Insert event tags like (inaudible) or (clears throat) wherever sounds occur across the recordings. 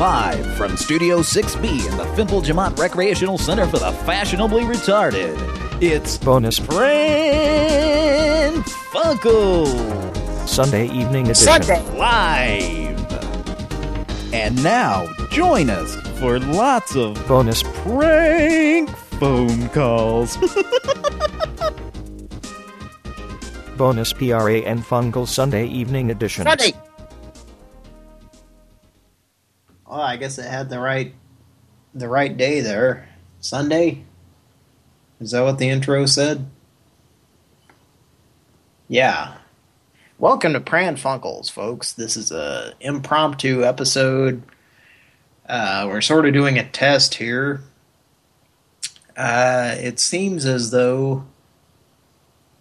Live from Studio 6B in the Fimple Jamont Recreational Center for the Fashionably Retarded. It's Bonus Pran Funkel Sunday evening edition. Sunday. Live. And now, join us for lots of Bonus prank phone calls. (laughs) bonus Pran Funkel Sunday evening edition. Sunday. Oh, I guess it had the right the right day there. Sunday? Is that what the intro said? Yeah. Welcome to Pran Funkels, folks. This is a impromptu episode. Uh, we're sort of doing a test here. Uh, it seems as though...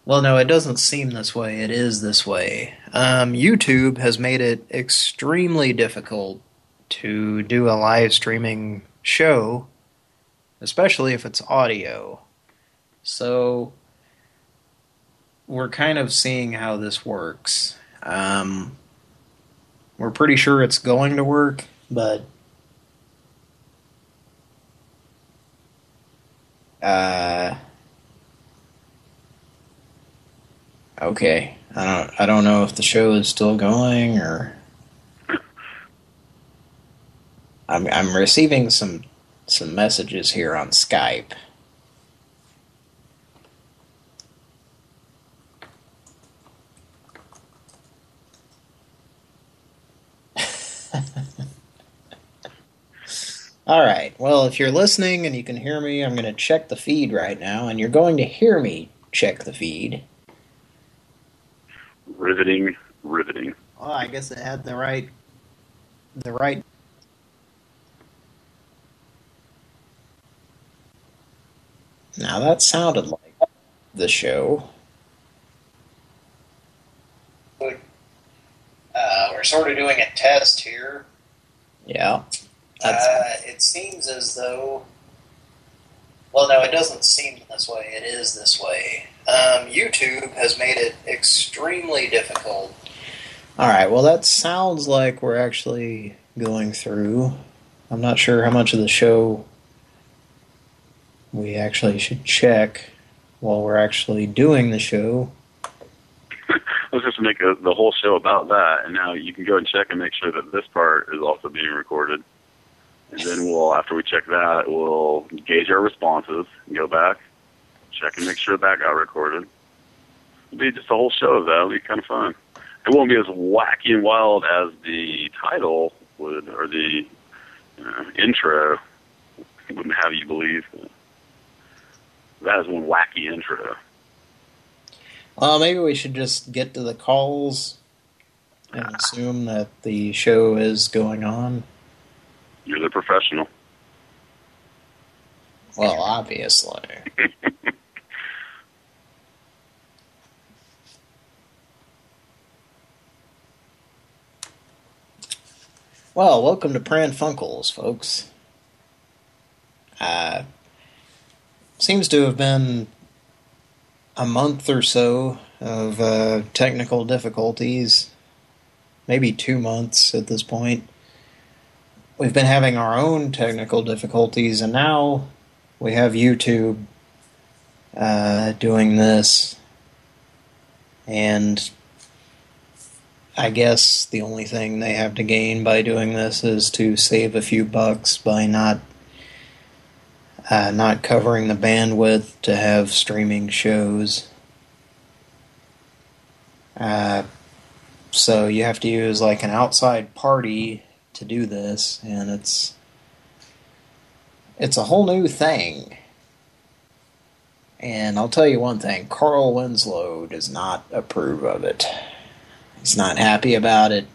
Well, no, it doesn't seem this way. It is this way. Um, YouTube has made it extremely difficult to do a live streaming show, especially if it's audio. So we're kind of seeing how this works. Um, we're pretty sure it's going to work, but uh, okay. I don't. I don't know if the show is still going or. I'm I'm receiving some some messages here on Skype. (laughs) All right. Well, if you're listening and you can hear me, I'm going to check the feed right now, and you're going to hear me check the feed. Riveting, riveting. Oh, I guess it had the right the right Now that sounded like the show. Uh, we're sort of doing a test here. Yeah. Uh, it seems as though... Well, no, it doesn't seem this way. It is this way. Um, YouTube has made it extremely difficult. All right, well, that sounds like we're actually going through. I'm not sure how much of the show we actually should check while we're actually doing the show. (laughs) Let's just make a, the whole show about that, and now you can go and check and make sure that this part is also being recorded. And then we'll, after we check that, we'll gauge our responses and go back, check and make sure that got recorded. It'll be just a whole show of that. It'll be kind of fun. It won't be as wacky and wild as the title would, or the uh, intro wouldn't have you believe. That is one wacky intro. Well, maybe we should just get to the calls and assume that the show is going on. You're the professional. Well, obviously. (laughs) well, welcome to Pran Funkels, folks. Uh, seems to have been a month or so of uh, technical difficulties, maybe two months at this point. We've been having our own technical difficulties, and now we have YouTube uh, doing this. And I guess the only thing they have to gain by doing this is to save a few bucks by not uh, not covering the bandwidth to have streaming shows. Uh, so you have to use like an outside party to do this, and it's it's a whole new thing. And I'll tell you one thing, Carl Winslow does not approve of it. He's not happy about it.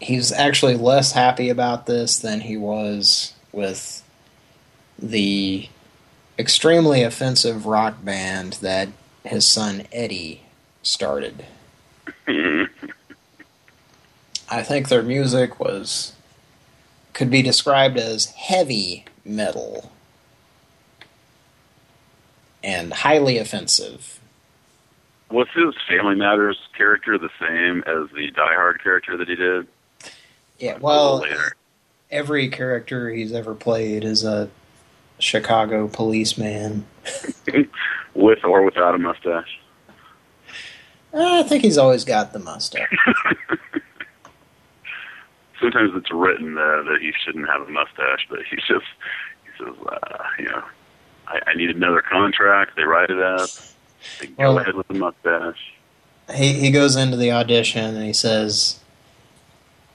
He's actually less happy about this than he was with the extremely offensive rock band that his son Eddie started. (laughs) I think their music was could be described as heavy metal and highly offensive. Was his Family Matters character the same as the Die Hard character that he did? Yeah, well, later. Every character he's ever played is a Chicago policeman. (laughs) with or without a mustache. I think he's always got the mustache. (laughs) Sometimes it's written uh, that he shouldn't have a mustache, but he's just he says, uh, you know, I, I need another contract. They write it up. They go Well- ahead with the mustache. he he goes into the audition and he says,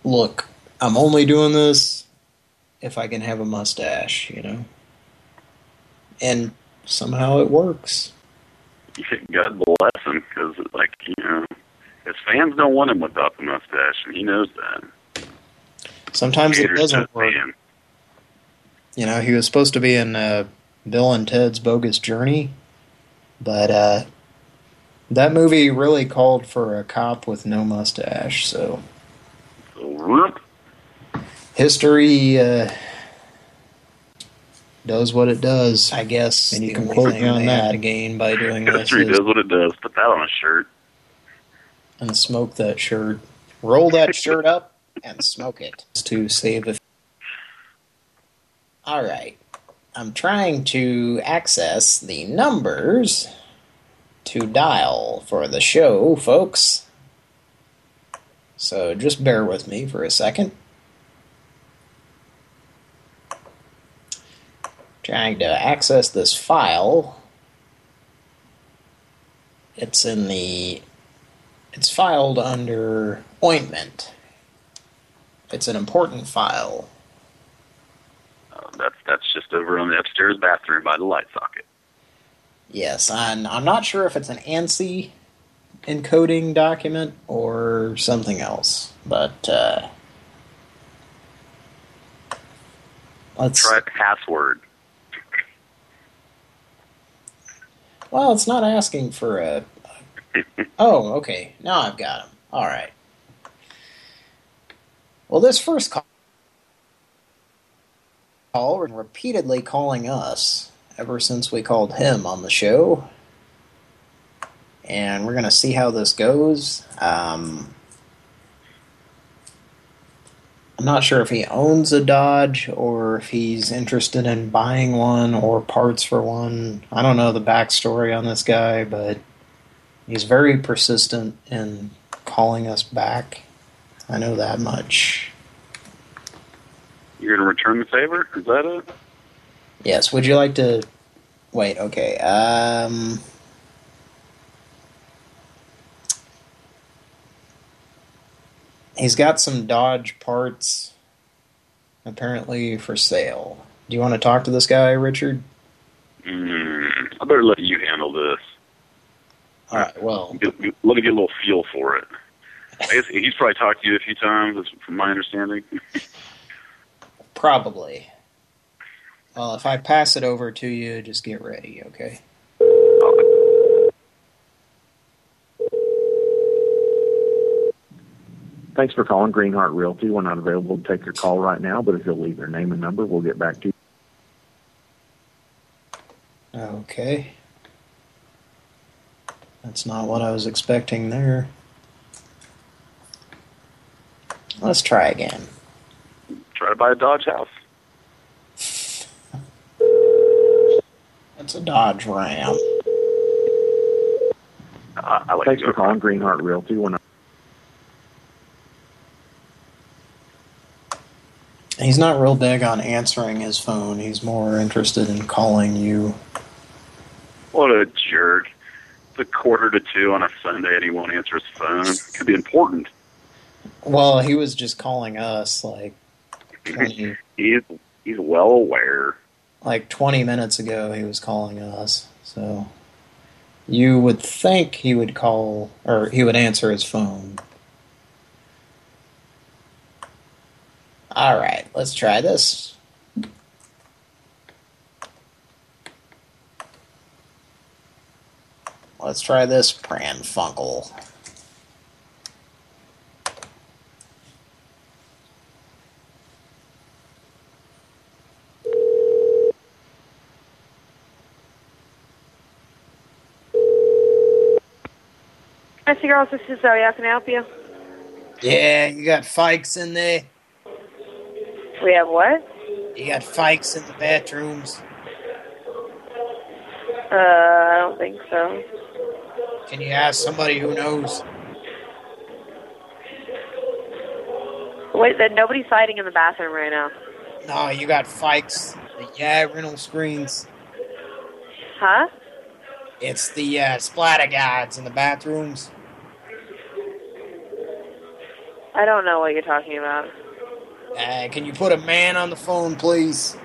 "Look, I'm only doing this if I can have a mustache, you know." And somehow it works. God bless him, because like you know, his fans don't want him without the mustache, and he knows that. Sometimes it doesn't work. fan. You know, he was supposed to be in uh, Bill and Ted's Bogus Journey, but uh, that movie really called for a cop with no mustache. So So, whoop. History uh, does what it does, I guess. And you can only quote me on that. have to gain by doing History does what it does. Put that on a shirt. and smoke that shirt. Roll that (laughs) shirt up and smoke it to save the. All right, I'm trying to access the numbers to dial for the show, folks. So just bear with me for a second. Trying to access this file. It's in the it's filed under ointment. It's an important file. Uh, that's that's just over on the upstairs bathroom by the light socket. Yes, and I'm not sure if it's an ANSI encoding document or something else, but uh, let's. Try password. Well, it's not asking for a. Oh, okay. Now I've got him. All right. Well, this first call, call repeatedly calling us ever since we called him on the show, and we're gonna see how this goes. Um, I'm not sure if he owns a Dodge or if he's interested in buying one or parts for one. I don't know the backstory on this guy, but he's very persistent in calling us back. I know that much. You're gonna return the favor? Is that it? Yes, would you like to... Wait, okay. Um... He's got some Dodge parts apparently for sale. Do you want to talk to this guy, Richard? Mm, I better let you handle this. All right, well, Let me get a little feel for it. I guess he's probably talked to you a few times, from my understanding. probably. Well, if I pass it over to you, just get ready, okay? Thanks for calling Greenheart Realty. We're not available to take your call right now, but if you'll leave your name and number, we'll get back to you. Okay. That's not what I was expecting there. Let's try again. Try to buy a Dodge house. (laughs) It's a Dodge Ram. I, I like Thanks for calling Greenheart Realty. We're He's not real big on answering his phone. He's more interested in calling you. What a jerk. It's a quarter to two on a Sunday and he won't answer his phone. It could be important. Well, he was just calling us like 20, (laughs) He's he's well aware. like 20 minutes ago. He was calling us. So you would think he would call or he would answer his phone. All right, let's try this. Let's try this Pran Funkel. Hi, girls. This is Zoe. How can I help you? Yeah, you got Fikes in there. We have what? You got fikes in the bathrooms. Uh, I don't think so. Can you ask somebody who knows? Wait, then nobody's fighting in the bathroom right now. No, you got fikes. Yeah rental screens. Huh? It's the uh, splatter guides in the bathrooms. I don't know what you're talking about. Uh, can you put a man on the phone, please?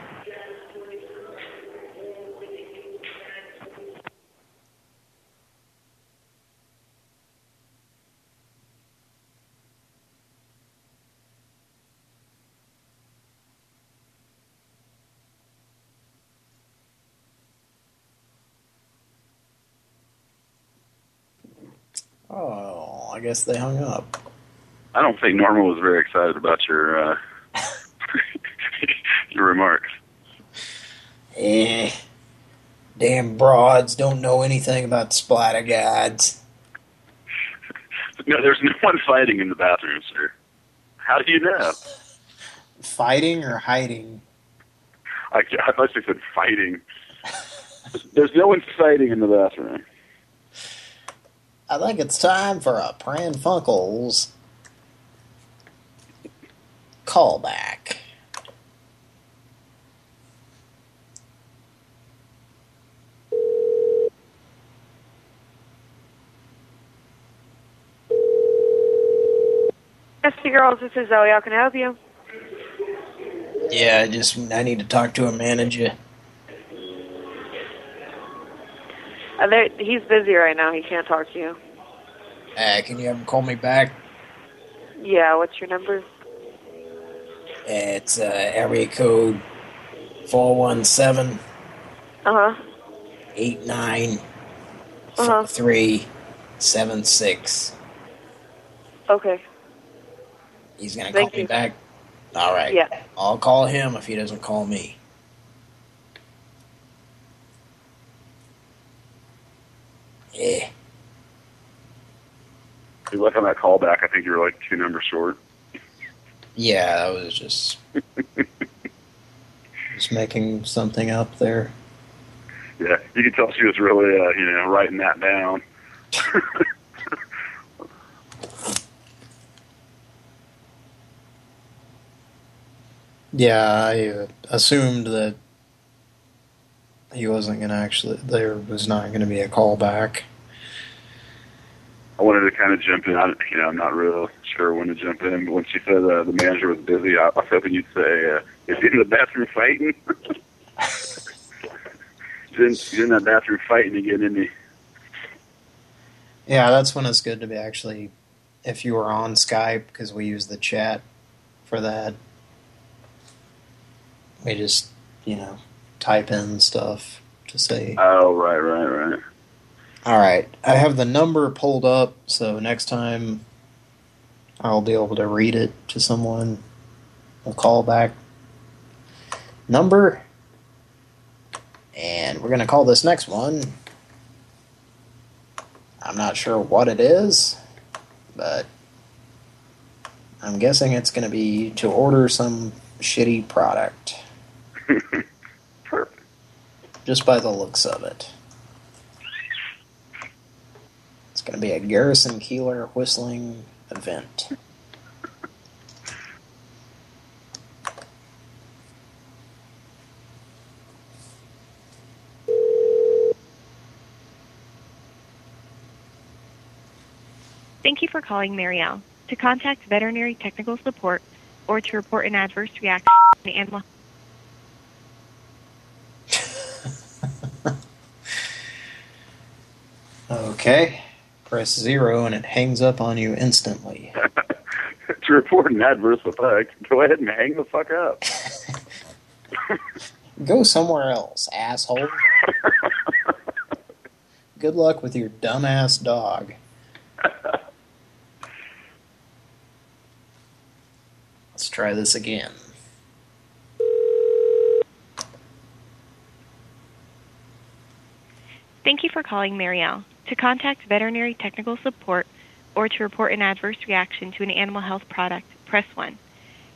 Oh, I guess they hung up. I don't think Norma was very excited about your uh, your remarks. Eh. Damn broads don't know anything about splatter guides. No, there's no one fighting in the bathroom, sir. How do you know? Fighting or hiding? I, I thought you said fighting. There's no one fighting in the bathroom. I think it's time for a Pran Funkels callback. Nasty girls, this is Zoe. How can I help you? Yeah, I just I need to talk to a manager. Uh, he's busy right now. He can't talk to you. Uh, can you have him call me back? Yeah, what's your number? It's uh, area code four one seven Uh huh. eight nine Uh huh. three seven six. Okay. He's gonna Thank call me back. All right. Yeah. I'll call him if he doesn't call me. Yeah. You look on that callback. I think you were like two numbers short. Yeah, I was just (laughs) just making something up there. Yeah, you can tell she was really, uh, you know, writing that down. (laughs) Yeah, I assumed that he wasn't going to actually, there was not going to be a callback. I wanted to kind of jump in. I, you know, I'm not real sure when to jump in. But when she said uh, the manager was busy, I, I was hoping you'd say, uh, "Is he in the bathroom fighting?" (laughs) he's, in, that bathroom fighting to get in the. Yeah, that's when it's good to be actually, if you were on Skype, because we use the chat for that. We just, you know, type in stuff to say. Oh, right, right, right. All right, I have the number pulled up, so next time I'll be able to read it to someone. We'll call back number, and we're going to call this next one. I'm not sure what it is, but I'm guessing it's going to be to order some shitty product. (laughs) Perfect. Just by the looks of it. It's going to be a Garrison Keillor whistling event. Thank you for calling Merial. To contact veterinary technical support or to report an adverse reaction to the animal Okay. Press zero and it hangs up on you instantly. (laughs) to report an adverse effect, go ahead and hang the fuck up. (laughs) Go somewhere else, asshole. (laughs) Good luck with your dumbass dog. Let's try this again. Thank you for calling Merial. To contact veterinary technical support or to report an adverse reaction to an animal health product, press 1.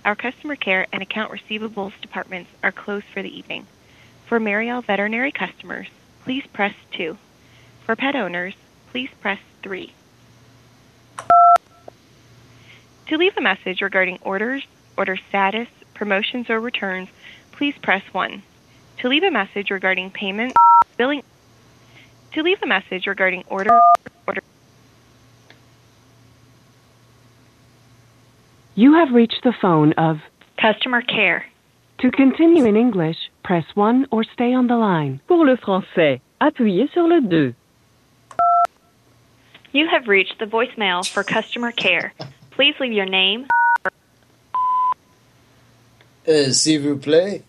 our customer care and account receivables departments are closed for the evening. For Merial veterinary customers, please press 2. For pet owners, please press 3. To leave a message regarding orders, order status, promotions, or returns, please press 1. To leave a message regarding payment, billing, to leave a message regarding order, order. You have reached the phone of Customer Care. To continue in English, press 1 or stay on the line. Pour le français, appuyez sur le 2. You have reached the voicemail for Customer Care. Please leave your name. Uh, S'il vous plaît.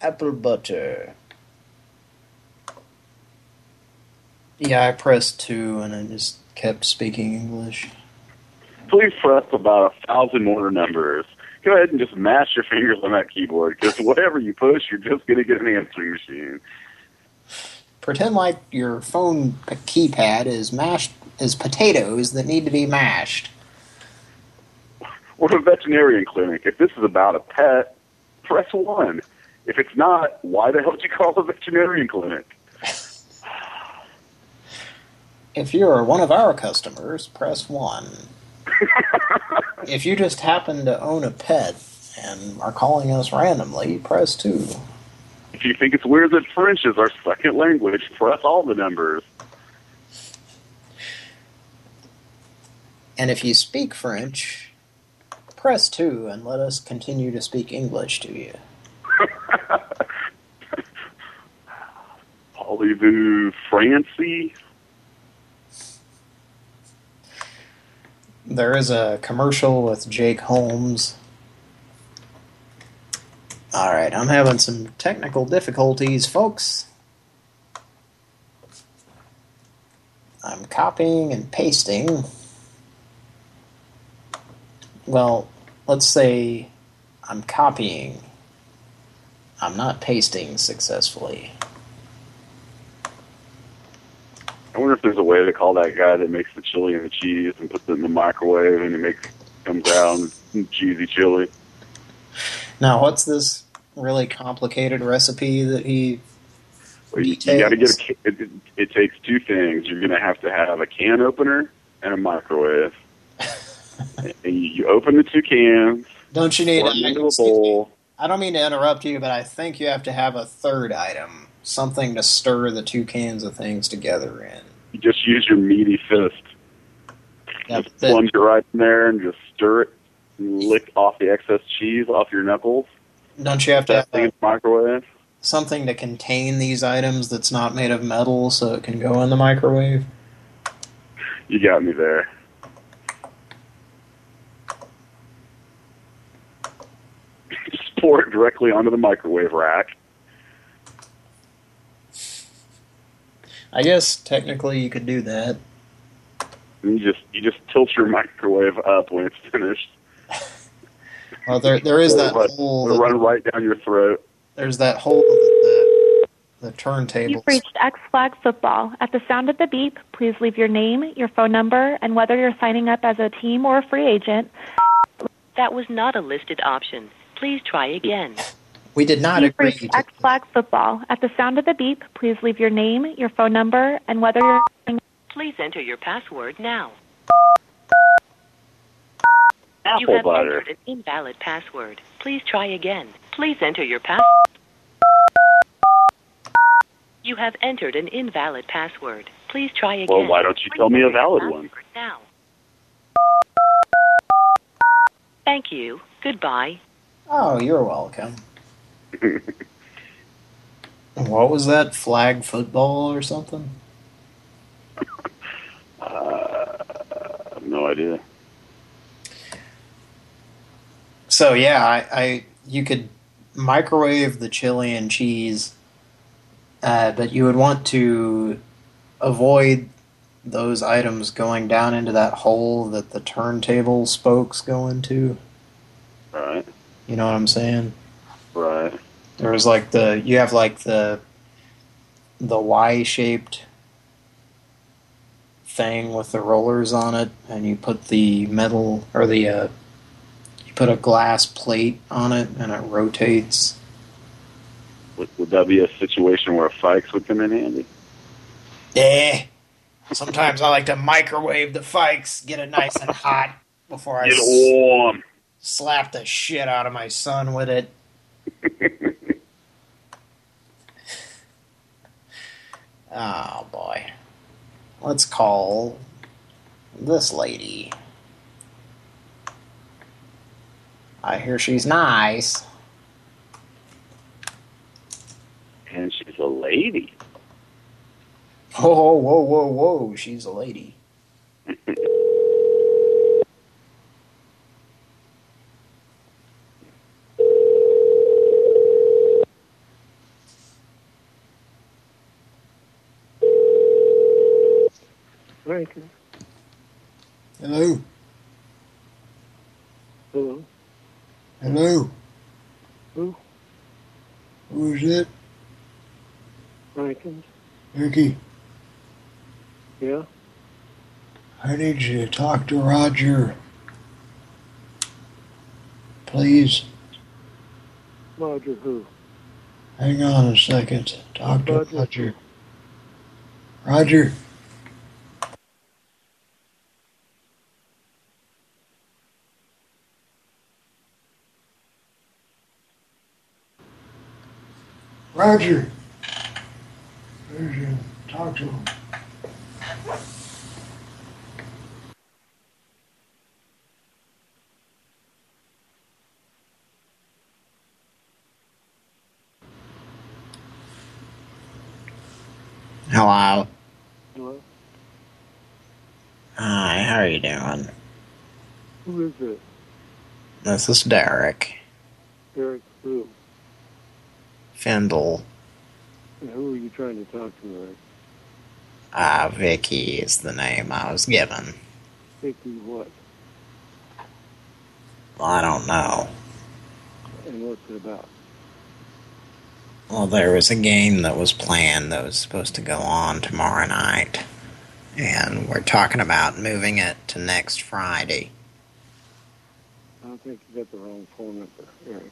Apple butter. Yeah, I pressed two and I just kept speaking English. Please press about a thousand more numbers. Go ahead and just mash your fingers on that keyboard because whatever you push, you're just going to get an answering machine. Pretend like your phone keypad is mashed is potatoes that need to be mashed. Or a veterinarian clinic. If this is about a pet, press one. If it's not, why the hell did you call a veterinarian clinic? If you're one of our customers, press one. (laughs) if you just happen to own a pet and are calling us randomly, press two. If you think it's weird that French is our second language, press all the numbers. And if you speak French, press two and let us continue to speak English to you. (laughs) Parlez-vous Francie? There is a commercial with Jake Holmes. Alright, I'm having some technical difficulties, folks. I'm copying and pasting. Well, let's say I'm copying. I'm not pasting successfully. I wonder if there's a way to call that guy that makes the chili and the cheese and puts it in the microwave and he makes comes out cheesy chili. Now, what's this really complicated recipe that he Well, you, you got to get a. It, it, takes two things. You're going to have to have a can opener and a microwave. (laughs) and you, open the two cans. Don't you need them into a me. bowl? I don't mean to interrupt you, but I think you have to have a third item. Something to stir the two cans of things together in. You just use your meaty fist. Just plunge it right in there and just stir it. And lick off the excess cheese off your knuckles. Don't you have to have thing in the microwave. something to contain these items that's not made of metal so it can go in the microwave? You got me there. (laughs) Just pour it directly onto the microwave rack. I guess technically you could do that. And you just you just tilt your microwave up when it's finished. (laughs) Well, there there is that It'll hole. That, run right down your throat. there's that hole that the the turntable. You've reached X Flag Football. At the sound of the beep, please leave your name, your phone number, and whether you're signing up as a team or a free agent. That was not a listed option. Please try again. (laughs) We did not You've agree. reached X Flag Football. At the sound of the beep, please leave your name, your phone number, and whether you're Please enter your password now. Apple you have butter. entered an invalid password. Please try again. Please enter your pass. You have entered an invalid password. Please try again. Well, why don't you tell me a valid one? Now. Thank you. Goodbye. Oh, you're welcome. (laughs) What was that? Flag football or something? Uh, I have no idea. So yeah, I, I you could microwave the chili and cheese, uh, but you would want to avoid those items going down into that hole that the turntable spokes go into. Right. You know what I'm saying? Right. There was like the you have like the the Y-shaped thing with the rollers on it, and you put the metal or the uh, you put a glass plate on it and it rotates. Would, would that be a situation where fikes would come in handy? Eh. Sometimes I like to microwave the fikes, get it nice and hot before I Get warm. slap the shit out of my son with it. (laughs) oh boy. Let's call this lady. I hear she's nice. And she's a lady. Whoa, whoa, whoa, whoa, she's a lady. (laughs) Rankin. Hello? Hello. Hello? Who? Who's it? Rankins. Ricky, Yeah. I need you to talk to Roger. Please, Roger who? hang on a second. Talk to Roger. Roger. Roger. Roger. There's you. Talk to him. Hello. Hello. Hi, how are you doing? Who is it? This is Derek. Eric who? Findle. And who are you trying to talk to, Eric? Uh, Vicky is the name I was given. Vicky what? I don't know. And what's it about? Well, there was a game that was planned that was supposed to go on tomorrow night. And we're talking about moving it to next Friday. I think you got the wrong phone number, Eric.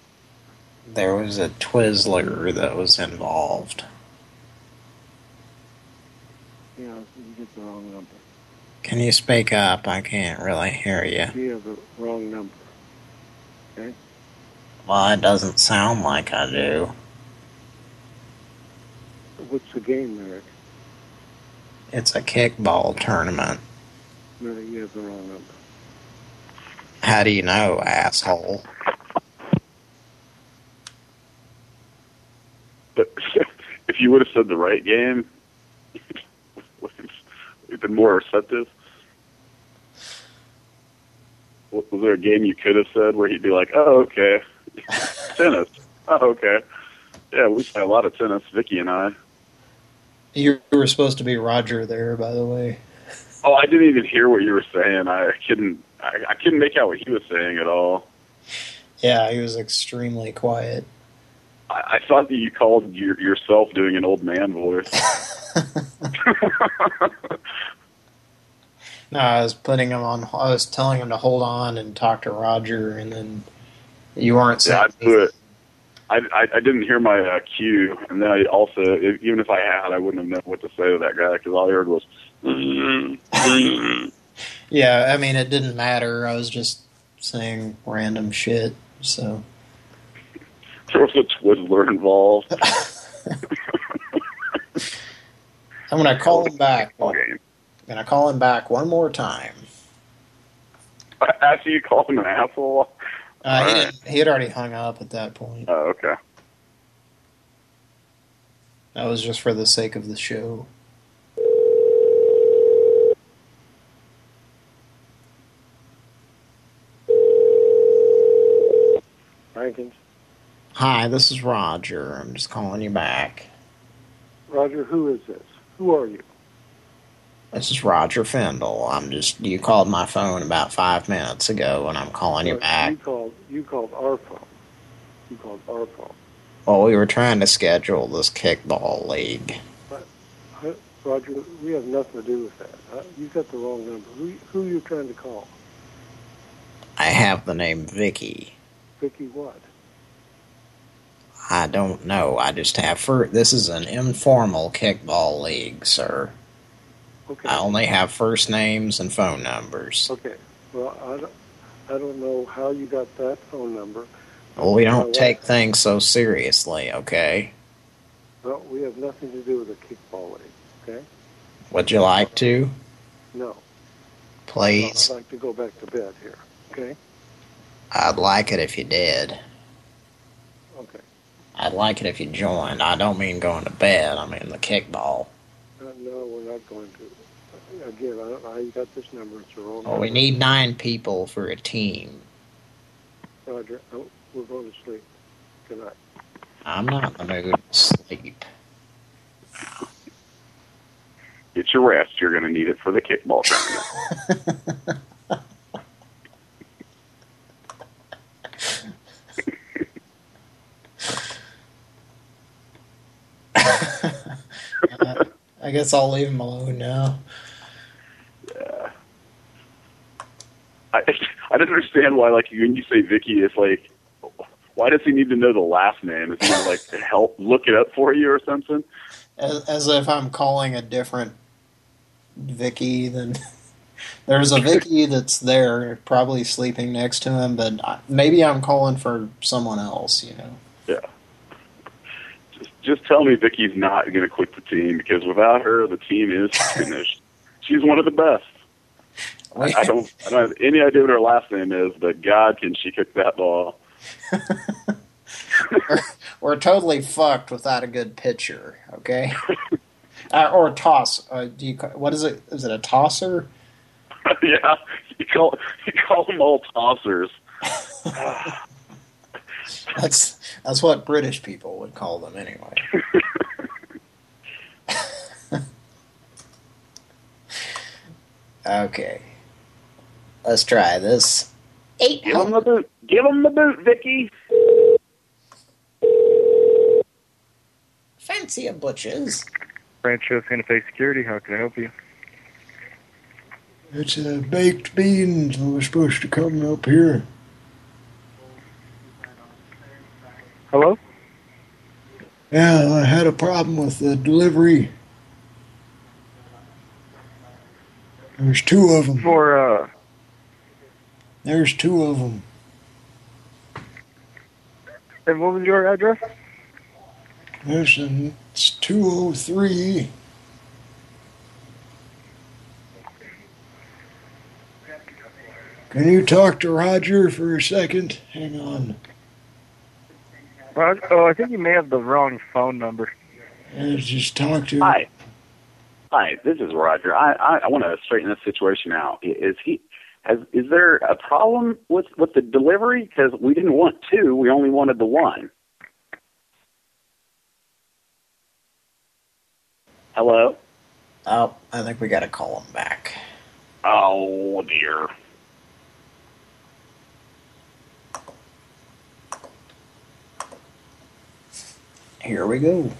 There was a Twizzler that was involved. Yeah, you get the wrong number. Can you speak up? I can't really hear you. You have the wrong number. Okay? Well, it doesn't sound like I do. What's the game, Eric? It's a kickball tournament. No, you have the wrong number. How do you know, asshole? But (laughs) if you would have said the right game, (laughs) we've been more receptive. Was was there a game you could have said where he'd be like, "Oh, okay, (laughs) tennis. Oh, okay, yeah, we play a lot of tennis, Vicky and I." You were supposed to be Roger there, by the way. Oh, I didn't even hear what you were saying. I couldn't. I, I couldn't make out what he was saying at all. Yeah, he was extremely quiet. I, I thought that you called your, yourself doing an old man voice. (laughs) No, I was putting him on. I was telling him to hold on and talk to Roger, and then you weren't Yeah, I saying. put. I, I I didn't hear my uh, cue, and then I also, if, even if I had, I wouldn't have known what to say to that guy because all I heard was. (laughs) Yeah, I mean, it didn't matter. I was just saying random shit. So there was a Twizzler involved. (laughs) I'm gonna call him back. I'm gonna call him back one more time. After you called him an asshole. Uh, he, All right. didn't, he had already hung up at that point. Oh, okay. That was just for the sake of the show. Rankins. Hi, this is Roger. I'm just calling you back. Roger, who is this? Who are you? This is Roger Findle. I'm just you called my phone about five minutes ago, and I'm calling you back. You called. You called our phone. You called our phone. Well, we were trying to schedule this kickball league. Huh? Roger, we have nothing to do with that. You got the wrong number. Who who you trying to call? I I have the name Vicky. Vicky what? I don't know. I just have first. This is an informal kickball league, sir. Okay. I only have first names and phone numbers. Okay. Well, I don't, I don't know how you got that phone number. Well, we don't take things so seriously, okay? Well, we have nothing to do with the kickball league. Okay. Would you like to, No. please? I'd like to go back to bed here. Okay. I'd like it if you did. Okay. I'd like it if you joined. I don't mean going to bed. I mean the kickball. Uh, no, we're not going to. Again, I don't know how you got this number. It's your own. Well, we need nine people for a team. Roger. Oh, we're going to sleep. Good night. I'm not in the mood to sleep. Get your rest. You're going to need it for the kickball tournament. (laughs) I guess I'll leave him alone now. Yeah. I (laughs) I don't understand why, like, when you say Vicky, it's like, why does he need to know the last name? Is he like to (laughs) help look it up for you or something? As, as if I'm calling a different Vicky than... (laughs) There's a Vicky that's there, probably sleeping next to him, but I, maybe I'm calling for someone else, you know. Just tell me Vicky's not going to quit the team because without her, the team is (laughs) finished. She's one of the best. I, I don't I don't have any idea what her last name is, but God, can she kick that ball? (laughs) we're, we're totally fucked without a good pitcher, okay? (laughs) uh, or a toss. Uh, do you? What is it? Is it a tosser? yeah, you call you call them all tossers. (laughs) That's that's what British people would call them anyway. (laughs) okay, let's try this. Eight. Give him the boot. Give him the boot, Vicky. Fancy a butches. Rancho Santa Fe Security, how can I help you? It's uh, baked beans. I was supposed to come up here. Hello? Yeah, I had a problem with the delivery. There's two of them. For, uh, There's two of them. and what was your address? There's an, it's 203. Can you talk to Roger for a second? Hang on. Rog- Oh, I think you may have the wrong phone number. Yeah, just talk to Hi. Hi, this is Roger. I, I, I want to straighten this situation out. Is he has is there a problem with with the delivery? Because we didn't want two, we only wanted the one. Hello. Oh, I think we got to call him back. Oh dear. Here we go.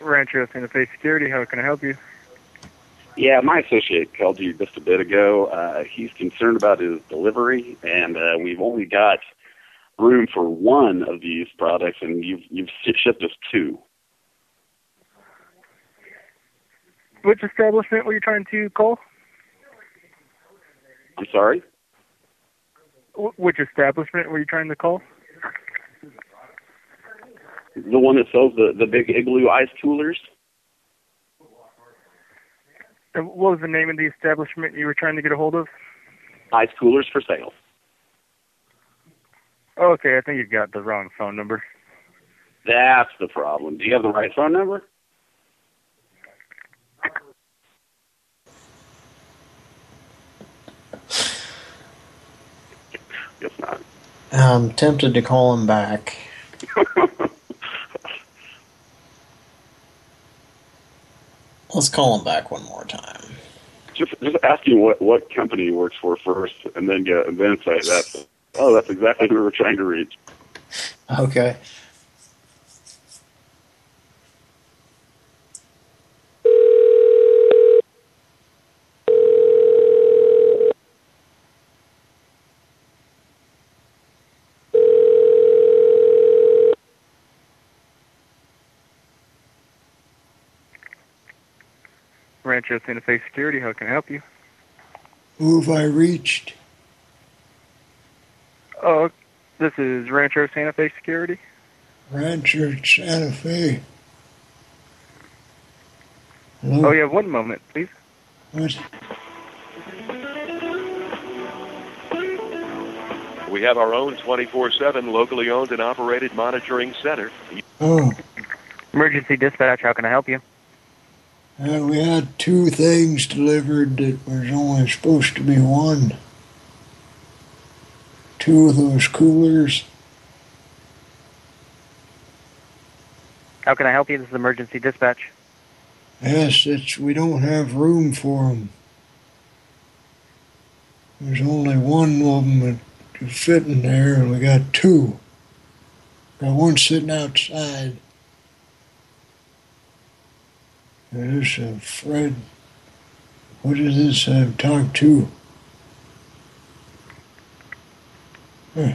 Rancho Santa Fe Security, how can I help you? Yeah, my associate called you just a bit ago. Uh, he's concerned about his delivery, and uh, we've only got room for one of these products, and you've you've shipped us two. Which establishment were you trying to call? I'm sorry. Wh- Which establishment were you trying to call? The one that sells the the big igloo ice coolers. And what was the name of the establishment you were trying to get a hold of? Ice coolers for sale. Okay, I think you got the wrong phone number. That's the problem. Do you have the right phone number? Guess not. I'm tempted to call him back. (laughs) Let's call him back one more time. Just just ask him what what company he works for first, and then get and then say that's oh that's exactly who we were trying to reach. Okay. Rancho Santa Fe Security. How can I help you? Who have I reached? Oh, this is Rancho Santa Fe Security. Rancho Santa Fe. Hello? Oh, yeah, one moment, please. What? We have our own 24-7 locally owned and operated monitoring center. Oh, Emergency dispatch. How can I help you? Uh, we had two things delivered that was only supposed to be one. Two of those coolers. How can I help you? This is emergency dispatch. Yes, it's we don't have room for them. There's only one of them that could fit in there, and we got two. Got one sitting outside. There's a Fred. What is this I've talked to? Huh.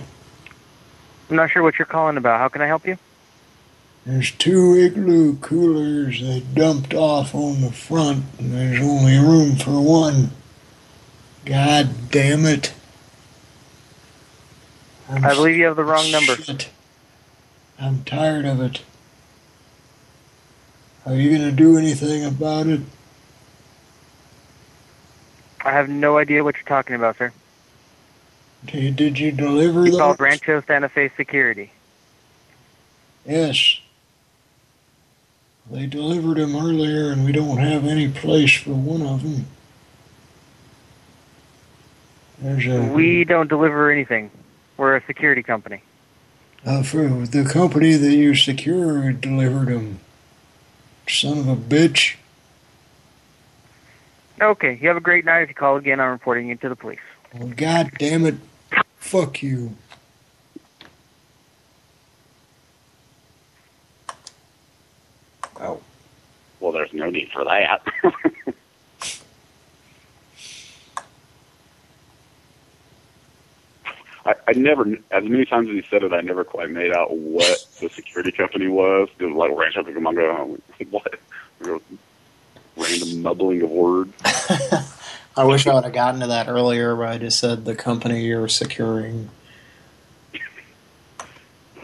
I'm not sure what you're calling about. How can I help you? There's two igloo coolers they dumped off on the front, and there's only room for one. God damn it. I'm I believe you have the wrong number. Shit. I'm tired of it. Are you going to do anything about it? I have no idea what you're talking about, sir. Did, did you deliver You those? called Rancho Santa Fe Security. Yes. They delivered them earlier, and we don't have any place for one of them. There's a We don't deliver anything. We're a security company. uh, for the company that you secure delivered them. Son of a bitch. Okay, you have a great night. If you call again, I'm reporting you to the police. Well, God damn it. Fuck you. Oh. Well, there's no need for that. (laughs) I, I never, as many times as he said it, I never quite made out what the security company was. It was like Rancho Cucamonga. (laughs) What? Random mumbling of words. (laughs) I wish I would have gotten to that earlier, but I just said the company you're securing.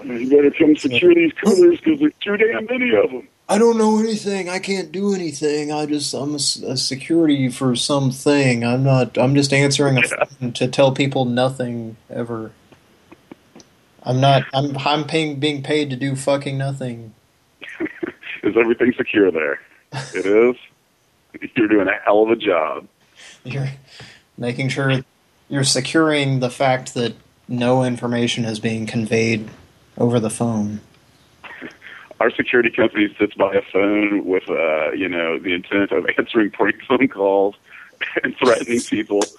You better come secure these coolers because there's too damn many of them. I don't know anything. I can't do anything. I just I'm a security for something. I'm not. I'm just answering a phone to tell people nothing ever. I'm not. I'm I'm paying being paid to do fucking nothing. (laughs) Is everything secure there? (laughs) It is. You're doing a hell of a job. You're making sure you're securing the fact that no information is being conveyed over the phone. Our security company sits by a phone with, uh, you know, the intent of answering prank phone calls and threatening people. (laughs)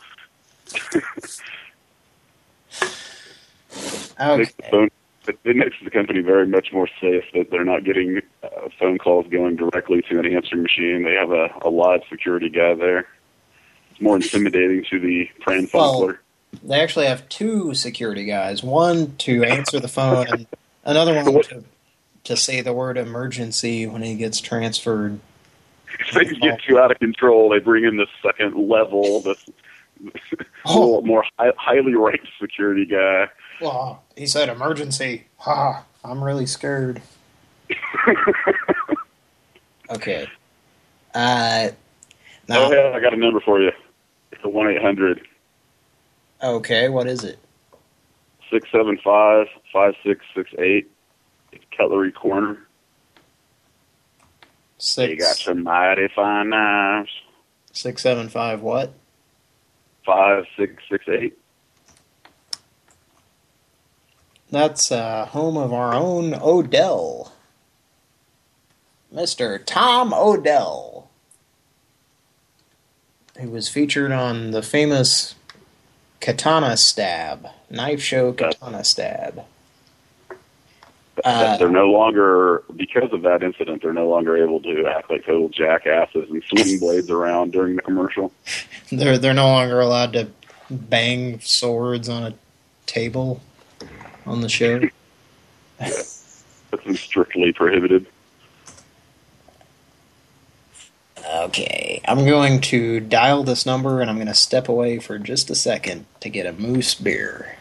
Okay. Phone, it, makes the company very much more safe that they're not getting uh, phone calls going directly to an answering machine. They have a, a live security guy there. It's more intimidating to the prank Well, caller. They actually have two security guys. One to answer the phone, and another one (laughs) to, to say the word emergency when he gets transferred. If things get too out of control, they bring in the second level, this (laughs) little more high, highly ranked security guy. Well, he said emergency. Ha! I'm really scared. (laughs) okay. Uh. Now, Oh, yeah, I got a number for you. It's a 1 800 okay. What is it? 675 5668. It's Cutlery Corner. Six. They got some mighty fine knives. Six seven five. What? 5668. That's uh, home of our own Odell, Mister Tom Odell. He was featured on the famous Katana Stab knife show. Katana Stab. Uh, they're no longer, because of that incident, they're no longer able to act like total jackasses and swing blades around during the commercial. (laughs) They're they're no longer allowed to bang swords on a table on the show. (laughs) That's strictly prohibited. Okay. I'm going to dial this number and I'm going to step away for just a second to get a moose beer.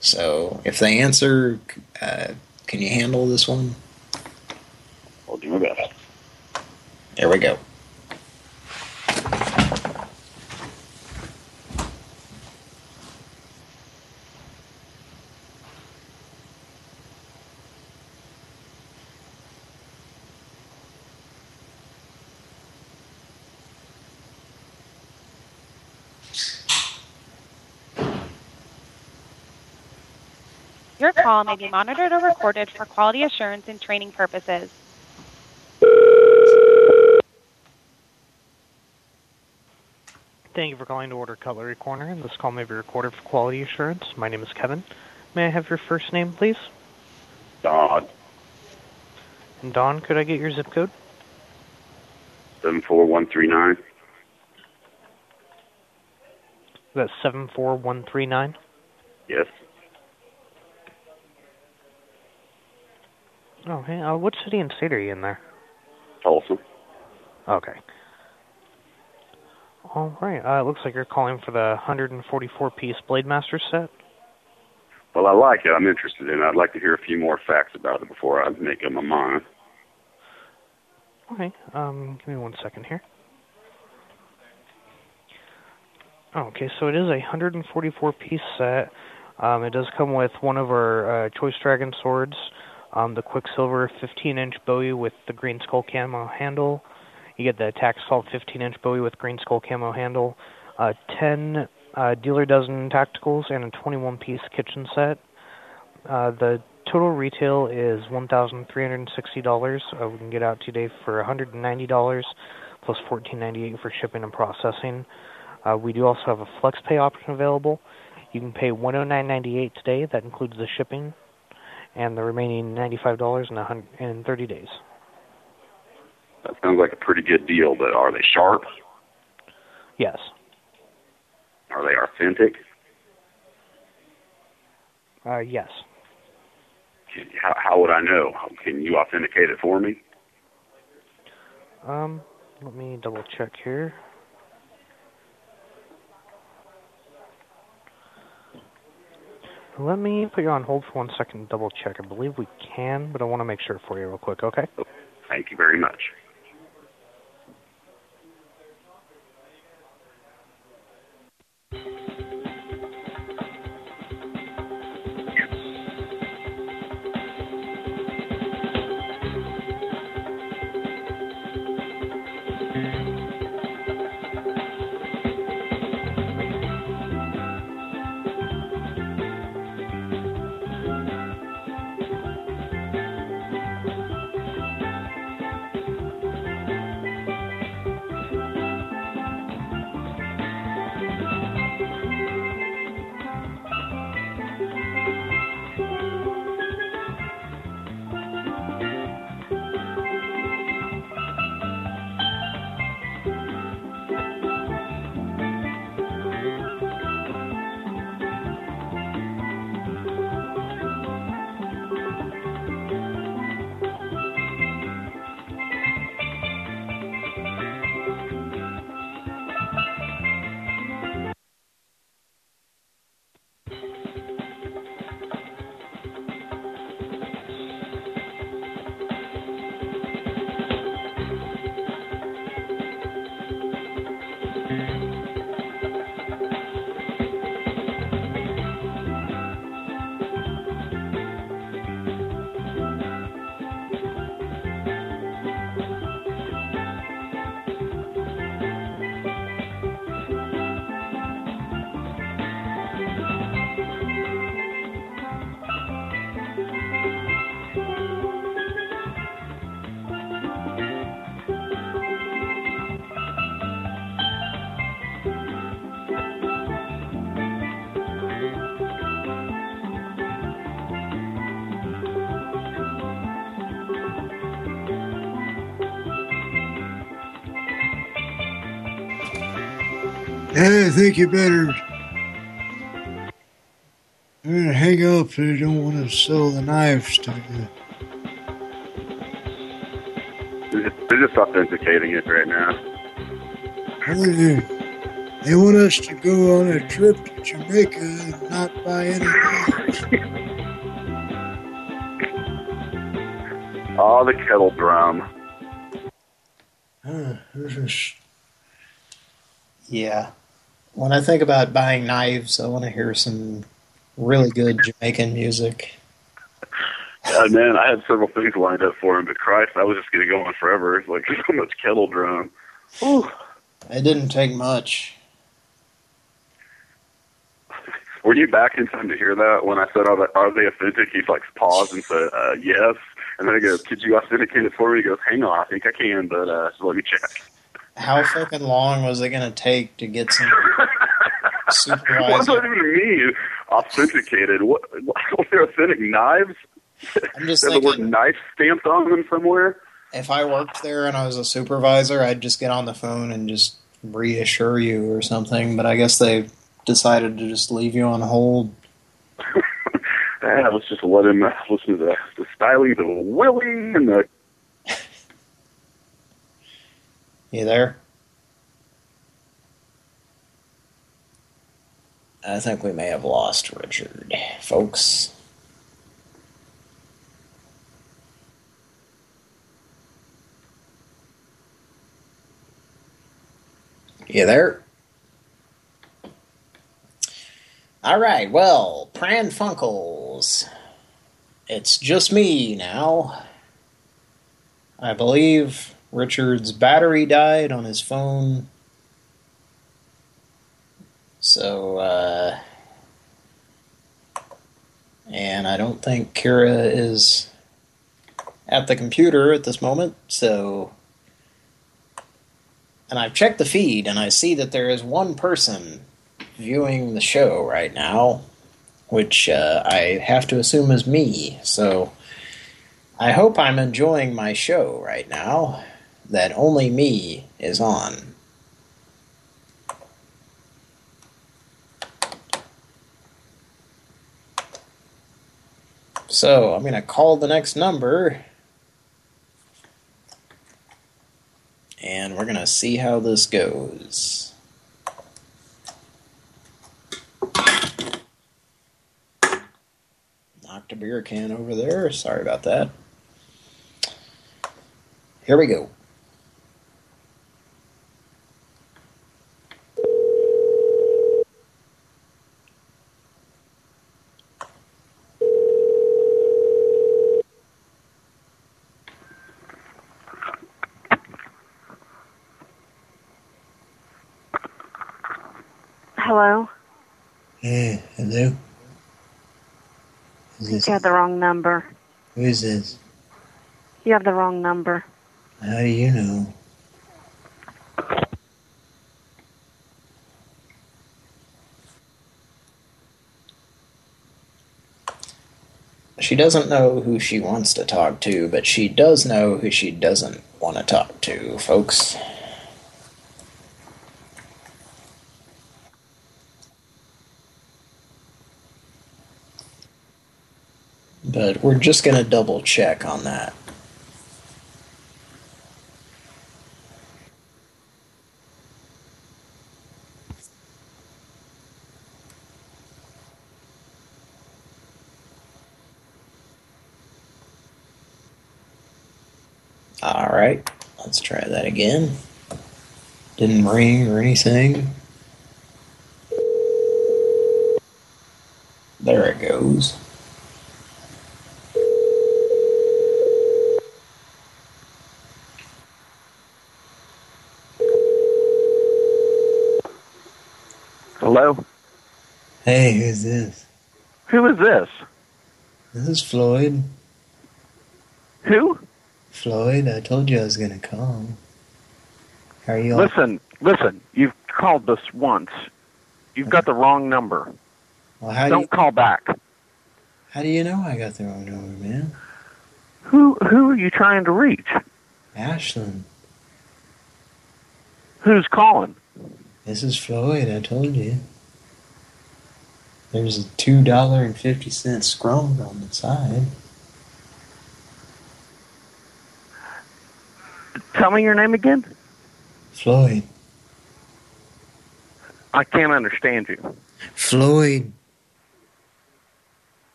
So if they answer, uh, can you handle this one? I'll do my best. There we go. Your call may be monitored or recorded for quality assurance and training purposes. Thank you for calling to order Cutlery Corner. This call may be recorded for quality assurance. My name is Kevin. May I have your first name, please? Don. And Don, could I get your zip code? 74139. That's 74139. Yes. Oh, hey, uh, what city and state are you in there? Tulsa. Okay. All right. Uh, it looks like you're calling for the 144-piece Blade Master set. Well, I like it. I'm interested in it. I'd like to hear a few more facts about it before I make up my mind. Okay. Um, give me one second here. Okay, so it is a 144-piece set. Um, it does come with one of our uh, Choice Dragon swords, um, the Quicksilver 15-inch Bowie with the green skull camo handle. You get the Attack Assault 15-inch Bowie with green skull camo handle, uh, 10 uh, dealer dozen tacticals, and a 21-piece kitchen set. Uh, the total retail is $1,360. Uh, we can get out today for $190 plus $14.98 for shipping and processing. Uh, we do also have a flex pay option available. You can pay $109.98 today. That includes the shipping and the remaining $95 in, a hun- in 30 days. That sounds like a pretty good deal, but are they sharp? Yes. Are they authentic? Uh, yes. Can, how, how would I know? Can you authenticate it for me? Um, let me double check here. Let me put you on hold for one second and double check. I believe we can, but I want to make sure for you real quick, okay? Thank you very much. Think you better. Gonna hang up. I don't want to sell the knives to you. They're just, authenticating it right now. They they want us to go on a trip to Jamaica and not buy any knives. Oh, the kettle drum. Huh, this is Yeah. When I think about buying knives, I want to hear some really good Jamaican music. Uh, man, I had several things lined up for him, but Christ, I was just going to go on forever. Like (laughs) so much kettle drum. Ooh. It didn't take much. Were you back in time to hear that when I said, "Are they, are they authentic?" He's like paused and said, uh, "Yes." And then I go, "Could you authenticate it for me?" He goes, "Hang on, I think I can, but uh, let me check." How fucking long was it going to take to get some (laughs) (laughs) What does that even mean? Authenticated? What? what are there authentic knives? I'm just have the word knife stamped on them somewhere. if I worked there and I was a supervisor, I'd just get on the phone and just reassure you or something. But I guess they decided to just leave you on hold. (laughs) Yeah, let's just let him uh, listen to the, the stylings of Willie and the. You there? I think we may have lost Richard, folks. You there? All right, well, Pran Funkels. It's just me now. I believe Richard's battery died on his phone. So, uh... And I don't think Kira is at the computer at this moment, so... And I've checked the feed, and I see that there is one person viewing the show right now, which uh, I have to assume is me, so... I hope I'm enjoying my show right now, that only me is on. So, I'm going to call the next number. And we're going to see how this goes. Knocked a beer can over there. Sorry about that. Here we go. Hello? Hey, hello? Is You have the wrong number. who is this? You have the wrong number. How do you know? She doesn't know who she wants to talk to, but she does know who she doesn't want to talk to, folks. But we're just going to double check on that. All right, let's try that again. Didn't ring or anything. There it goes. Hello? Hey, who's this? Who is this? This is Floyd. Who? Floyd, I told you I was going to call. How are you? all- Listen, listen. You've called this once. You've got the wrong number. Well, how do Don't you, call back. how do you know I got the wrong number, man? Who who are you trying to reach? Ashland. Who's calling? This is Floyd, I told you. There's a two dollar and fifty cent scrum on the side. Tell me your name again. Floyd. I can't understand you. Floyd.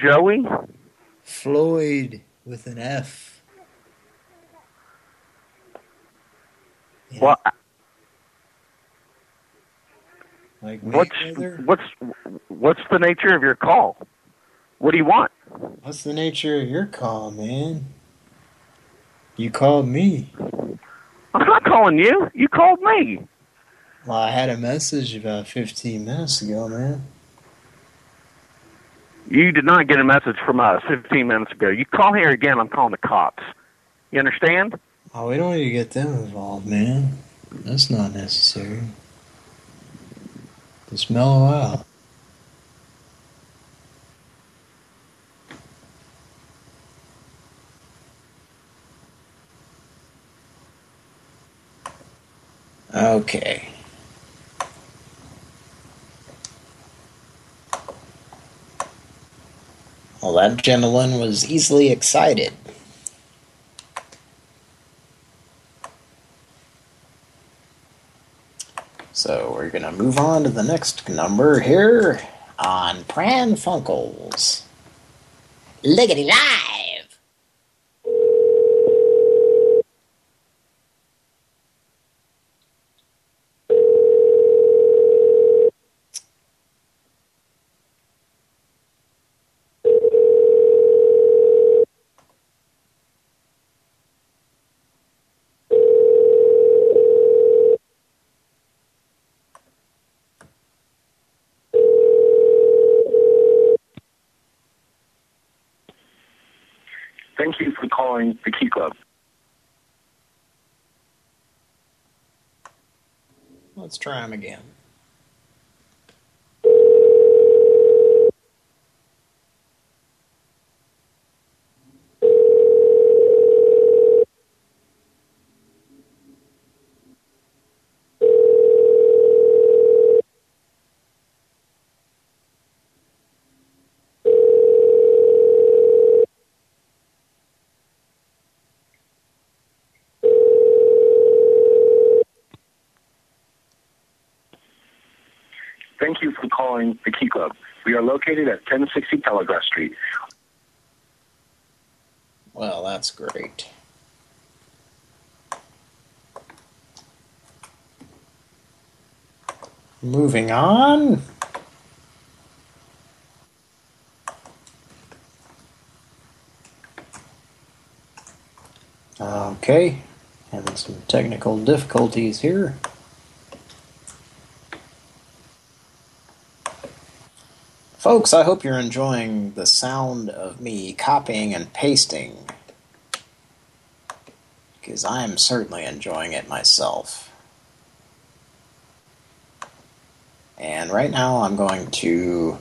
Joey? Floyd with an F. What? Like What's what's what's the nature of your call? What do you want? What's the nature of your call, man? You called me. I'm not calling you. You called me. Well, I had a message about 15 minutes ago, man. You did not get a message from us 15 minutes ago. You call here again, I'm calling the cops. You understand? Oh, we don't need to get them involved, man. That's not necessary. Just mellow out. Okay. Well, that gentleman was easily excited. So we're going to move on to the next number here on Pran Funkels. Liggity Live! Thank you for calling the Key Club. Let's try them again. Thank you for calling the Key Club. We are located at 1060 Telegraph Street. Well, that's great. Moving on. Okay, having some technical difficulties here. Folks, I hope you're enjoying the sound of me copying and pasting. Because I am certainly enjoying it myself. And right now I'm going to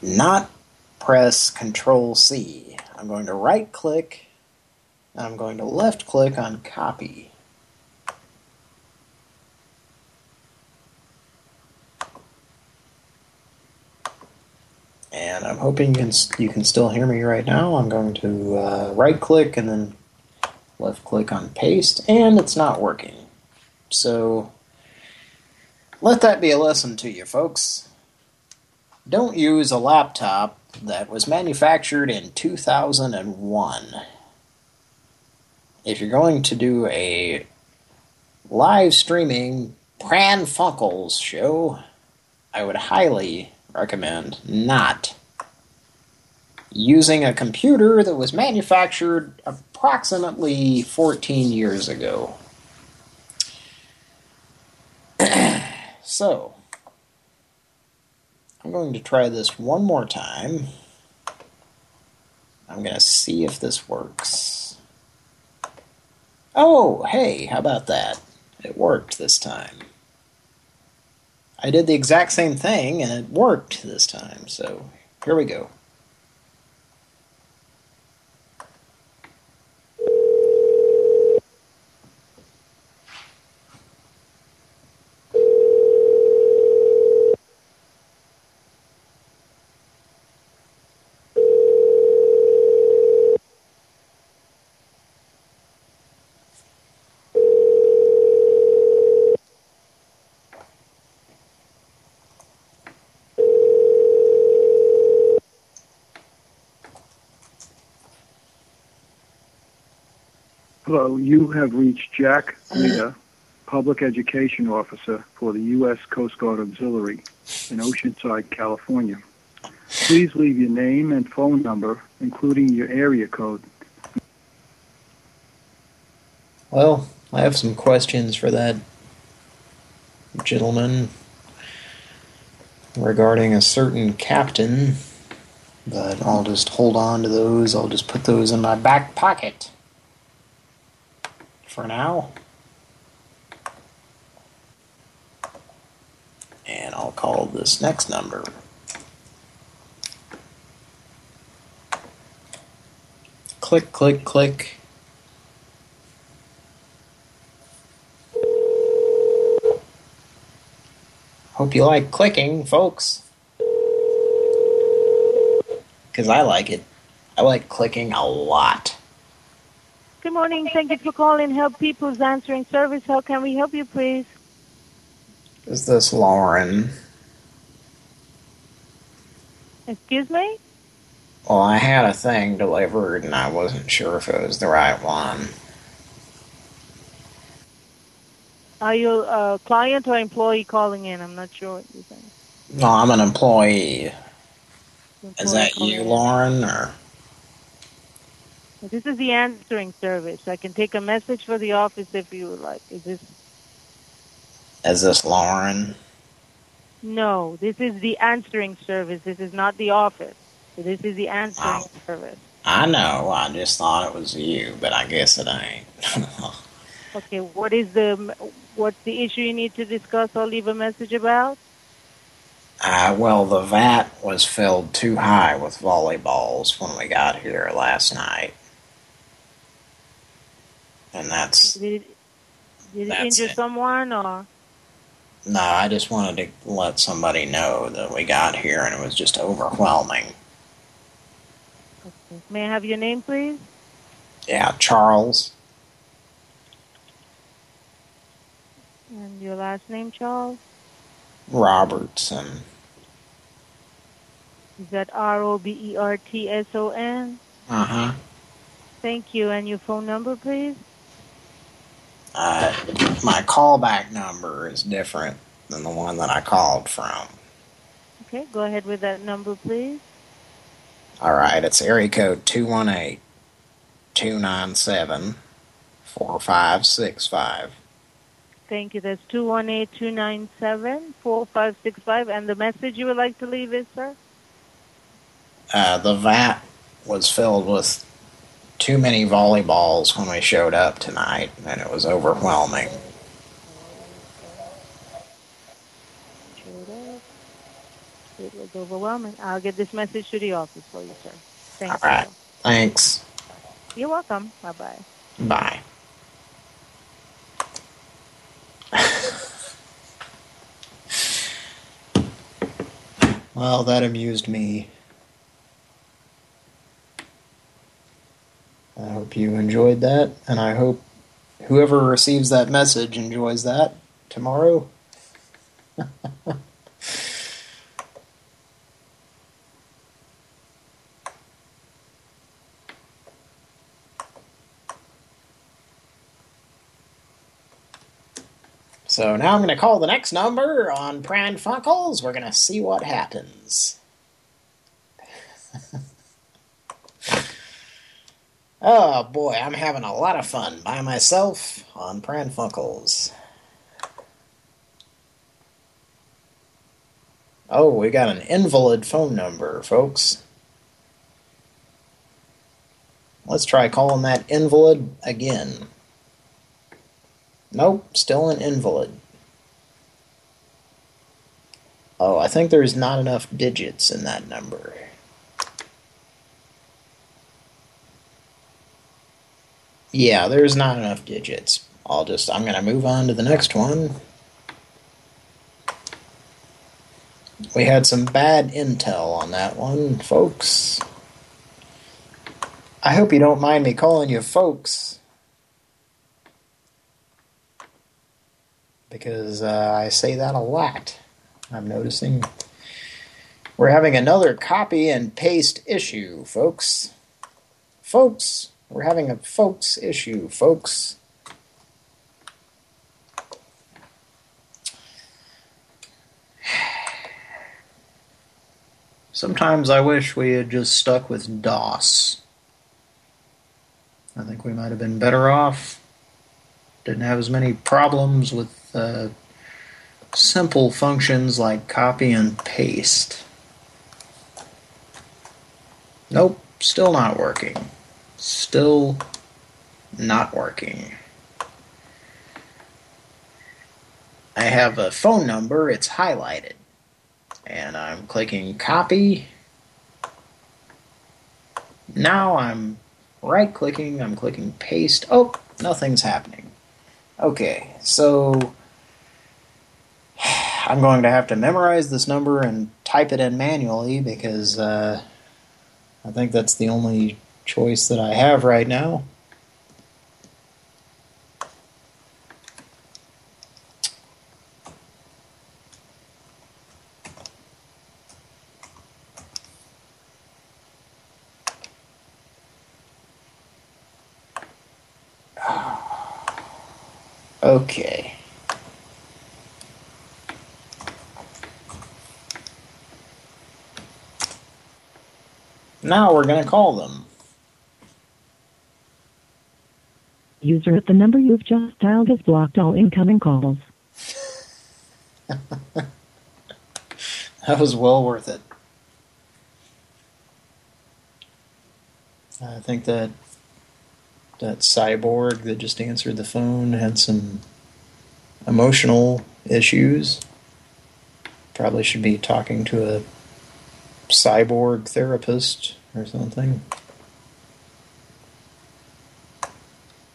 not press Control C. I'm going to right click and I'm going to left click on copy. And I'm hoping you can, you can still hear me right now. I'm going to uh, right click and then left click on paste, and it's not working. So let that be a lesson to you, folks. Don't use a laptop that was manufactured in 2001. If you're going to do a live streaming Pran Funkels show, I would highly recommend not using a computer that was manufactured approximately 14 years ago. (clears throat) so, I'm going to try this one more time. I'm going to see if this works. Oh, hey, how about that? It worked this time. I did the exact same thing, and it worked this time, so here we go. You have reached Jack Lita, Public Education Officer for the U.S. Coast Guard Auxiliary in Oceanside, California. Please leave your name and phone number, including your area code. Well, I have some questions for that gentleman regarding a certain captain, but I'll just hold on to those. I'll just put those in my back pocket for now. And I'll call this next number. Click, click, click. Hope you like clicking, folks. Because I like it. I like clicking a lot. Good morning. Thank you for calling Help People's Answering Service. How can we help you, please? Is this Lauren? Excuse me? Well, I had a thing delivered and I wasn't sure if it was the right one. Are you a client or employee calling in? I'm not sure what you're. No, I'm an employee. Is that you, in. Lauren, or? This is the answering service. I can take a message for the office if you would like. Is this? Is this Lauren? No, this is the answering service. This is not the office. This is the answering Oh. service. I know, I just thought it was you, but I guess it ain't. (laughs) Okay, what is the what's the issue you need to discuss or leave a message about? Uh, well, the vat was filled too high with volleyballs when we got here last night. And that's... Did it, did it injure it. someone or? No, I just wanted to let somebody know that we got here and it was just overwhelming. May I have your name, please? Yeah, Charles. And your last name, Charles? Robertson. Is that R O B E R T S O N? Uh-huh. Thank you. And your phone number, please? Uh, my callback number is different than the one that I called from. Okay, go ahead with that number, please. All right, it's area code 218-297-4565. Thank you. That's two one eight two nine seven four five six five. And the message you would like to leave is, sir? Uh, the vat was filled with too many volleyballs when we showed up tonight, and it was overwhelming. It was overwhelming. I'll get this message to the office for you, sir. Thank All you. right, thanks. You're welcome. Bye bye. (laughs) Bye. well, that amused me. I hope you enjoyed that, and I hope whoever receives that message enjoys that tomorrow. (laughs) So now I'm going to call the next number on Pran Funkels. We're going to see what happens. (laughs) oh boy, I'm having a lot of fun by myself on Pran Funkels. Oh, we got an invalid phone number, folks. Let's try calling that invalid again. Nope, still an invalid. Oh, I think there's not enough digits in that number. Yeah, there's not enough digits. I'll just, I'm going to move on to the next one. We had some bad intel on that one, folks. I hope you don't mind me calling you folks. because uh, I say that a lot. I'm noticing we're having another copy and paste issue, folks. Folks, We're having a folks issue, folks. Sometimes I wish we had just stuck with DOS. I think we might have been better off. Didn't have as many problems with uh, simple functions like copy and paste. Nope, still not working. Still not working. I have a phone number, it's highlighted. And I'm clicking copy. Now I'm right clicking, I'm clicking paste. Oh, nothing's happening. Okay, so (sighs) I'm going to have to memorize this number and type it in manually because uh, I think that's the only choice that I have right now. Okay. Now we're going to call them. User at the number you've just dialed has blocked all incoming calls. (laughs) that was well worth it. I think that that cyborg that just answered the phone had some emotional issues. Probably should be talking to a cyborg therapist or something.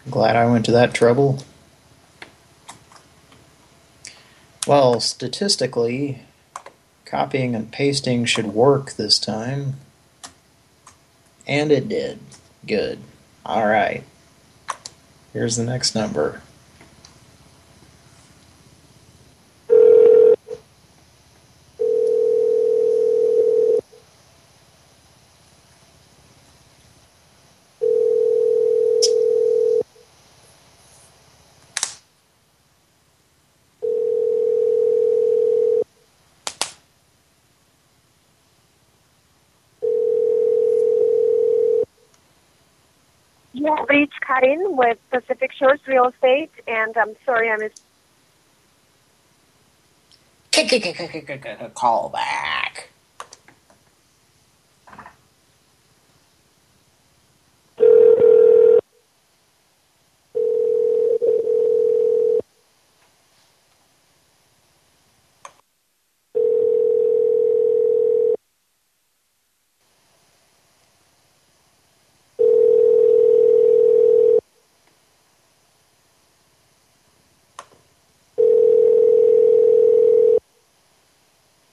Glad I went to that trouble. Well, statistically, copying and pasting should work this time. And it did. Good. All right. Here's the next number. You have with Pacific Shores Real Estate, and I'm sorry I missed. Call back.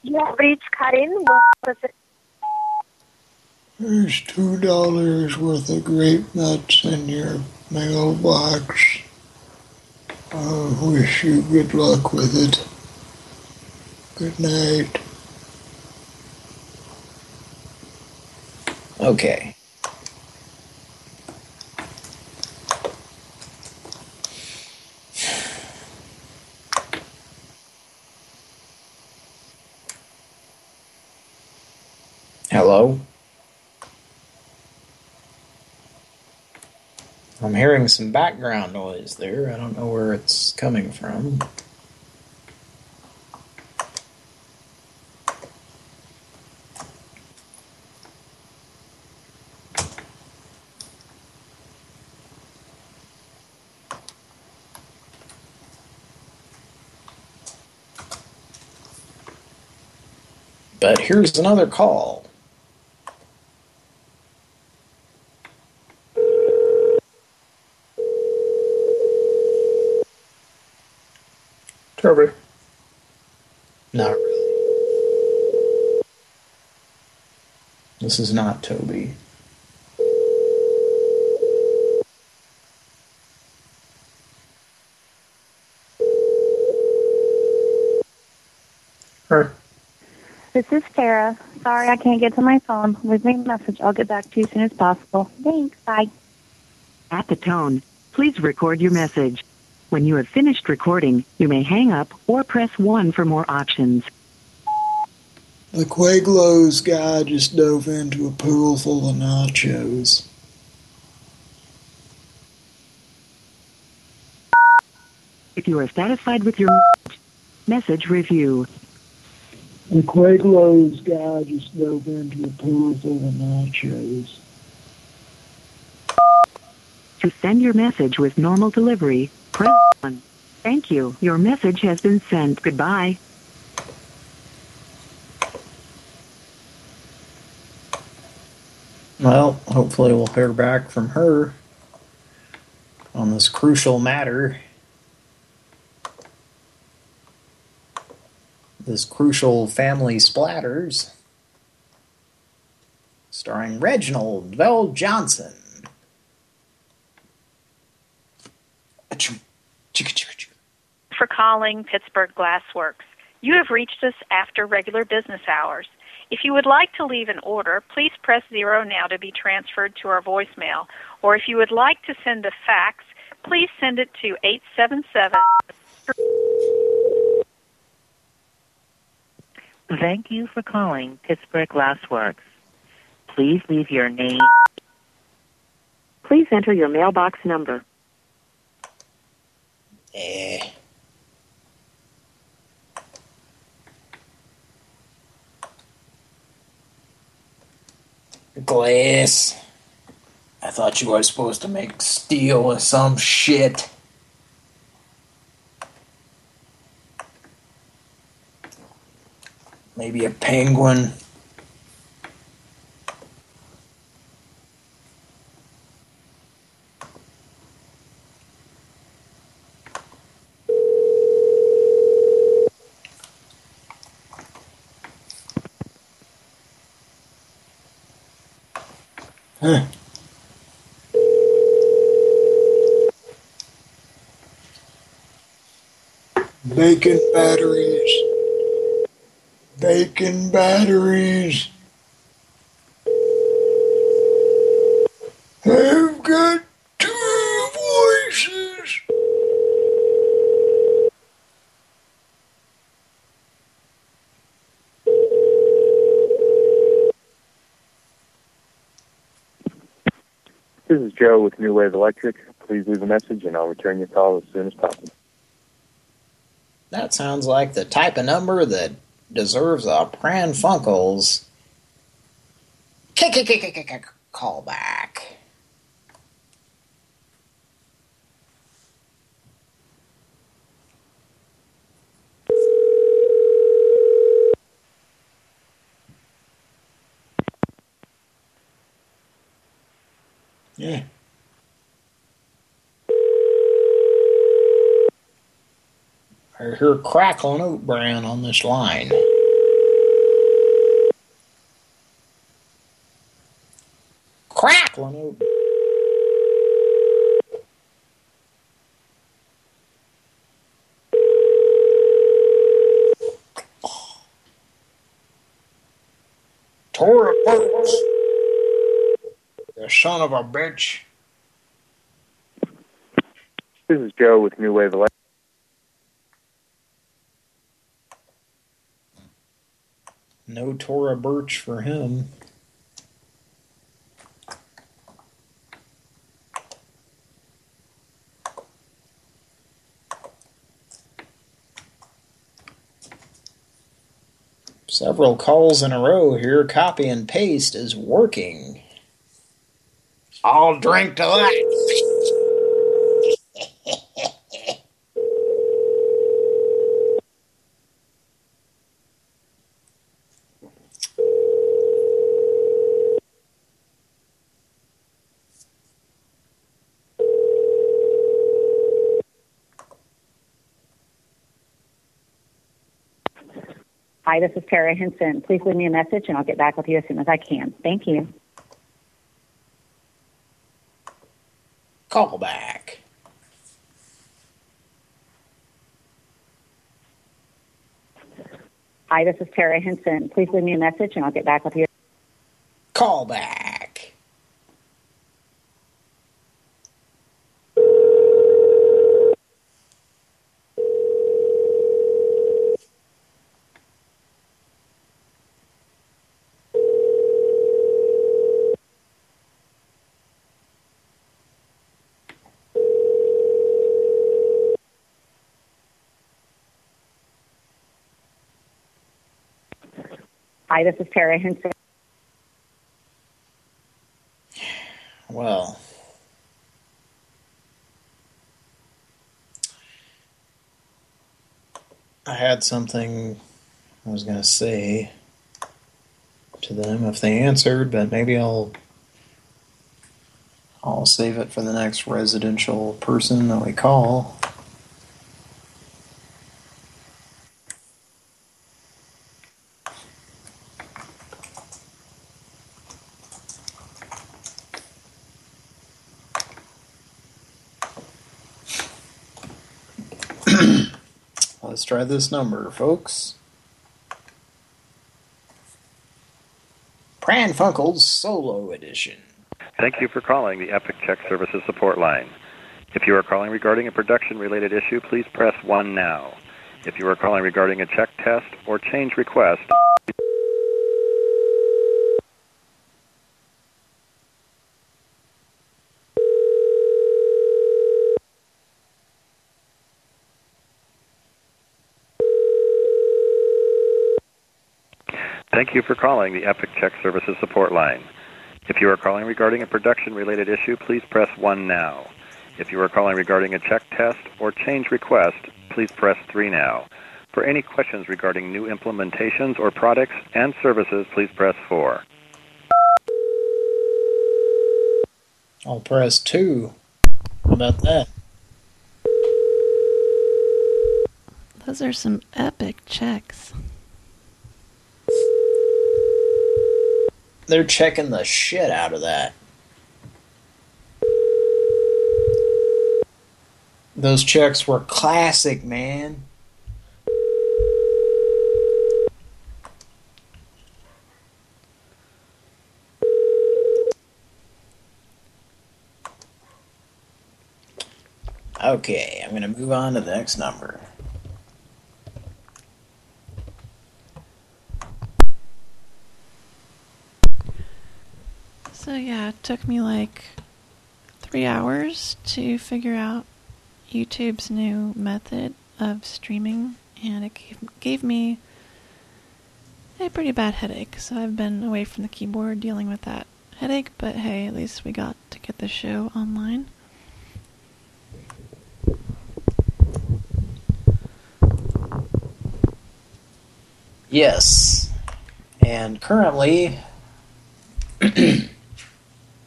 You have reached Karin with There's two dollars worth of grape nuts in your mailbox. I wish you good luck with it. Good night. Okay. Hello? I'm hearing some background noise there. I don't know where it's coming from. But here's another call. Toby. Not really. This is not Toby. Her. This is Tara. Sorry I can't get to my phone. Leave me a message. I'll get back to you as soon as possible. Thanks. Bye. At the tone, please record your message. When you have finished recording, you may hang up or press 1 for more options. The Quaglos guy just dove into a pool full of nachos. If you are satisfied with your message review, The Quaglos guy just dove into a pool full of nachos. to send your message with normal delivery, press 1. Thank you. Your message has been sent. Goodbye. Well, hopefully we'll hear back from her on this crucial matter. This crucial family splatters. Starring Reginald VelJohnson. For calling Pittsburgh Glassworks. You have reached us after regular business hours. If you would like to leave an order, please press zero now to be transferred to our voicemail. Or if you would like to send a fax, please send it to 877. Thank you for calling Pittsburgh Glassworks. Please leave your name. Please enter your mailbox number. Eh. Glass. I thought you were supposed to make steel or some shit. Maybe a penguin. Bacon batteries. Bacon batteries. I've got two voices. This is Joe with New Wave Electric. Please leave a message and I'll return your call as soon as possible. That sounds like the type of number that deserves a Pran Funkels call back. Yeah. Hear crackling oat bran on this line. Crackling oat. Tora Burks. You son of a bitch. This is Joe with New Wave Electric. No Thora Birch for him. Several calls in a row here. Copy and paste is working. I'll drink to that. Hi, this is Tara Henson. Please leave me a message and I'll get back with you as soon as I can. Thank you. Call back. Hi, this is Tara Henson. Please leave me a message and I'll get back with you. Call back. Hi, this is Tara Henson. Well. I had something I was going to say to them if they answered, but maybe I'll I'll save it for the next residential person that we call. Let's this number, folks. Pran Funkel's Solo Edition. Thank you for calling the Epic Check Services support line. If you are calling regarding a production related issue, please press 1 now. If you are calling regarding a check test or change request, Thank you for calling the Epic Check Services support line. If you are calling regarding a production related issue, please press 1 now. If you are calling regarding a check test or change request, please press 3 now. For any questions regarding new implementations or products and services, please press 4. I'll press 2. How about that? Those are some epic checks. They're checking the shit out of that. Those checks were classic, man. Okay, I'm going to move on to the next number. So yeah, it took me like three hours to figure out YouTube's new method of streaming, and it gave, gave me a pretty bad headache. So I've been away from the keyboard dealing with that headache, but hey, at least we got to get the show online. Yes. And currently, (clears throat)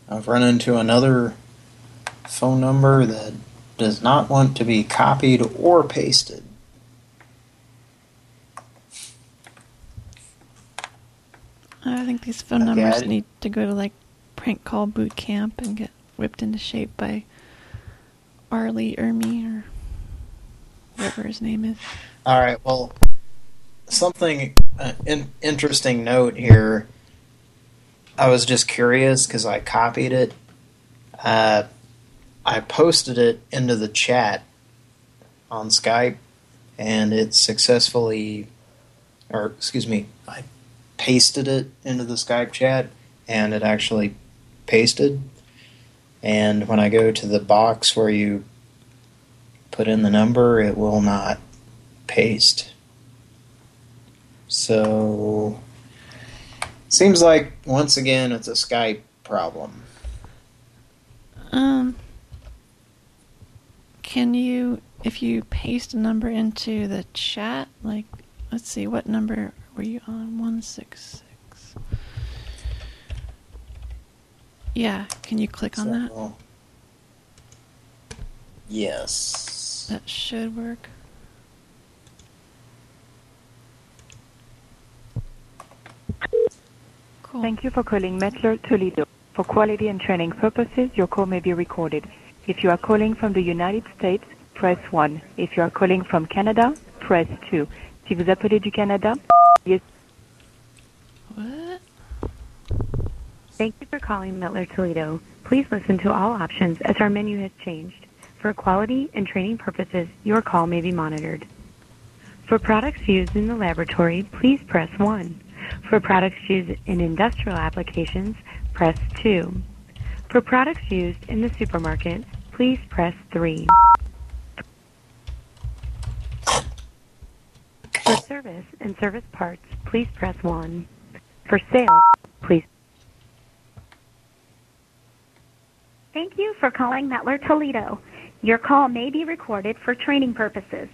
I've run into another phone number that does not want to be copied or pasted. I think these phone Okay, numbers I- need to go to like prank call boot camp and get whipped into shape by R. Lee Ermey or whatever his name is. All right, well, something uh, in, interesting note here. I was just curious because I copied it. Uh, I posted it into the chat on Skype, and it successfully, or excuse me, I pasted it into the Skype chat, and it actually pasted. And when I go to the box where you put in the number, it will not paste. So, seems like once again it's a Skype problem. Um, can you, if you paste a number into the chat, like, let's see, what number were you on? 166. Yeah, can you click on that? Yes. That should work. Thank you for calling Mettler Toledo. For quality and training purposes, your call may be recorded. If you are calling from the United States, press 1. If you are calling from Canada, press 2. Si vous appelez du Canada, yes. What? Thank you for calling Mettler Toledo. Please listen to all options as our menu has changed. For quality and training purposes, your call may be monitored. For products used in the laboratory, please press 1. For products used in industrial applications, press 2. For products used in the supermarket, please press 3. For service and service parts, please press 1. For sale, please. Thank you for calling Mettler Toledo. Your call may be recorded for training purposes.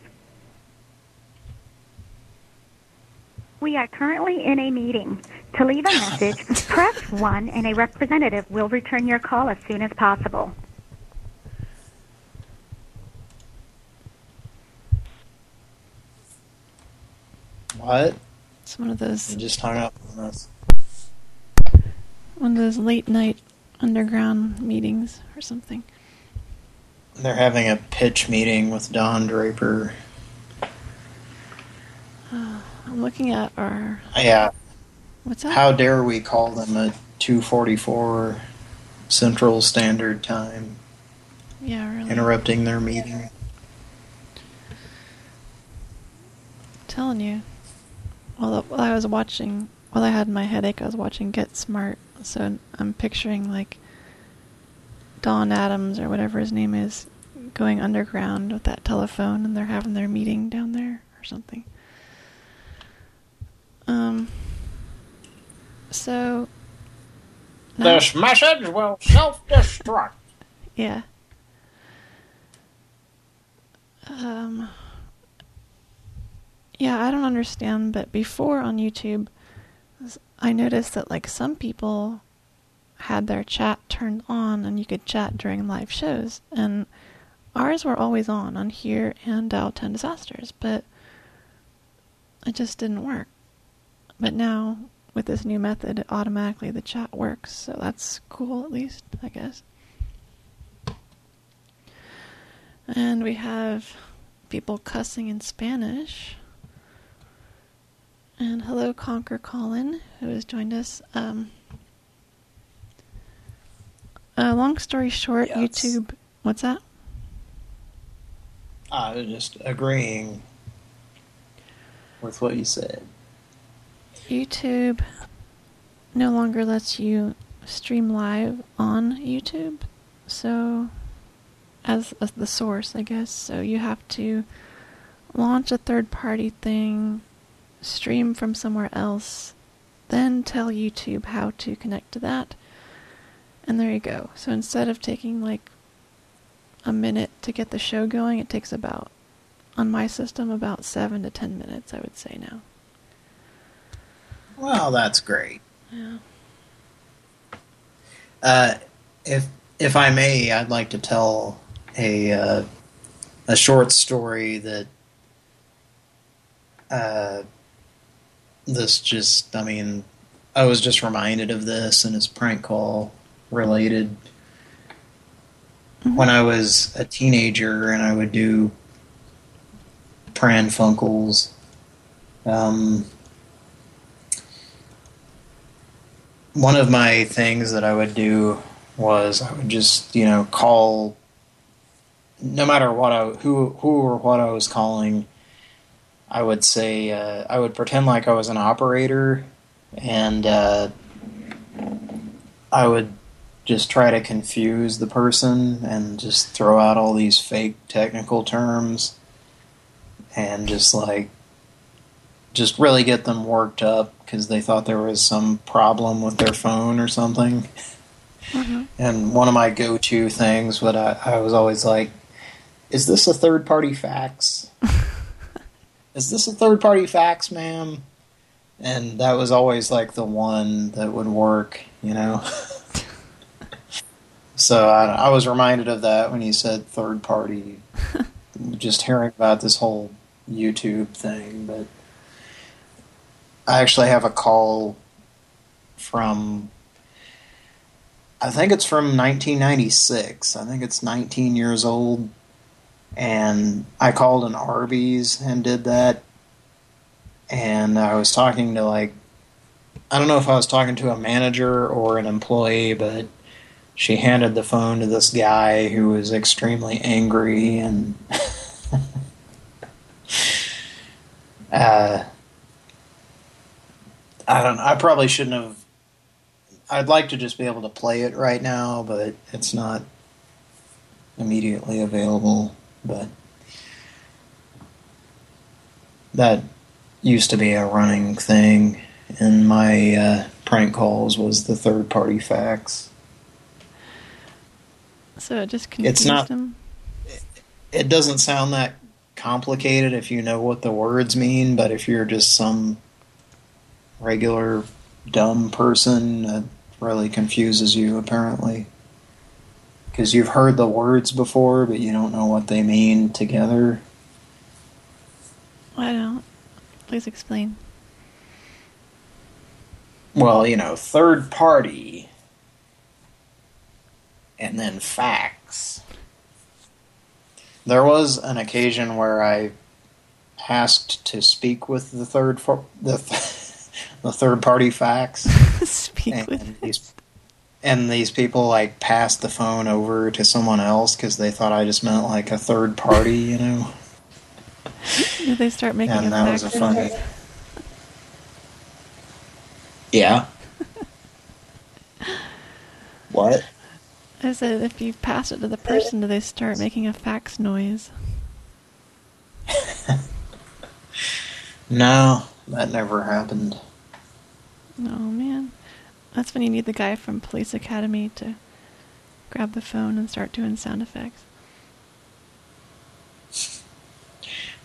We are currently in a meeting. To leave a message, (laughs) press 1 and a representative will return your call as soon as possible. What? It's one of those. You just hung up on us. One of those late night underground meetings or something. They're having a pitch meeting with Don Draper. Uh, I'm looking at our. Yeah. What's that? How dare we call them at 2:44 Central Standard Time? Yeah, really. Interrupting their meeting. telling you. While, while I was watching, while I had my headache, I was watching Get Smart. So I'm picturing like Don Adams or whatever his name is going underground with that telephone, and they're having their meeting down there or something. Um. So. This message will self-destruct. Yeah. Um. Yeah, I don't understand, but before on YouTube, I noticed that like some people had their chat turned on and you could chat during live shows, and ours were always on on here and Dial 10 Disasters, but it just didn't work. But now with this new method, automatically the chat works, so that's cool at least, I guess. And we have people cussing in Spanish. And hello, Conquer Colin, who has joined us. Um, uh, long story short, Yes. YouTube. What's that? I was just agreeing with what you said. YouTube no longer lets you stream live on YouTube. So, as, as the source, I guess. So you have to launch a third party thing, stream from somewhere else, then tell YouTube how to connect to that. And there you go. So instead of taking like a minute to get the show going, it takes about, on my system, about seven to ten minutes, I would say now. Well, that's great. Yeah. Uh, if if I may, I'd like to tell a uh, a short story that uh, this just. I mean, I was just reminded of this, and it's prank call related. When I was a teenager, and I would do Pran Funkels. Um, one of my things that I would do was I would just, you know, call no matter what I who who or what I was calling, I would say uh, I would pretend like I was an operator and uh, I would just try to confuse the person and just throw out all these fake technical terms and just like just really get them worked up because they thought there was some problem with their phone or something. Mm-hmm. And one of my go-to things, what I, I was always like, is this a third-party fax? (laughs) is this a third-party fax, ma'am? And that was always like the one that would work, you know? (laughs) so I, I was reminded of that when you said third-party. (laughs) just hearing about this whole YouTube thing, but I actually have a call from I think it's from 1996. I think it's 19 years old. And I called an Arby's and did that. And I was talking to like I don't know if I was talking to a manager or an employee, but she handed the phone to this guy who was extremely angry and (laughs) uh I don't know. I probably shouldn't have. I'd like to just be able to play it right now, but it's not immediately available. But that used to be a running thing in my uh, prank calls was the third-party fax. So it just confused It's not- him. It doesn't sound that complicated if you know what the words mean, but if you're just some regular dumb person, that really confuses you, apparently. Because you've heard the words before, but you don't know what they mean together. I don't. Please explain. Well, you know, third party, and then facts. There was an occasion where I asked to speak with the third for, the the third party fax. (laughs) speak and, with and these and these people like passed the phone over to someone else because they thought I just meant like a third party, you know. Did they start making a and that was a funny. noise? Yeah. (laughs) what? I said, if you pass it to the person, do they start making a fax noise? (laughs) No, that never happened. Oh man, that's when you need the guy from Police Academy to grab the phone and start doing sound effects.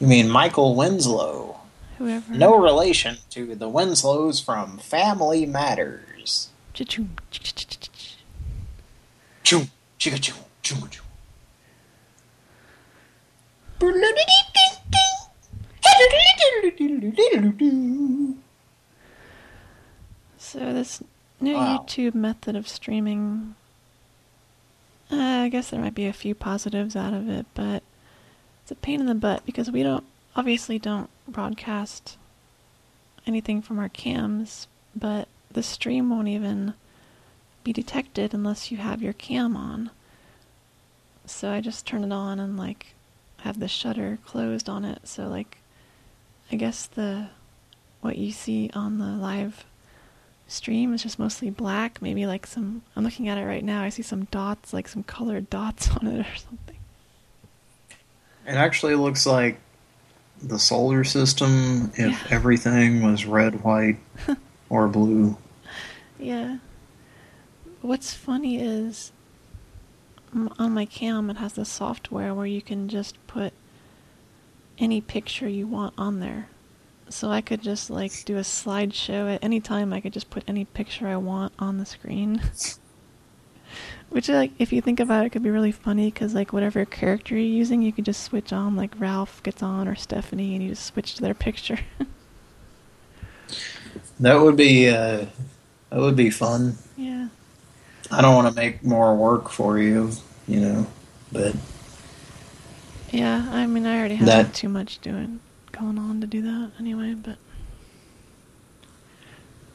You mean Michael Winslow? Whoever. No relation to the Winslows from Family Matters. Cha-choom. Choom, chicka choom, choom, choom. So this new Wow. YouTube method of streaming, uh, I guess there might be a few positives out of it, but it's a pain in the butt because we don't obviously don't broadcast anything from our cams, but the stream won't even be detected unless you have your cam on. So I just turn it on and like have the shutter closed on it. So like I guess the what you see on the live stream is just mostly black. Maybe like some I'm looking at it right now. I see some dots, like some colored dots (laughs) on it or something. It actually looks like the solar system if everything was red, white, (laughs) or blue. Yeah. What's funny is on my cam it has the software where you can just put any picture you want on there. So I could just like do a slideshow at any time. I could just put any picture I want on the screen. (laughs) Which like if you think about it could be really funny cuz like whatever character you're using, you could just switch on like Ralph gets on or Stephanie and you just switch to their picture. (laughs) That would be uh, that would be fun. yeah. I don't want to make more work for you, you know, but Yeah, I mean, I already have That- too much doing going on to do that anyway. But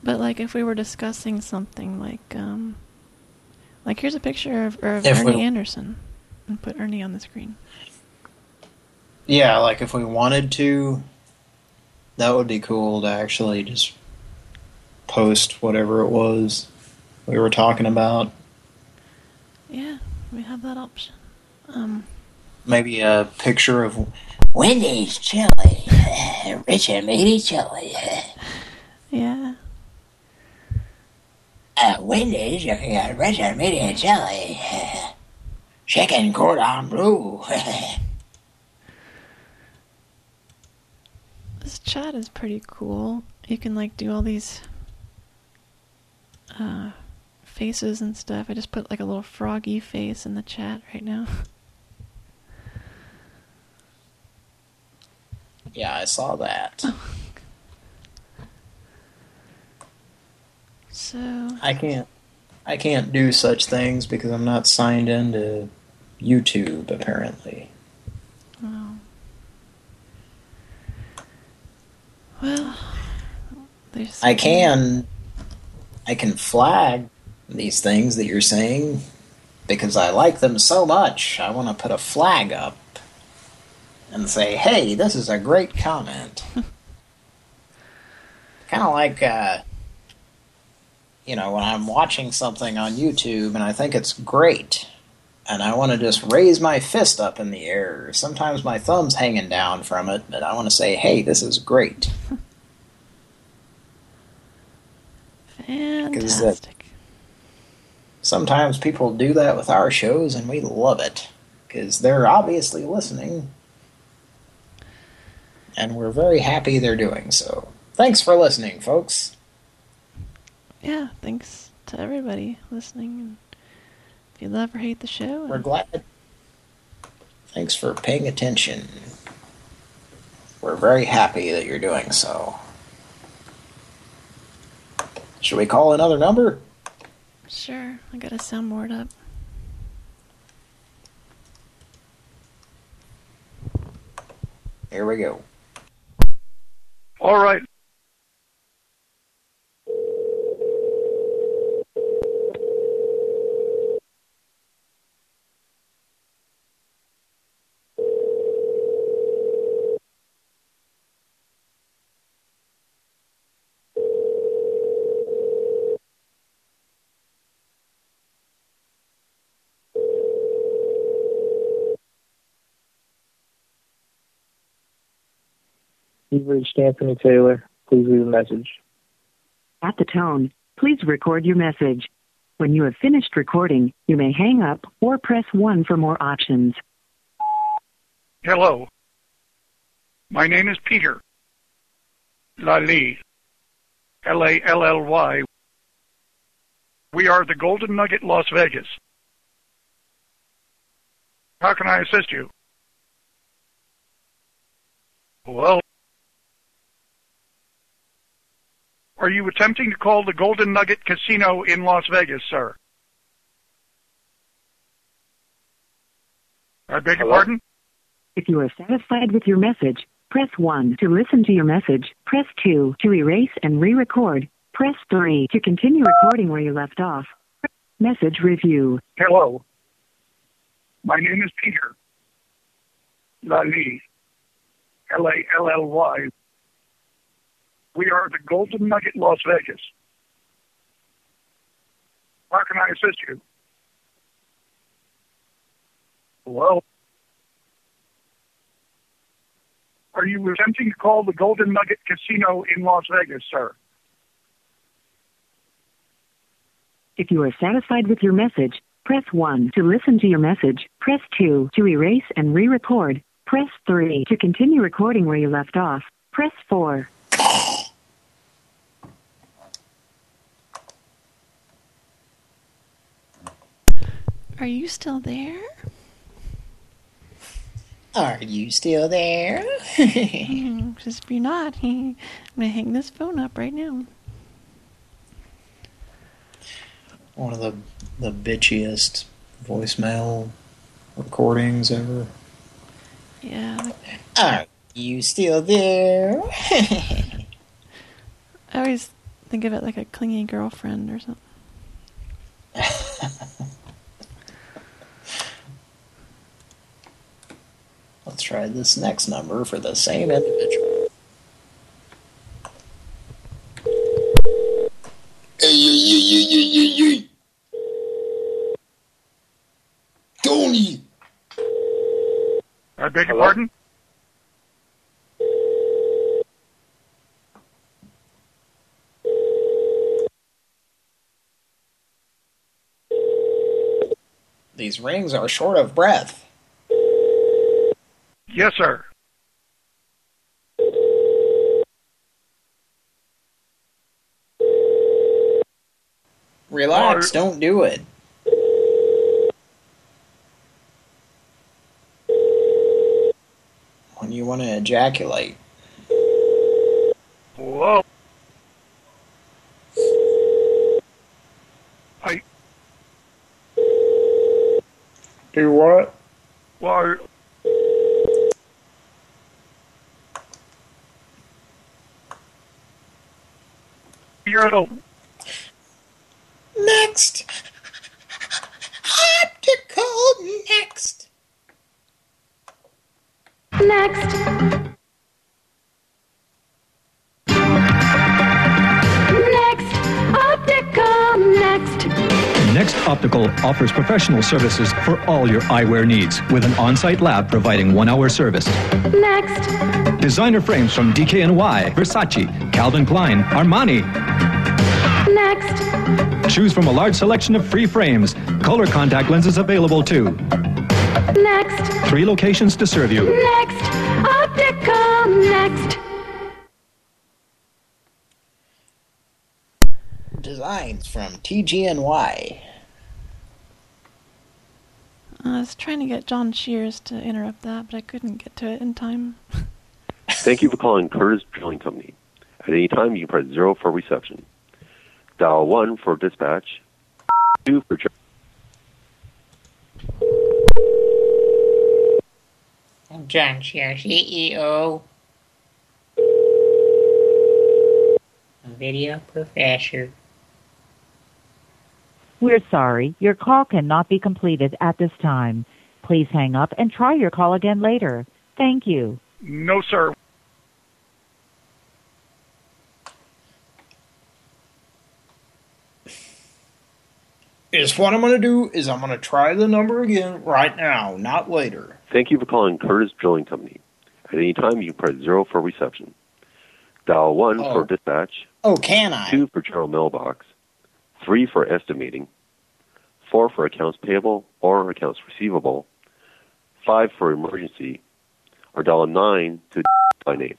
but like if we were discussing something like um like here's a picture of, of Ernie we- Anderson and put Ernie on the screen. yeah, like if we wanted to, that would be cool to actually just post whatever it was we were talking about. Yeah, we have that option. Um, Maybe a picture of Wendy's chili. (laughs) Richard Meaty chili. yeah. Uh, Wendy's, got Richard Meaty chili. (laughs) Chicken cordon bleu. (laughs) This chat is pretty cool. You can like do all these uh faces and stuff. I just put like a little froggy face in the chat right now. Yeah, I saw that. Oh, so I can't I can't do such things because I'm not signed into YouTube apparently. Oh. Well, there's. I can I can flag these things that you're saying because I like them so much. I want to put a flag up and say, "Hey, this is a great comment." (laughs) kind of like uh you know, when I'm watching something on YouTube and I think it's great, and I want to just raise my fist up in the air. Sometimes my thumb's hanging down from it, but I want to say, hey, this is great. (laughs) Fantastic. sometimes people do that with our shows, and we love it because they're obviously listening, and we're very happy they're doing so. Thanks for listening, folks. Yeah, thanks to everybody listening. If you love or hate the show, We're glad. Thanks for paying attention. We're very happy that you're doing so. Should we call another number? sure, I got a soundboard up. Here we go. All right. You've reached Anthony Taylor. Please leave a message. At the tone, please record your message. When you have finished recording, you may hang up or press 1 for more options. Hello. My name is Peter. Lally. L-A-L-L-Y. We are the Golden Nugget Las Vegas. How can I assist you? Well, are you attempting to call the Golden Nugget Casino in Las Vegas, sir? I beg your Hello? pardon? If you are satisfied with your message, press 1 to listen to your message, press 2 to erase and re-record, press 3 to continue recording where you left off. Message review. Hello. My name is Peter. Lally. L-A-L-L-Y. We are the Golden Nugget Las Vegas. How can I assist you? Hello? are you attempting to call the Golden Nugget Casino in Las Vegas, sir? If you are satisfied with your message, press 1 to listen to your message, press 2 to erase and re-record, press 3 to continue recording where you left off, press 4. Are you still there? Are you still there? Because if you're not, (laughs) I'm gonna hang this phone up right now. One of the the bitchiest voicemail recordings ever. Yeah. Are you still there? (laughs) I always think of it like a clingy girlfriend or something. (laughs) Let's try this next number for the same individual. Hey, hey, hey, hey, hey, hey, hey. Tony! I beg your pardon? These rings are short of breath. Yes, sir. Relax, don't do it. When you want to ejaculate. Professional services for all your eyewear needs with an on-site lab providing one-hour service. Next. Designer frames from DKNY, Versace, Calvin Klein, Armani. Next. Choose from a large selection of free frames. Color contact lenses available too. Next. Three locations to serve you. Next. Opticom. Next. Designs from TGNY. I was trying to get John Shears to interrupt that, but I couldn't get to it in time. (laughs) Thank you for calling Curtis Drilling Company. At any time, you can press zero for reception. Dial one for dispatch. Two for. I'm John Shears, CEO. Video professor. We're sorry, your call cannot be completed at this time. Please hang up and try your call again later. Thank you. No, sir. Is what I'm going to do is I'm going to try the number again right now, not later. Thank you for calling Curtis Drilling Company. At any time, you press zero for reception. Dial one for oh. dispatch. Oh, can I? Two for general mailbox. Three for estimating. Four for accounts payable or accounts receivable. Five for emergency. Or dollar nine to (laughs) by name.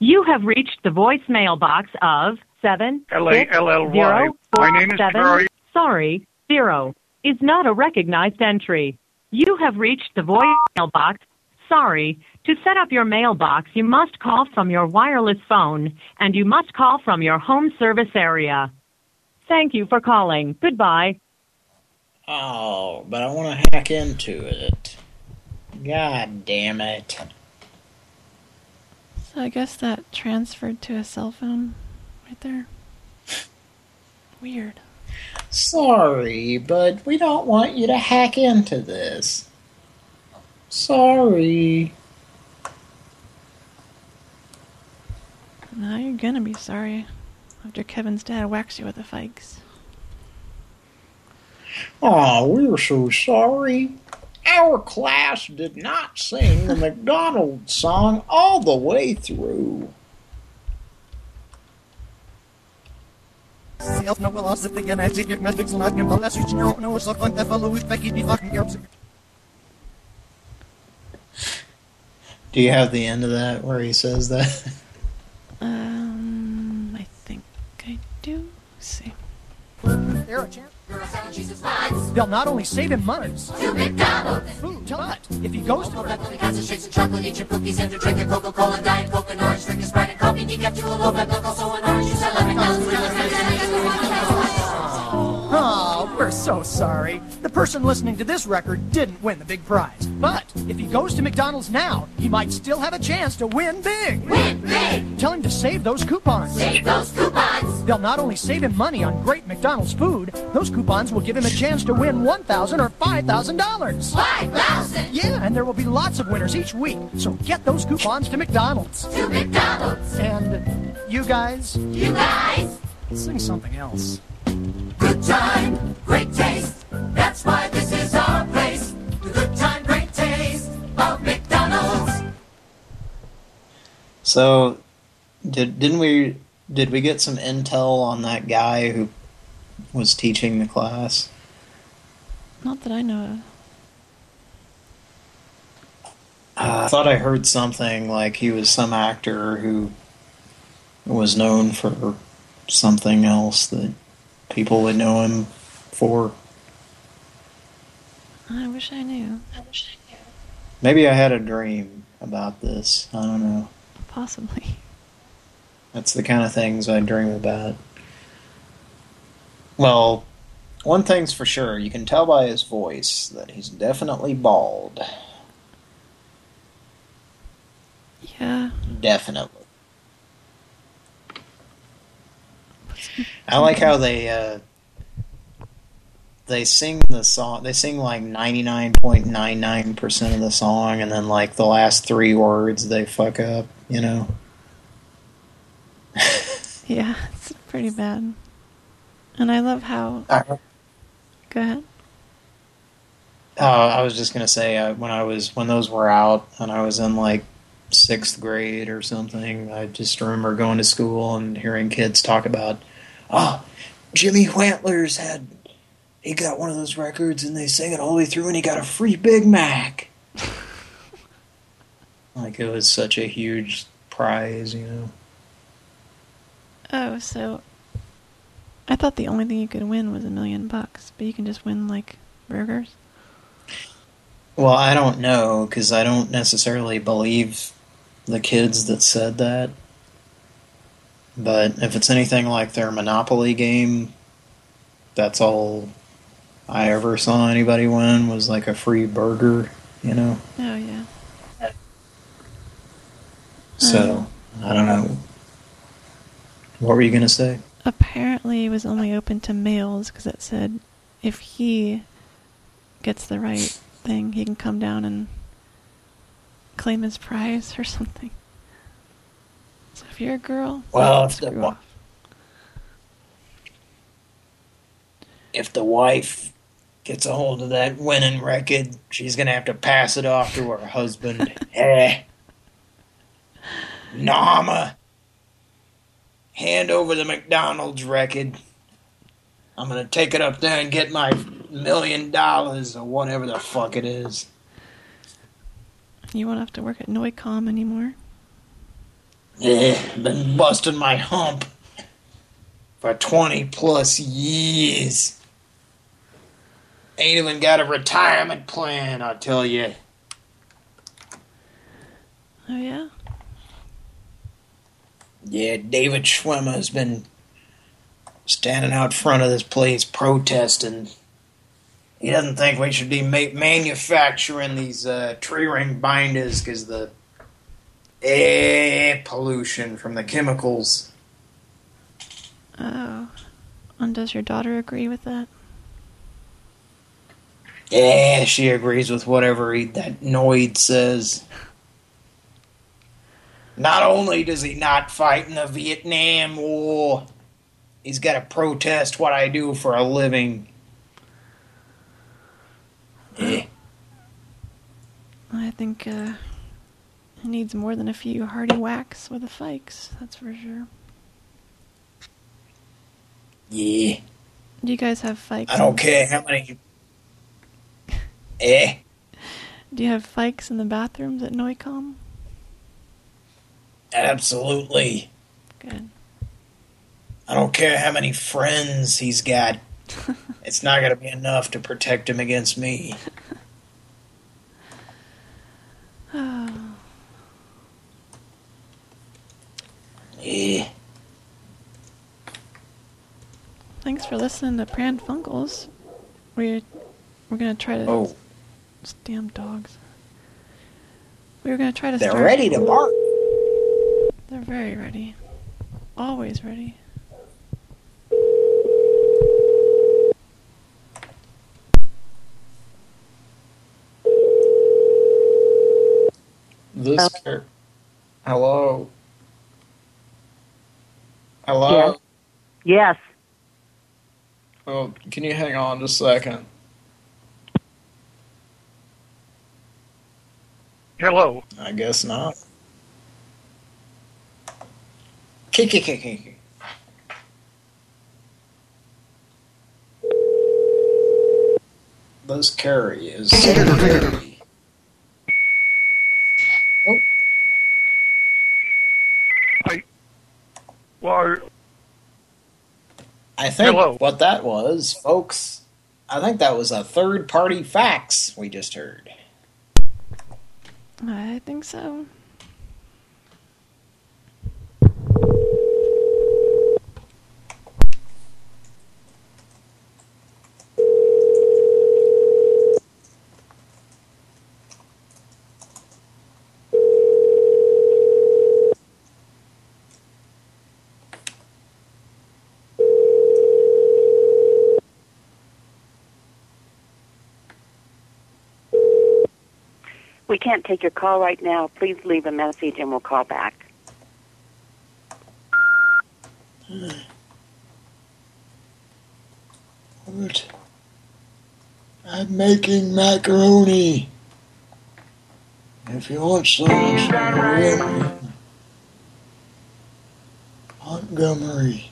You have reached the voicemail box of seven six L-A-L-L-Y. zero My name is seven- Terry. Sorry, zero is not a recognized entry. You have reached the voicemail box. Sorry. To set up your mailbox, you must call from your wireless phone, and you must call from your home service area. Thank you for calling. Goodbye. Oh, but I want to hack into it. God damn it. So I guess that transferred to a cell phone right there. Weird. Sorry, but we don't want you to hack into this. Sorry. Now you're gonna be sorry after Kevin's dad whacks you with the fikes. Oh, we're so sorry. Our class did not sing the McDonald's song all the way through. Do you have the end of that where he says that? Um, I think I do. Let's see. A. They'll not only save him money, To McDonald's. food, but if he goes to Cans of shakes and chocolate, eat your cookies and drink your Coca-Cola, Diet Coke and orange, drink a Sprite and coffee, decaf, Juul, red milk, also an orange juice. I love McDonald's. Oh, we're so sorry. The person listening to this record didn't win the big prize. But if he goes to McDonald's now, he might still have a chance to win big. Win big. Tell him to save those coupons. Save those coupons. They'll not only save him money on great McDonald's food, those coupons will give him a chance to win 1,000 or $5,000. 5000 Yeah, and there will be lots of winners each week. So get those coupons to McDonald's. To McDonald's. And you guys, You guys. sing something else. Good time, great taste. That's why this is our place. The good time, great taste of McDonald's. So, did didn't we did we get some intel on that guy who was teaching the class? Not that I know of. Uh, I thought I heard something like he was some actor who was known for something else that people would know him for. I wish I knew. Maybe I had a dream about this. I don't know. Possibly. That's the kind of things I dream about. Well, one thing's for sure. You can tell by his voice that he's definitely bald. Yeah. Definitely. I like how they uh, they sing the song. They sing like ninety nine point nine nine percent of the song, and then like the last three words they fuck up. You know. (laughs) Yeah, it's pretty bad. And I love how. Go ahead. Uh, I was just gonna say uh, when I was when those were out and I was in like sixth grade or something, I just remember going to school and hearing kids talk about, oh, Jimmy Wantler's had he got one of those records and they sang it all the way through and he got a free Big Mac. (laughs) like it was such a huge prize, you know. Oh, so. I thought the only thing you could win was a million bucks, but you can just win, like, burgers? Well, I don't know because I don't necessarily believe the kids that said that. But if it's anything like their Monopoly game, that's all I ever saw anybody win was like a free burger, you know? Oh, yeah. So, um, I don't know. What were you going to say? Apparently, it was only open to males because it said if he gets the right thing, he can come down and claim his prize or something. So if you're a girl, Well, if the, screw wa- off. if the wife gets a hold of that winning record, she's going to have to pass it off to her husband. (laughs) eh. Nama. Hand over the McDonald's record. I'm going to take it up there and get my million dollars or whatever the fuck it is. you won't have to work at Norcom anymore. Yeah, been busting my hump for 20 plus years. Ain't even got a retirement plan, I tell you. Oh, yeah? Yeah, David Schwimmer's been standing out front of this place protesting. He doesn't think we should be ma- manufacturing these uh, tree ring binders because the air pollution from the chemicals. Oh. And does your daughter agree with that? Yeah, she agrees with whatever he, that Noid says. Not only does he not fight in the Vietnam War, he's got to protest what I do for a living. I think uh, it needs more than a few hardy whacks with the fikes, that's for sure. Yeah. Do you guys have fikes? I don't care how many. (laughs) Eh? Do you have fikes in the bathrooms at Norcom? Absolutely. Good. I don't care how many friends he's got. (laughs) it's not going to be enough to protect him against me. (laughs) Oh. Yeah. Thanks for listening to Pran Funkels. We're we're gonna try to. Oh. Those Damn dogs. We were gonna try to. They're start- ready to bark. They're very ready. Always ready. This car- Hello. Hello. Yes. Oh, can you hang on just a second? Hello. I guess not. Kick, kick, kick, kick. This is Well, I think Hello. what that was, folks, I think that was a third-party fax we just heard. I think so. Can't take your call right now. Please leave a message and we'll call back. I'm making macaroni. If you want some, Montgomery.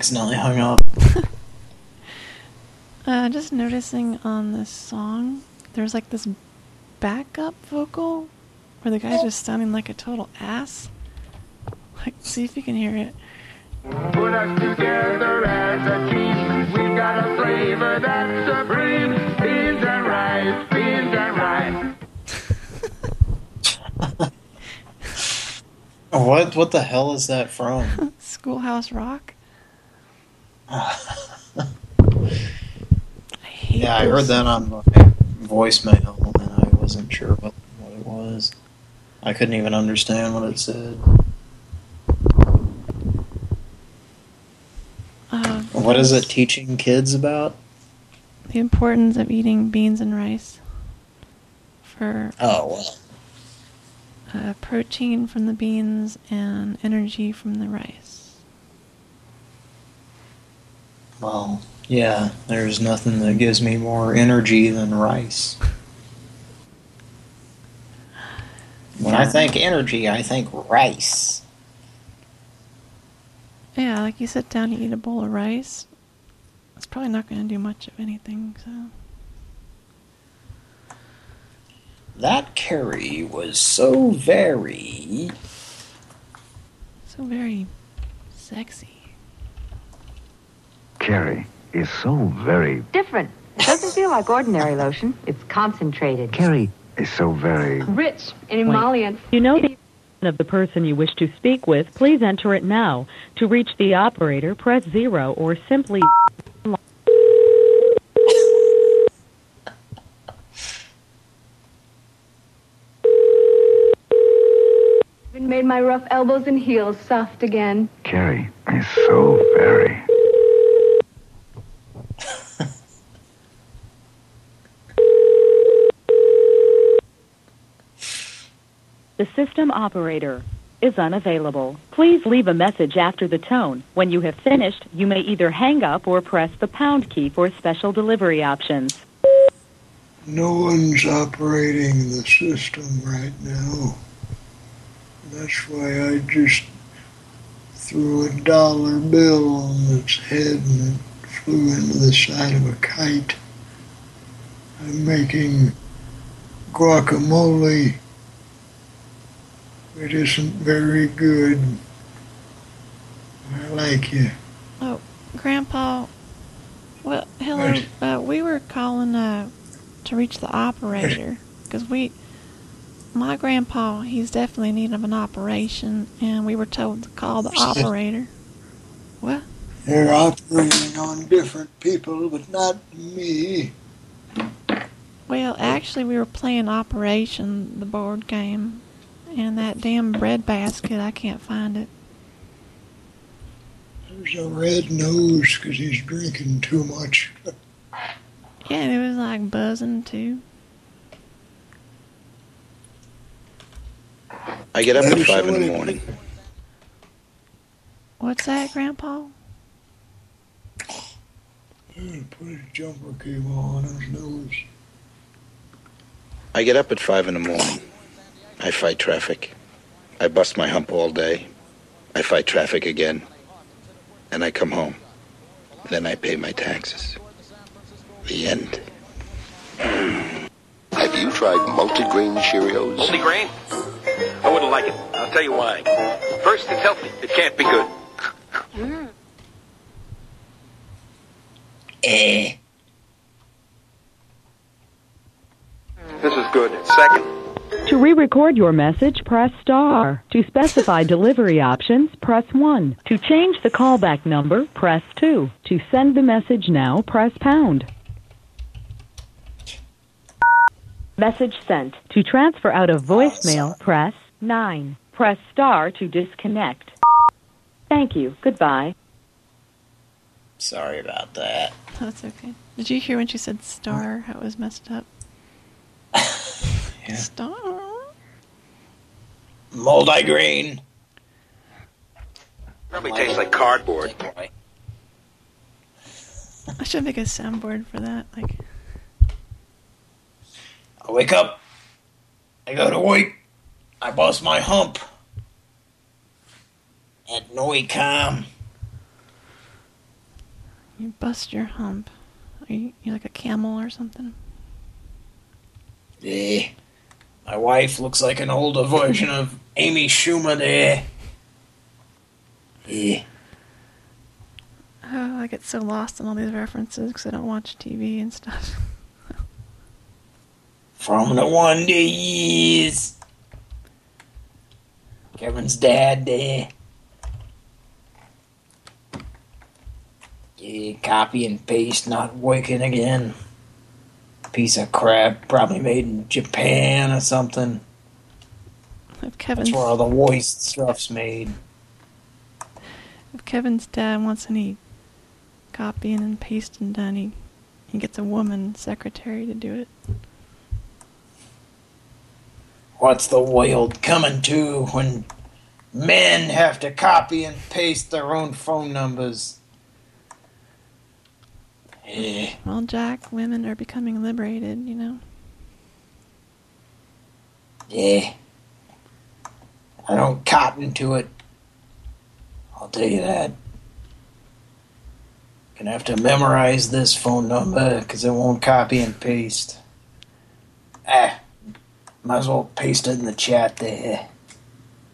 Accidentally hung up. (laughs) Uh, just noticing on this song, there's like this backup vocal where the guy's just sounding like a total ass. Like, see if you can hear it. Put us together as a team. We've got a flavor that's supreme. Beans and rice, beans and rice. (laughs) What what the hell is that from? (laughs) Schoolhouse Rock. Yeah, I heard that on my voicemail and I wasn't sure what, what it was. I couldn't even understand what it said. Uh, What is it teaching kids about? The importance of eating beans and rice for Oh, well. uh, protein from the beans and energy from the rice. Well, yeah, there's nothing that gives me more energy than rice. When I think energy, I think rice. Yeah, like you sit down, you eat a bowl of rice. It's probably not going to do much of anything. So That curry was so very... so very sexy. Keri is so very. Different. It doesn't feel like ordinary lotion. It's concentrated. Keri is so very. Rich in emollients. You know the of the person you wish to speak with, please enter it now. To reach the operator, press zero or simply Even made my rough elbows and heels soft again. Keri is so very. The system operator is unavailable. Please leave a message after the tone. When you have finished, you may either hang up or press the pound key for special delivery options. No one's operating the system right now. That's why I just threw a dollar bill on its head and it flew into the side of a kite. I'm making guacamole. It isn't very good. I like you. Oh, Grandpa. Well, hello. Uh, we were calling uh, to reach the operator (laughs) because we, my grandpa, he's definitely in need of an operation, and we were told to call the (laughs) operator. What? They're operating on different people, but not me. Well, actually, we were playing Operation, the board game, and that damn bread basket, I can't find it. There's a red nose because he's drinking too much. Yeah, and it was like buzzing too. I get up at five in the morning. What's that, Grandpa? Put his jumper cable on his nose. I get up at five in the morning. I fight traffic. I bust my hump all day. I fight traffic again. And I come home. Then I pay my taxes. The end. Have you tried multigrain Cheerios? Multigrain? I wouldn't like it. I'll tell you why. First, it's healthy. It can't be good. (laughs) Eh. This is good. Second, To re-record your message, press star. To specify delivery options, press 1. To change the callback number, press 2. To send the message now, press pound. Message sent. To transfer out of voicemail, press 9. Press star to disconnect. Thank you. Goodbye. Sorry about that. That's okay. Did you hear when she said star, how it was messed up? (laughs) Star. Moldy green. Probably tastes like cardboard. I should make a soundboard for that. Like, I wake up. I go to work. I bust my hump. At Norcom. you bust your hump. Are you you like a camel or something? Yeah. My wife looks like an older version of Amy Schumer there. Yeah. Oh, I get so lost in all these references because I don't watch TV and stuff. (laughs) From the Wonder Years. Kevin's dad there. Yeah, copy and paste not working again. Piece of crap, probably made in Japan or something. Kevin's, That's where all the waste stuff's made. if Kevin's dad wants any copying and pasting done, he, he gets a woman secretary to do it. What's the world coming to when men have to copy and paste their own phone numbers? Eh, Well, Jack, women are becoming liberated, you know. yeah. I don't cotton to it. I'll tell you that. Gonna have to memorize this phone number because it won't copy and paste. Ah, might as well paste it in the chat there.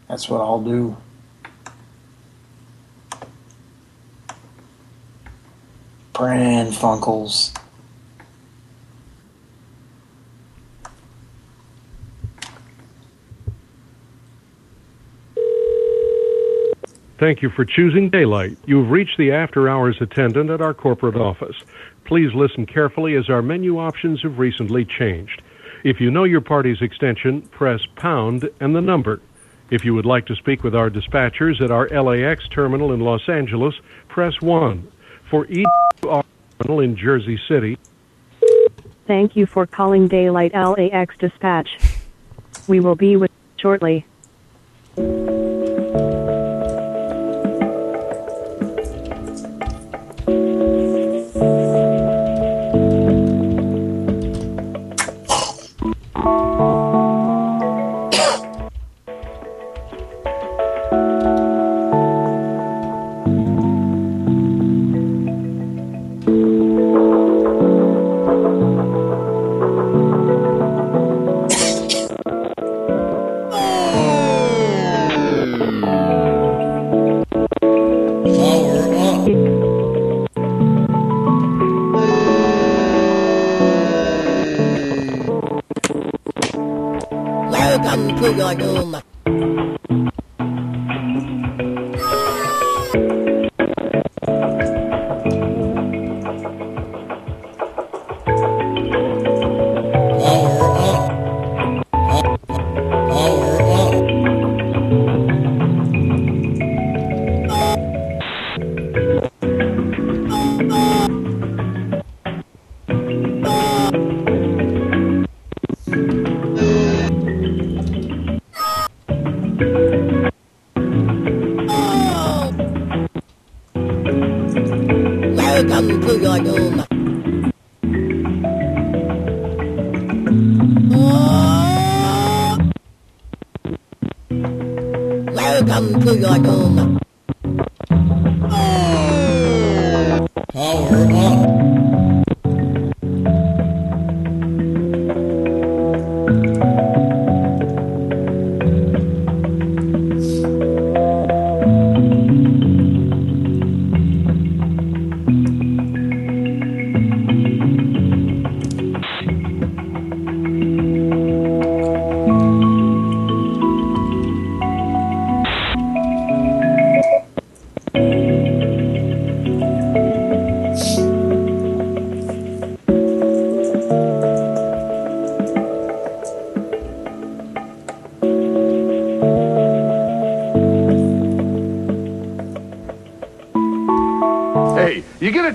That's what I'll do. Pran Funkels. Thank you for choosing Daylight. You've reached the after hours attendant at our corporate office. Please listen carefully as our menu options have recently changed. If you know your party's extension, press pound and the number. If you would like to speak with our dispatchers at our LAX terminal in Los Angeles, press 1. For EWR in Jersey City, Thank you for calling Daylight LAX Dispatch. We will be with you shortly.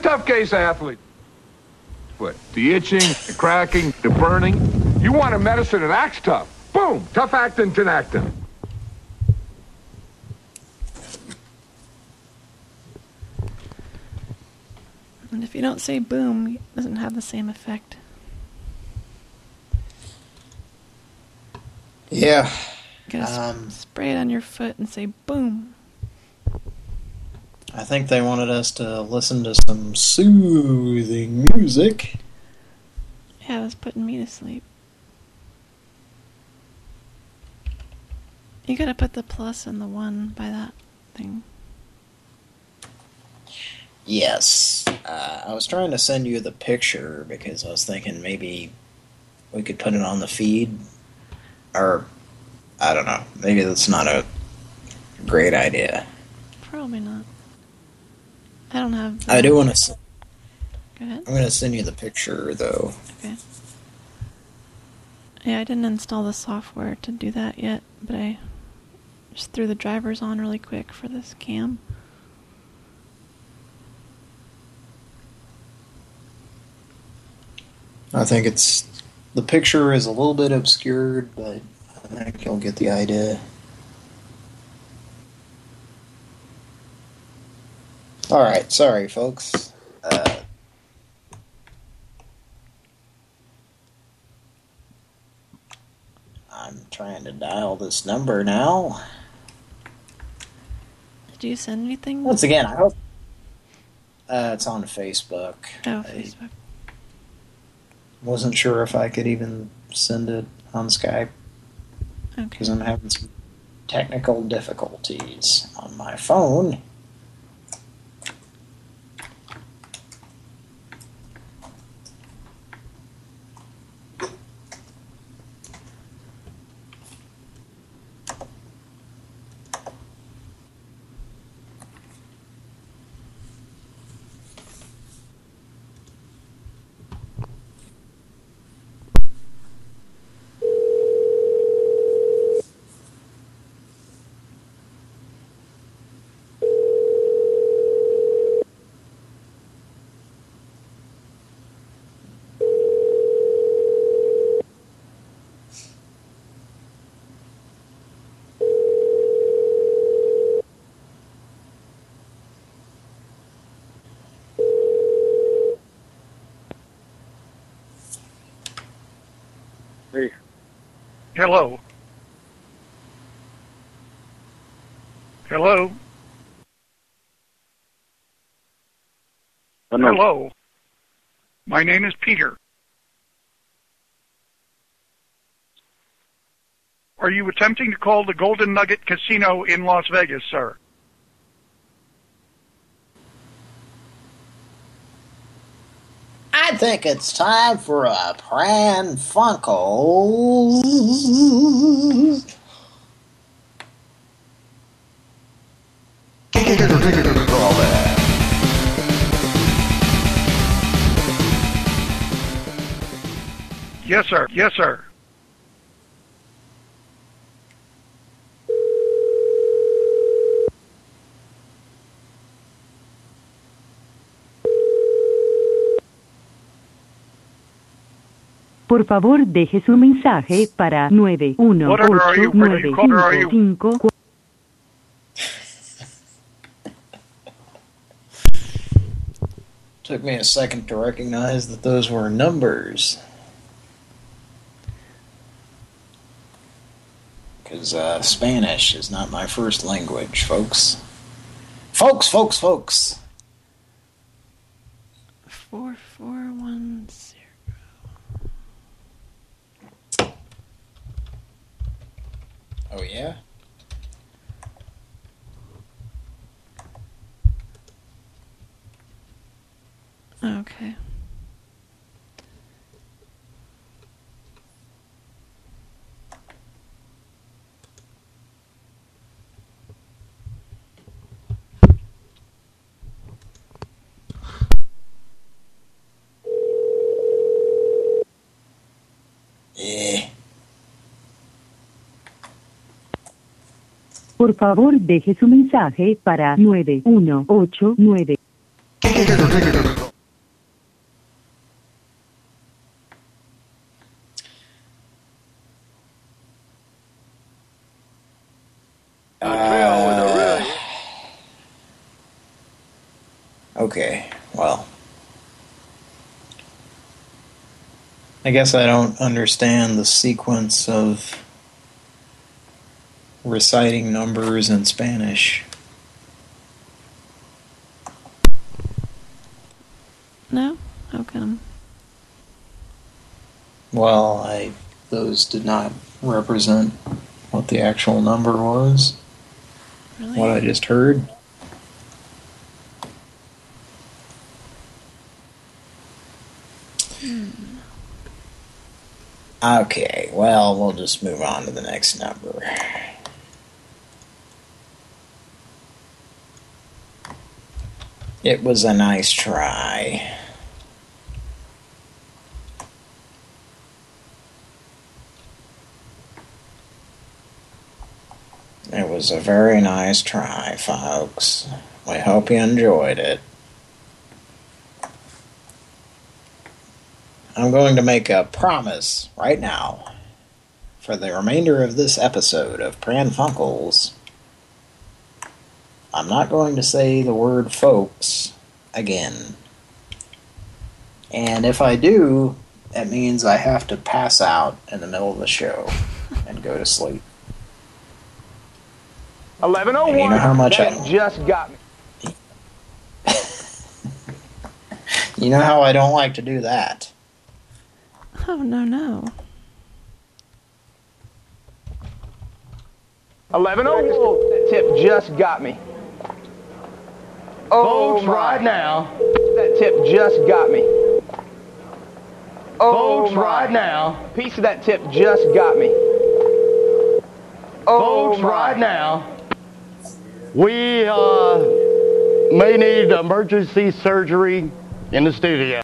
Tough case athlete. What? The itching, the cracking, the burning. You want a medicine that acts tough. Boom! Tough actin, tinactin. And if you don't say boom, it doesn't have the same effect. Yeah. You gotta s- Um, spray it on your foot and say boom. I think they wanted us to listen to some soothing music. Yeah, it was putting me to sleep. You gotta put the plus and the one by that thing. Yes. Uh, I was trying to send you the picture because I was thinking maybe we could put it on the feed. Or, I don't know. Maybe that's not a great idea. Probably not. I don't have. I do want to... Go ahead. I'm going to send you the picture, though. Okay. Yeah, I didn't install the software to do that yet, but I just threw the drivers on really quick for this cam. I think it's... The picture is a little bit obscured, but I think you'll get the idea. Alright, sorry, folks. Uh, I'm trying to dial this number now. Did you send anything? Once again, I hope... Uh, it's on Facebook. Oh, I Facebook. wasn't sure if I could even send it on Skype. Okay. Because I'm having some technical difficulties on my phone. Hey. Hello. Hello. Hello. Hello. My name is Peter. Are you attempting to call the Golden Nugget Casino in Las Vegas, sir? I think it's time for a Pran Funkel. Yes, sir. Yes, sir. Por favor, deje su mensaje para What order are you? Are you called or are you? 918 Took me a second to recognize that those were numbers. Because uh, Spanish is not my first language, folks. Folks, folks, folks. Four four one zero. Oh, yeah? Okay. Por favor, deje su mensaje para 9189. Ah. Okay, well. I guess I don't understand the sequence of reciting numbers in Spanish. No? How come? Well, I those did not represent what the actual number was. Really? What I just heard. Hmm. Okay, well, we'll just move on to the next number. It was a nice try. It was a very nice try, folks. We hope you enjoyed it. I'm going to make a promise right now for the remainder of this episode of Pran Funkels. I'm not going to say the word folks again. And if I do, that means I have to pass out in the middle of the show and go to sleep. 1101. You know how much oh that I- just got me. (laughs) You know how I don't like to do that. Oh, no, no. 1101. That tip just got me. Oh, Folks, right now. That tip just got me. Oh, Folks, right now. Piece of that tip just got me. Oh, Folks, right now. We uh, may need emergency surgery in the studio.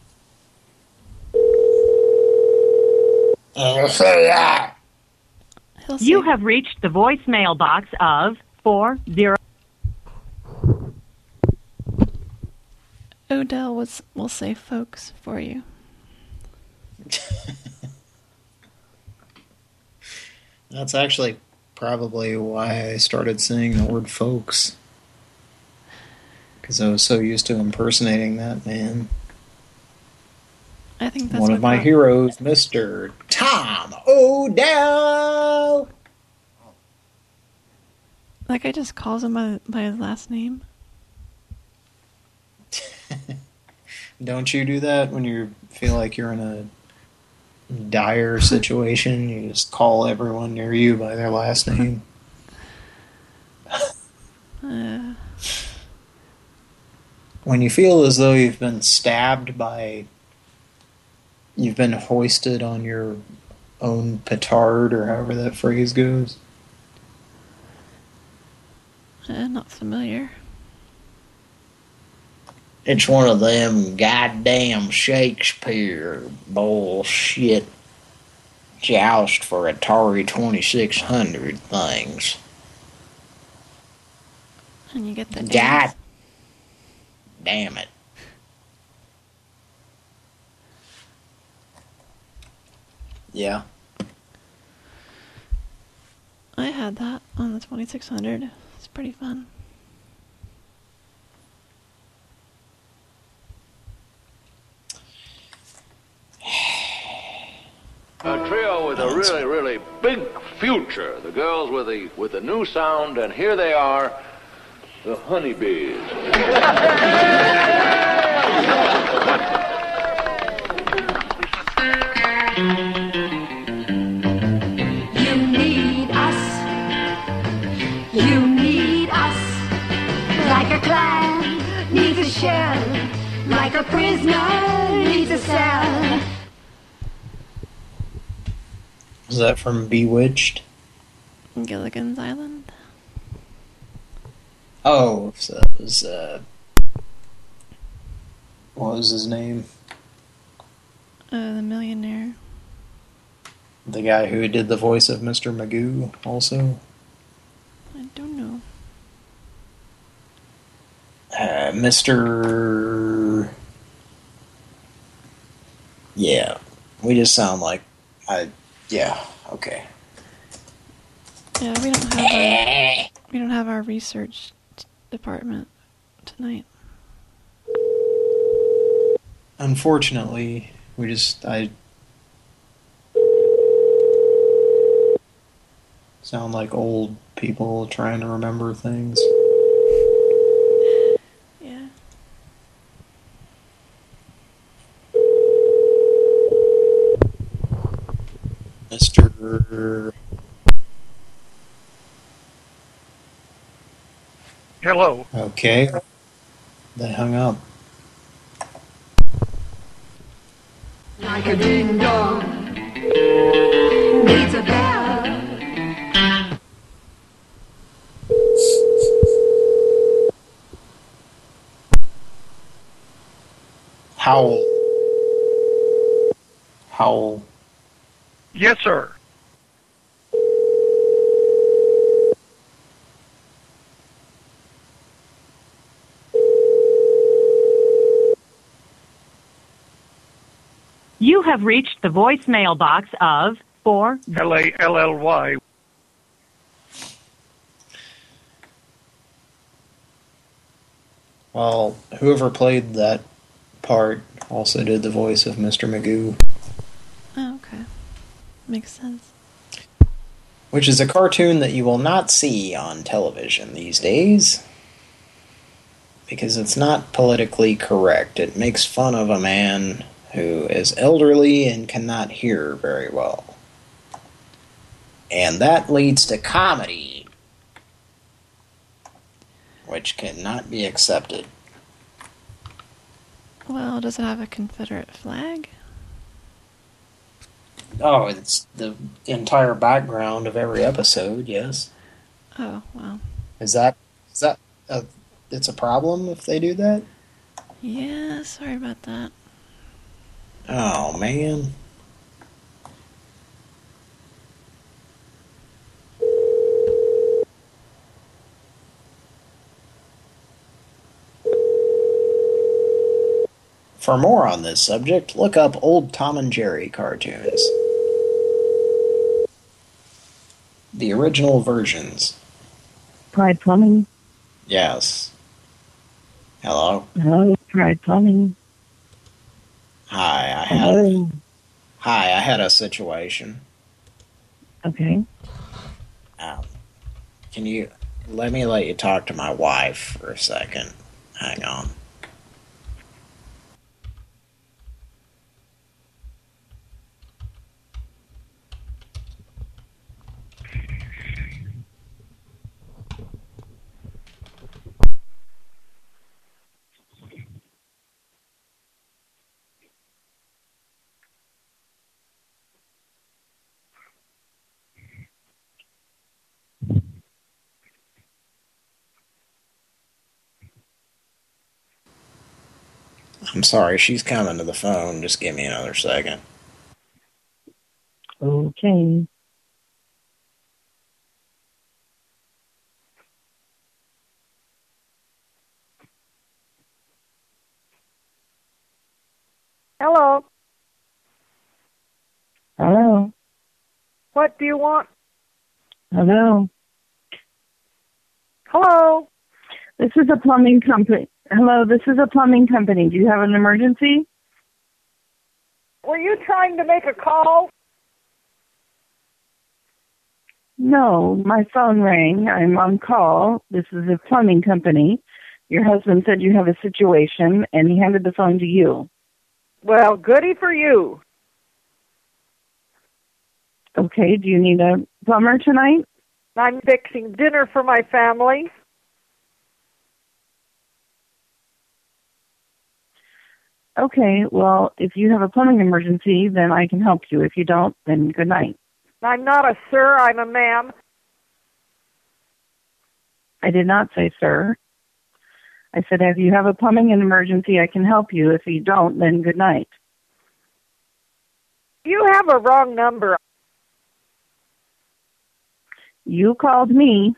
You have reached the voicemail box of 40. Odell was will say folks for you. (laughs) That's actually probably why I started saying the word folks. Because I was so used to impersonating that man. I think that's One of my heroes, Mr. Tom Odell. Like I just calls him by by his last name. Don't you do that when you feel like you're in a dire (laughs) situation? You just call everyone near you by their last name. Uh, When you feel as though you've been stabbed by... You've been hoisted on your own petard, or however that phrase goes. uh, not familiar. It's one of them goddamn Shakespeare bullshit joust for Atari 2600 things. And you get the God damn it. Yeah. I had that on the 2600. It's pretty fun. Trio with a really, really big future. The girls with the with the new sound, and here they are, the honeybees. You need us. You need us. Like a clam needs a shell. Like a prisoner needs a cell. Is that from Bewitched? Gilligan's Island. Oh, so it was, uh... What was his name? Uh, the Millionaire. The guy who did the voice of Mr. Magoo, also? I don't know. Uh, Mr... Yeah. We just sound like... I... Yeah, okay. Yeah, we don't have our, we don't have our research t- department tonight. unfortunately, we just I sound like old people trying to remember things. Yeah. Mr. Hello. Okay. They hung up. Like a ding dong needs a bell. Howl. Howl. Yes, sir. You have reached the voicemail box of 4 L A L L Y. Well, whoever played that part also did the voice of Mr. Magoo, Oh, okay. Makes sense. which is a cartoon that you will not see on television these days. Because it's not politically correct. It makes fun of a man who is elderly and cannot hear very well. And that leads to comedy, which cannot be accepted. Well, does it have a Confederate flag? Oh, it's the entire background of every episode, yes. Oh, well. Is that is that a, it's a problem if they do that? Yeah, sorry about that. Oh man. For more on this subject, look up old Tom and Jerry cartoons. The original versions. Pride Plumbing. Yes. Hello. Hello, Pride Plumbing. Hi, I had Hello. Hi, I had a situation. Okay. Um, can you let me let you talk to my wife for a second? Hang on. I'm sorry, she's coming to the phone. Just give me another second. Okay. Hello. Hello. What do you want? Hello. Hello. This is a plumbing company. Hello, this is a plumbing company. Do you have an emergency? Were you trying to make a call? No, my phone rang. I'm on call. This is a plumbing company. Your husband said you have a situation and he handed the phone to you. Well, goody for you. Okay, do you need a plumber tonight? I'm fixing dinner for my family. Okay, well, if you have a plumbing emergency, then I can help you. If you don't, then good night. I'm not a sir, I'm a ma'am. I did not say sir. I said if you have a plumbing emergency, I can help you. If you don't, then good night. You have a wrong number. You called me.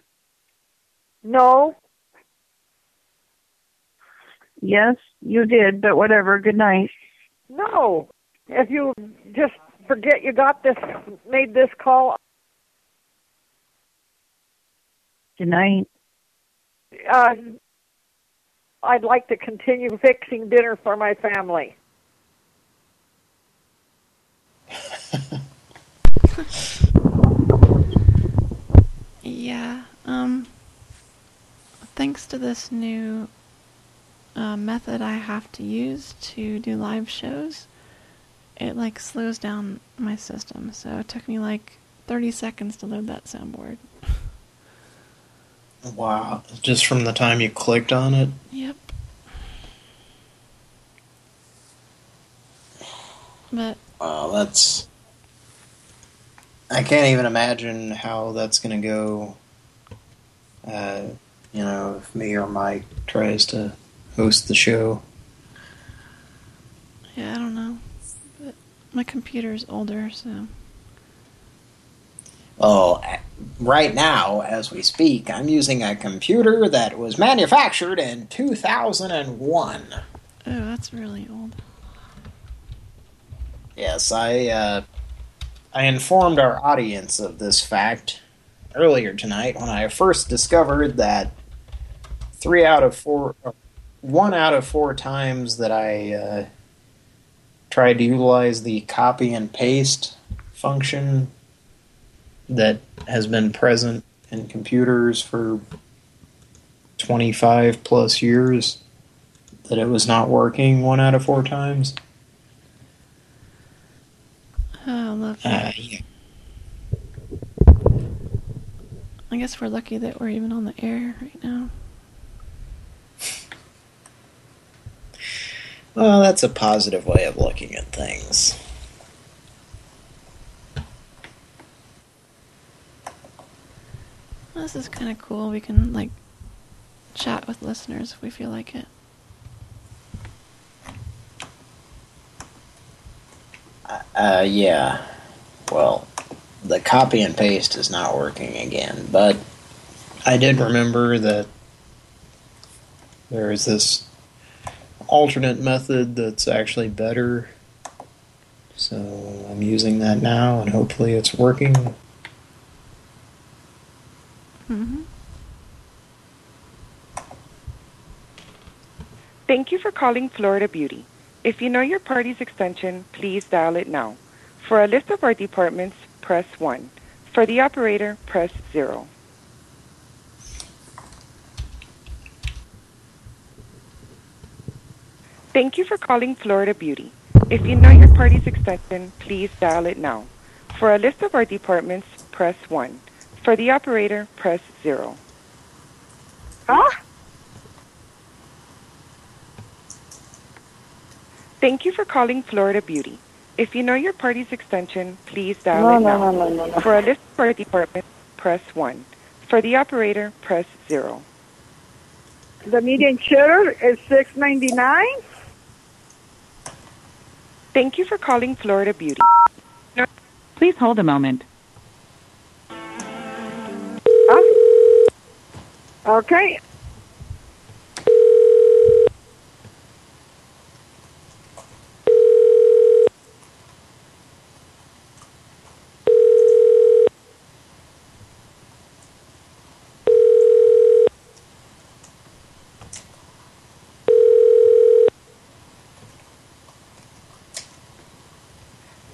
No. Yes, you did, but whatever. Good night. No. If you just forget you got this, made this call. Good night. Uh, I'd like to continue fixing dinner for my family. (laughs) yeah, um, thanks to this new uh, method I have to use to do live shows, it like slows down my system. So it took me like 30 seconds to load that soundboard. Wow. Just from the time you clicked on it? Yep. But Wow, that's... I can't even imagine how that's going to go, uh, you know, if me or Mike tries to host the show. yeah, I don't know. But my computer's older, so Oh, right now, as we speak, I'm using a computer that was manufactured in 2001. oh, that's really old. Yes, I uh, I informed our audience of this fact earlier tonight when I first discovered that three out of four, one out of four times that I uh, tried to utilize the copy and paste function that has been present in computers for 25 plus years, that it was not working one out of four times. Oh, I love Uh, yeah. I guess we're lucky that we're even on the air right now. Well, that's a positive way of looking at things. This is kind of cool. We can like chat with listeners if we feel like it. Uh, yeah. Well, the copy and paste is not working again, but I did remember that there is this alternate method that's actually better. So I'm using that now, and hopefully it's working. Mm-hmm. Thank you for calling Florida Beauty. If you know your party's extension, please dial it now. For a list of our departments, press 1. For the operator, press 0. Thank you for calling Florida Beauty. If you know your party's extension, please dial it now. For a list of our departments, press 1. For the operator, press 0. Huh? Thank you for calling Florida Beauty. If you know your party's extension, please dial No, it no, now. no, no, no, no. For a list of our departments, press 1. For the operator, press 0. The median share is six ninety nine. Thank you for calling Florida Beauty. Please hold a moment. Okay.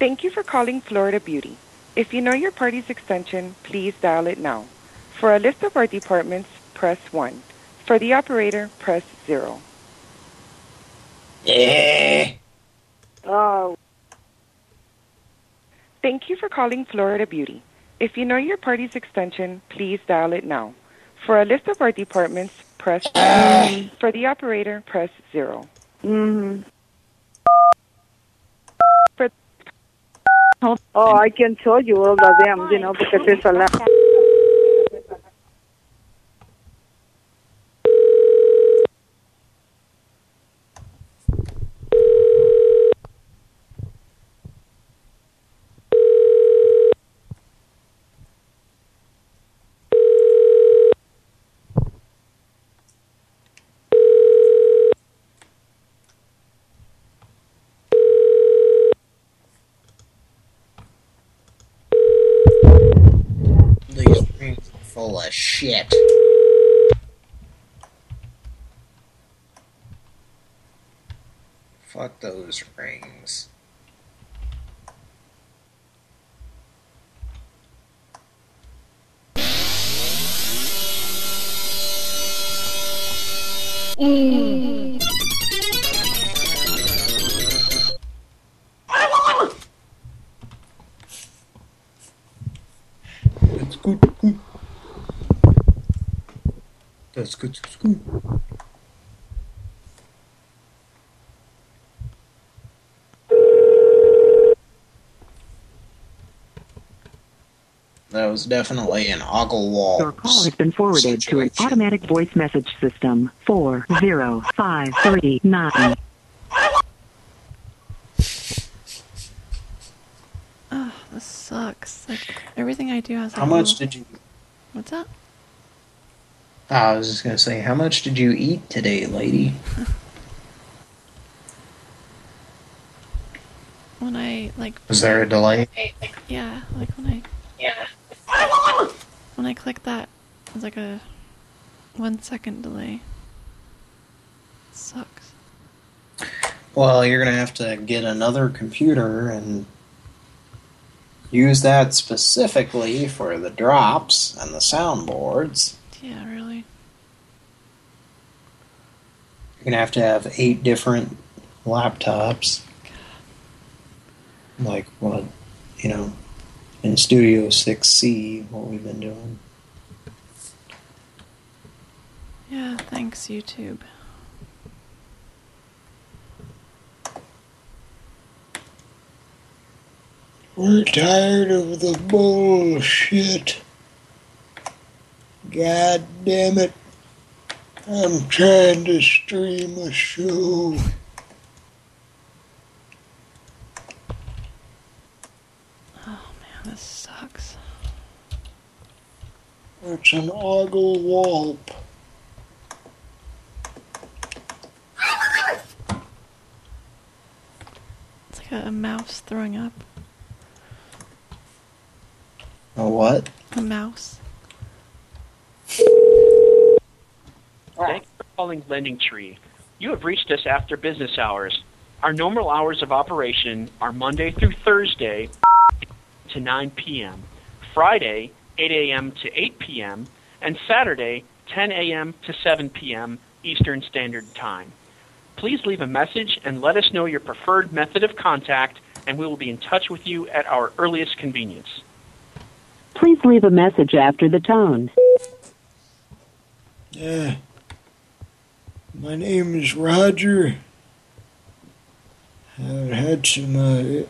Thank you for calling Florida Beauty. If you know your party's extension, please dial it now. For a list of our departments, press 1. For the operator, press 0. Yeah. Oh, Thank you for calling Florida Beauty. If you know your party's extension, please dial it now. For a list of our departments, press 1. For the operator, press 0. hmm Oh, I can tell you all of them, you know, because there's a lot. Of shit. Fuck those rings. That's was definitely an ogle wall. Your call has been forwarded to an automatic voice message system. Four zero five three nine. Oh, this sucks. Like everything I do has. How much did you? What's that? Ah, I was just gonna say, how much did you eat today, lady? (laughs) When I like. Was there a delay? Yeah, like when I. Yeah. When I click that, it's like a one second delay. Sucks. Well, you're gonna have to get another computer and use that specifically for the drops and the soundboards. Yeah, really. You're gonna have to have eight different laptops. Like what, you know, in Studio 6C, what we've been doing. Yeah, thanks, YouTube. We're tired of the bullshit. God damn it. I'm trying to stream a show. Oh man, this sucks. It's an ogle wallop. It's like a, a mouse throwing up. A what? A mouse. Thank you for calling Lending Tree. You have reached us after business hours. Our normal hours of operation are Monday through Thursday to 9 p.m., Friday 8 a.m. to 8 p.m., and Saturday 10 a.m. to 7 p.m. Eastern Standard Time. Please leave a message and let us know your preferred method of contact, and we will be in touch with you at our earliest convenience. Please leave a message after the tone. Yeah. My name is Roger. I've had some uh,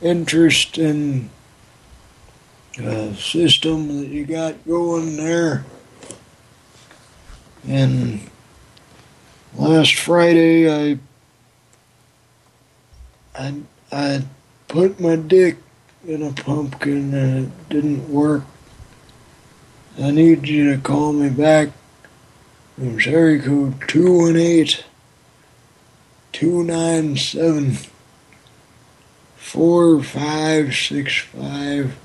interest in the system that you got going there. And last Friday, I I I put my dick in a pumpkin and it didn't work. I need you to call me back from area code 218 297 4565.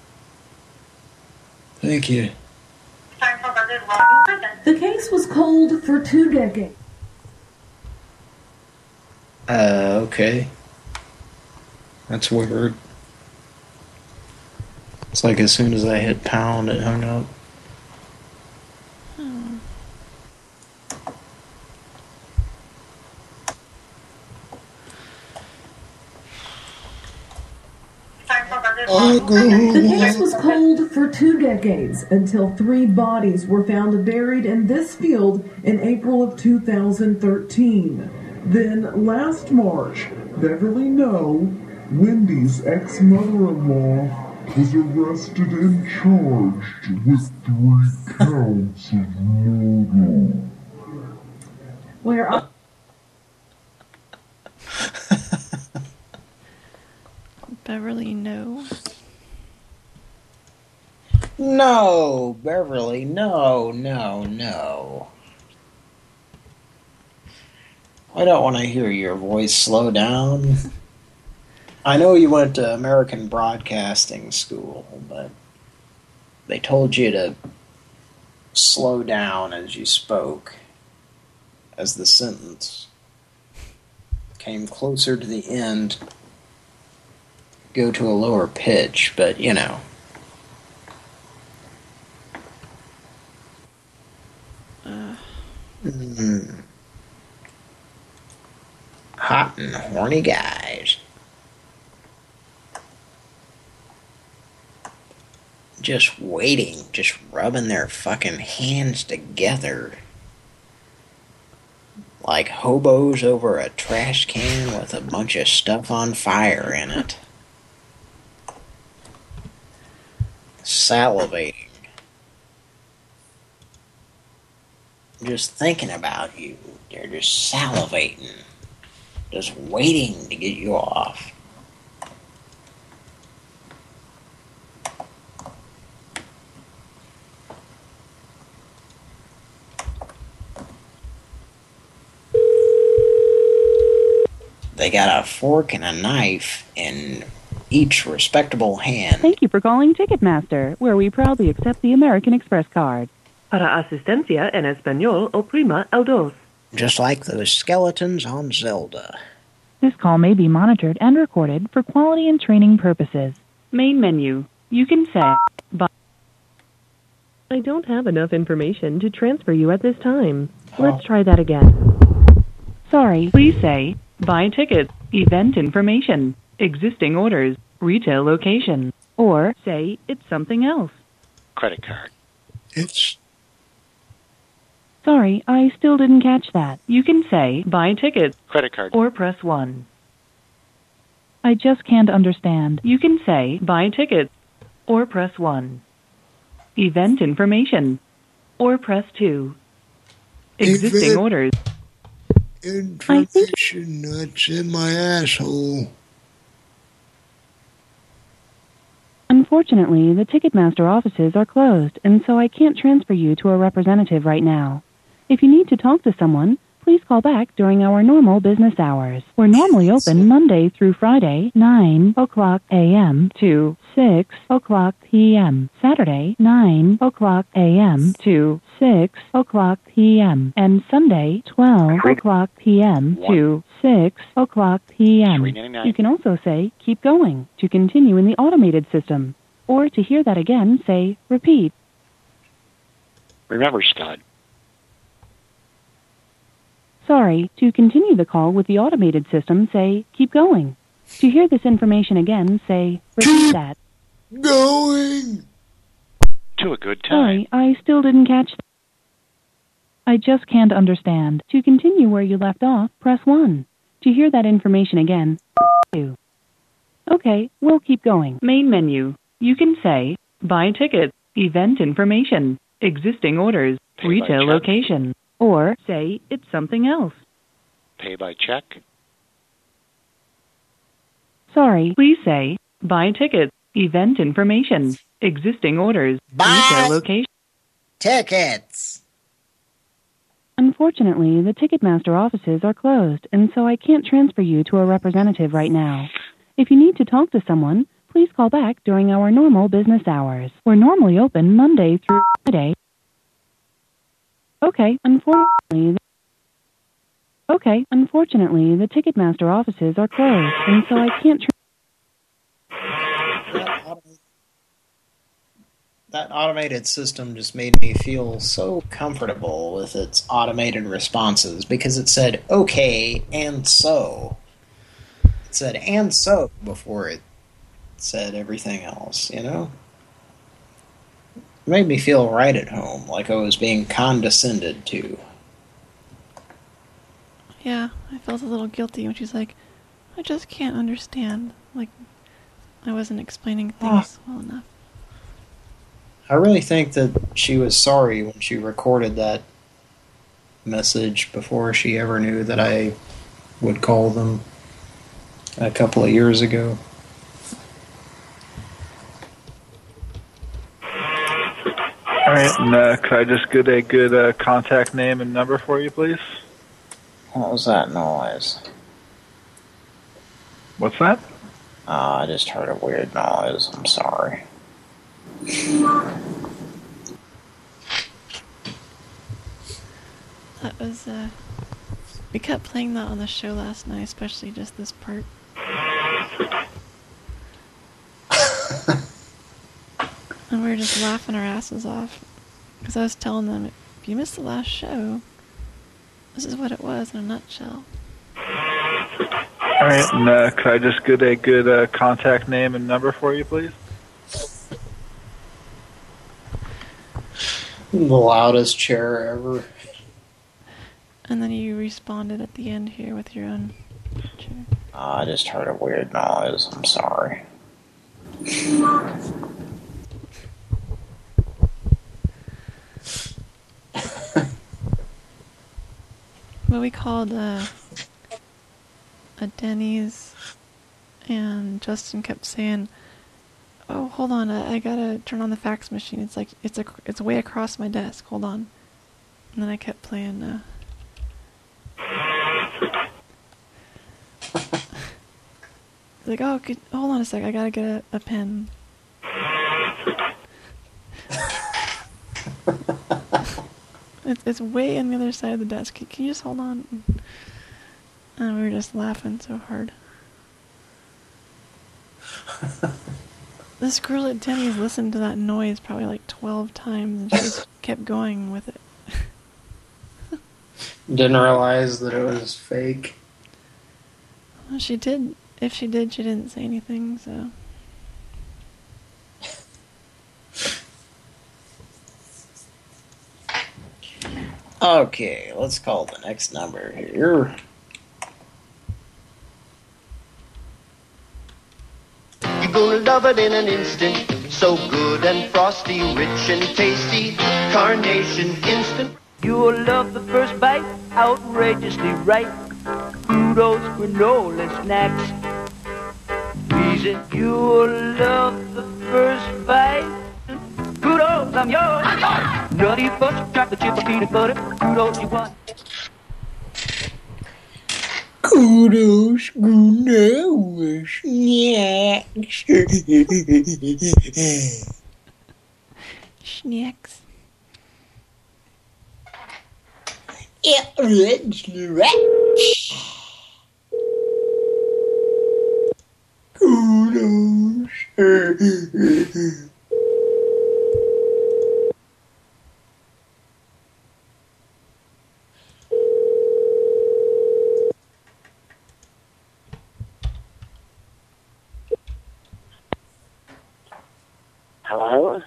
Thank you. The case was cold for two decades. Uh, okay. That's weird. It's like as soon as I hit pound, it hung up. Hmm. The case was cold for two decades until three bodies were found buried in this field in April of 2013. Then last March, Beverly No, Wendy's ex mother in law, was arrested and charged with three counts of murder. Where (laughs) Beverly, no. No, Beverly, no, no, no. I don't want to hear your voice slow down. (laughs) I know you went to American Broadcasting School, but they told you to slow down as you spoke, as the sentence came closer to the end, go to a lower pitch, but you know. Uh, Mm. Hot and horny guys. Just waiting, just rubbing their fucking hands together. Like hobos over a trash can with a bunch of stuff on fire in it. Salivating. Just thinking about you. They're just salivating. Just waiting to get you off. They got a fork and a knife in each respectable hand. Thank you for calling Ticketmaster, where we proudly accept the American Express card. Para asistencia en español, oprima el dos. Just like those skeletons on Zelda. This call may be monitored and recorded for quality and training purposes. Main menu. You can say, but I don't have enough information to transfer you at this time. Let's try that again. sorry, please say, buy tickets, event information, existing orders, retail location, or say it's something else. Credit card. It's Sorry, I still didn't catch that. You can say, buy tickets, Credit card. or press 1. I just can't understand. You can say, buy tickets, or press 1. Event information, or press 2. Existing Event- orders. information nuts in my asshole. Unfortunately, the Ticketmaster offices are closed, and so I can't transfer you to a representative right now. If you need to talk to someone, please call back during our normal business hours. We're normally open Monday through Friday, 9 o'clock a.m. to 6 o'clock p.m. Saturday, 9 o'clock a.m. to 6 o'clock p.m. and Sunday, 12 o'clock p.m. to 6 o'clock p.m. You can also say, keep going, to continue in the automated system. Or to hear that again, say, repeat. Remember, Scott, Sorry, to continue the call with the automated system, say, keep going. To hear this information again, say, repeat that. Going. to a good time. Sorry, I still didn't catch that. I just can't understand. To continue where you left off, press 1. To hear that information again, 2. Okay, we'll keep going. Main menu. You can say, buy tickets, event information, existing orders, Pay retail check. location, or say it's something else. Pay by check. Sorry, please say, buy tickets, event information, existing orders, retail location. Tickets. Unfortunately, the Ticketmaster offices are closed, and so I can't transfer you to a representative right now. If you need to talk to someone, please call back during our normal business hours. We're normally open Monday through Friday. Okay, unfortunately. Okay, unfortunately, the Ticketmaster offices are closed, and so I can't. Tra- That automated system just made me feel so comfortable with its automated responses because it said, okay, and so. It said, and so, before it said everything else, you know? It made me feel right at home, like I was being condescended to. Yeah, I felt a little guilty when she's like, I just can't understand. Like, I wasn't explaining ah. things well enough. I really think that she was sorry when she recorded that message before she ever knew that I would call them a couple of years ago. All right, and uh, could I just get a good uh, contact name and number for you, please? What was that noise? What's that? Oh, I just heard a weird noise. I'm sorry. That was, uh, we kept playing that on the show last night, especially just this part. (laughs) and we were just laughing our asses off. Because I was telling them, if you missed the last show, this is what it was in a nutshell. All right, and uh, could I just get a good uh, contact name and number for you, please? The loudest chair ever. And then you responded at the end here with your own chair. Oh, I just heard a weird noise. I'm sorry. But we called uh, a Denny's, and Justin kept saying, "Oh, hold on, I, I gotta turn on the fax machine. It's like it's a it's way across my desk. Hold on." And then I kept playing. Uh, (laughs) like, oh, could, hold on a sec. I gotta get a, a pen. It's, it's way on the other side of the desk. Can, can you just hold on? And we were just laughing so hard. (laughs) this girl at Denny's listened to that noise probably like 12 times and she just (laughs) kept going with it. (laughs) Didn't realize that it was fake. Well, she did. If she did, she didn't say anything, so. Okay, let's call the next number here. You're gonna love it in an instant. So good and frosty, rich and tasty. Carnation instant. You'll love the first bite, outrageously right. Kudos, granola snacks. Reason you'll love the first bite. Kudos, I'm yours. Nutty Budge, chocolate chip or peanut butter. Kudos, you want. Kudos, granola snacks. Snacks. Yeah, let's Kudos. Hello?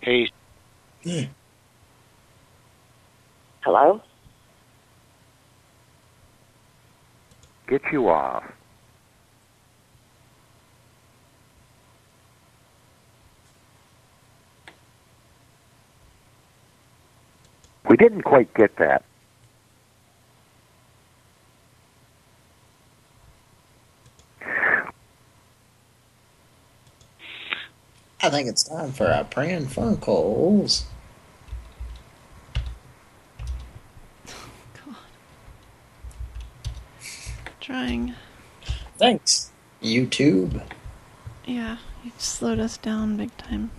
Hey, Hello? get you off. We didn't quite get that. I think it's time for our Pran Funkels. Oh, God. Trying. Thanks, YouTube. Yeah, you slowed us down big time.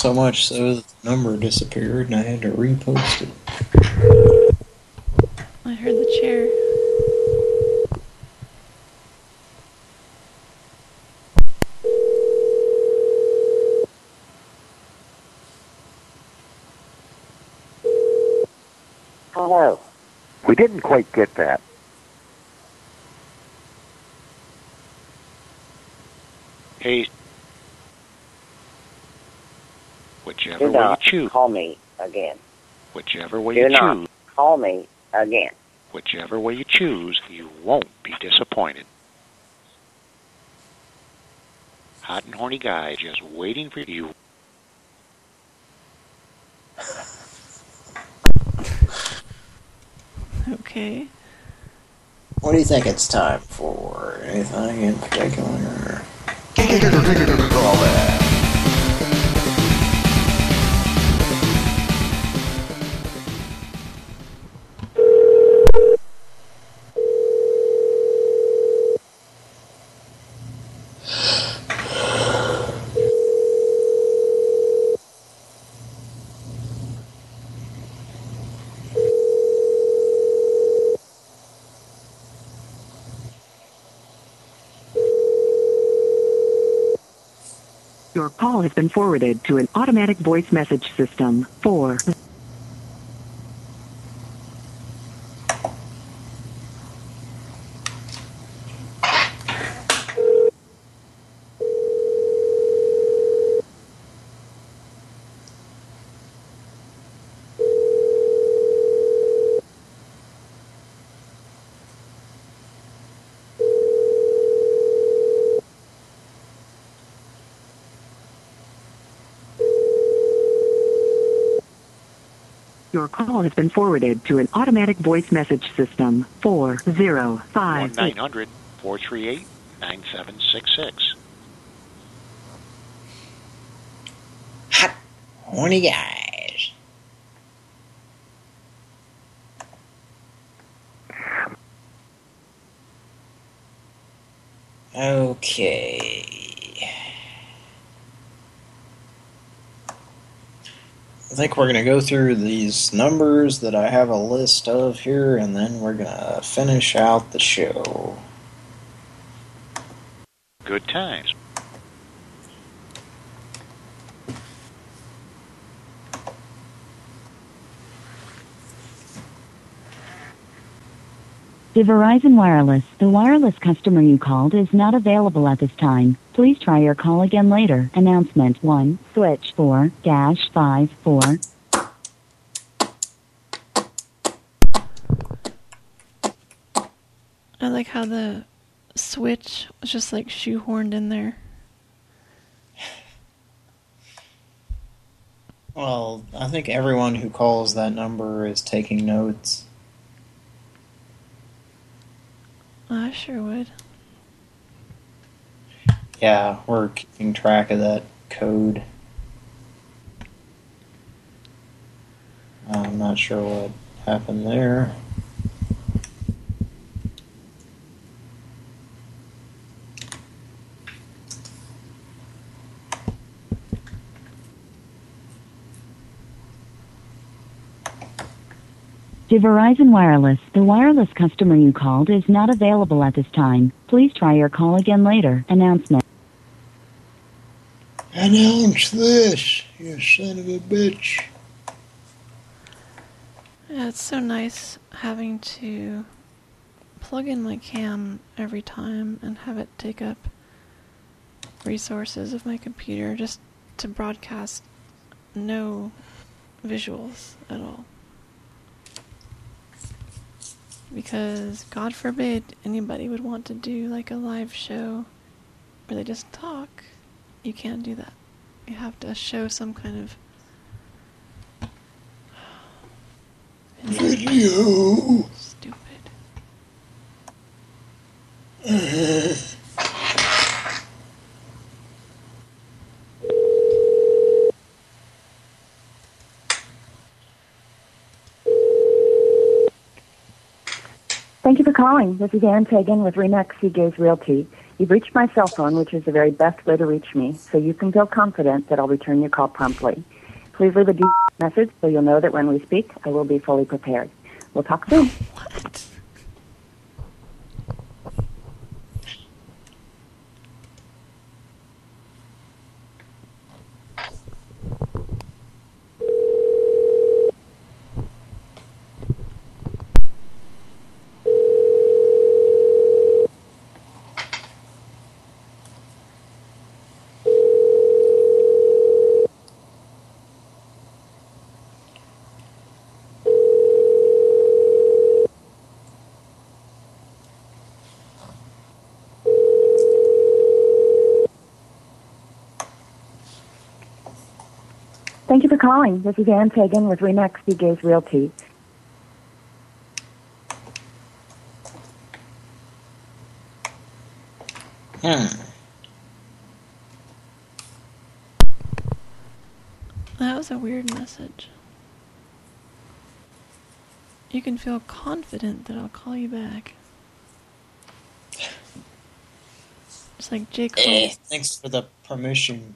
So much so that the number disappeared and I had to repost it. I heard the chair. Hello? We didn't quite get that. Hey, whichever Do way you not choose, call me again. whichever way Do you not choose, call me again. whichever way you choose, you won't be disappointed. Hot and horny guy just waiting for you. Okay. What do you think it's time for? Anything in particular? Call has been forwarded to an automatic voice message system. For Your call has been forwarded to an automatic voice message system. Four zero five One nine hundred four three eight nine seven six six. Horny guys. Okay. I think we're going to go through these numbers that I have a list of here, and then we're going to finish out the show. Good times. The Verizon Wireless, the wireless customer you called is not available at this time. Please try your call again later. Announcement 1, switch 4, dash 5, 4. I like how the switch was just like shoehorned in there. Well, I think everyone who calls that number is taking notes. I sure would. Yeah, we're keeping track of that code. I'm not sure what happened there. To Verizon Wireless, the wireless customer you called is not available at this time. Please try your call again later. Announcement. Announce this, you son of a bitch. Yeah, it's so nice having to plug in my cam every time and have it take up resources of my computer just to broadcast no visuals at all. Because God forbid anybody would want to do like a live show where they just talk. You can't do that. You have to show some kind of Video. Stupid. Uh-huh. Thank you for calling. This is Ann Pagan with Remax Seagaze Realty. You've reached my cell phone, which is the very best way to reach me, so you can feel confident that I'll return your call promptly. Please leave a message so you'll know that when we speak, I will be fully prepared. We'll talk soon. Thank you for calling. This is Ann Pagan with Remax Seagaze Realty. Hmm. That was a weird message. You can feel confident that I'll call you back. It's like Jake Paul. thanks for the permission.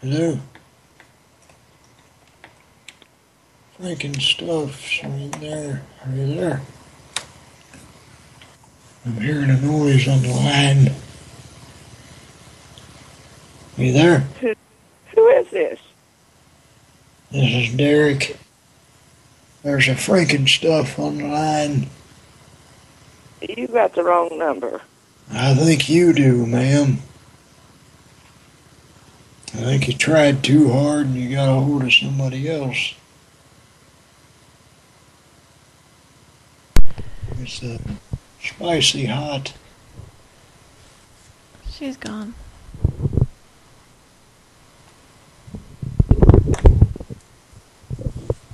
Hello? Stuffs right there. Are you there? I'm hearing a noise on the line. Are you there? Who, who is this? This is Derek. There's a Franken stuff on the line. You got the wrong number. I think you do, ma'am. I think you tried too hard and you got a hold of somebody else. It's uh, spicy hot. She's gone.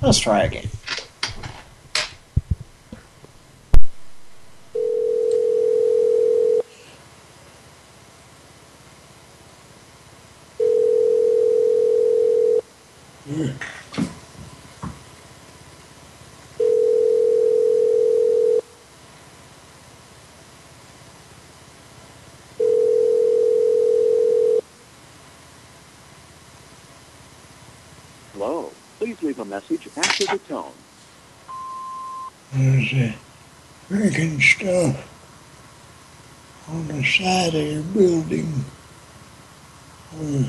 Let's try again. Hello. Please leave a message after the tone. There's a Franken stuff on the side of your building. Uh,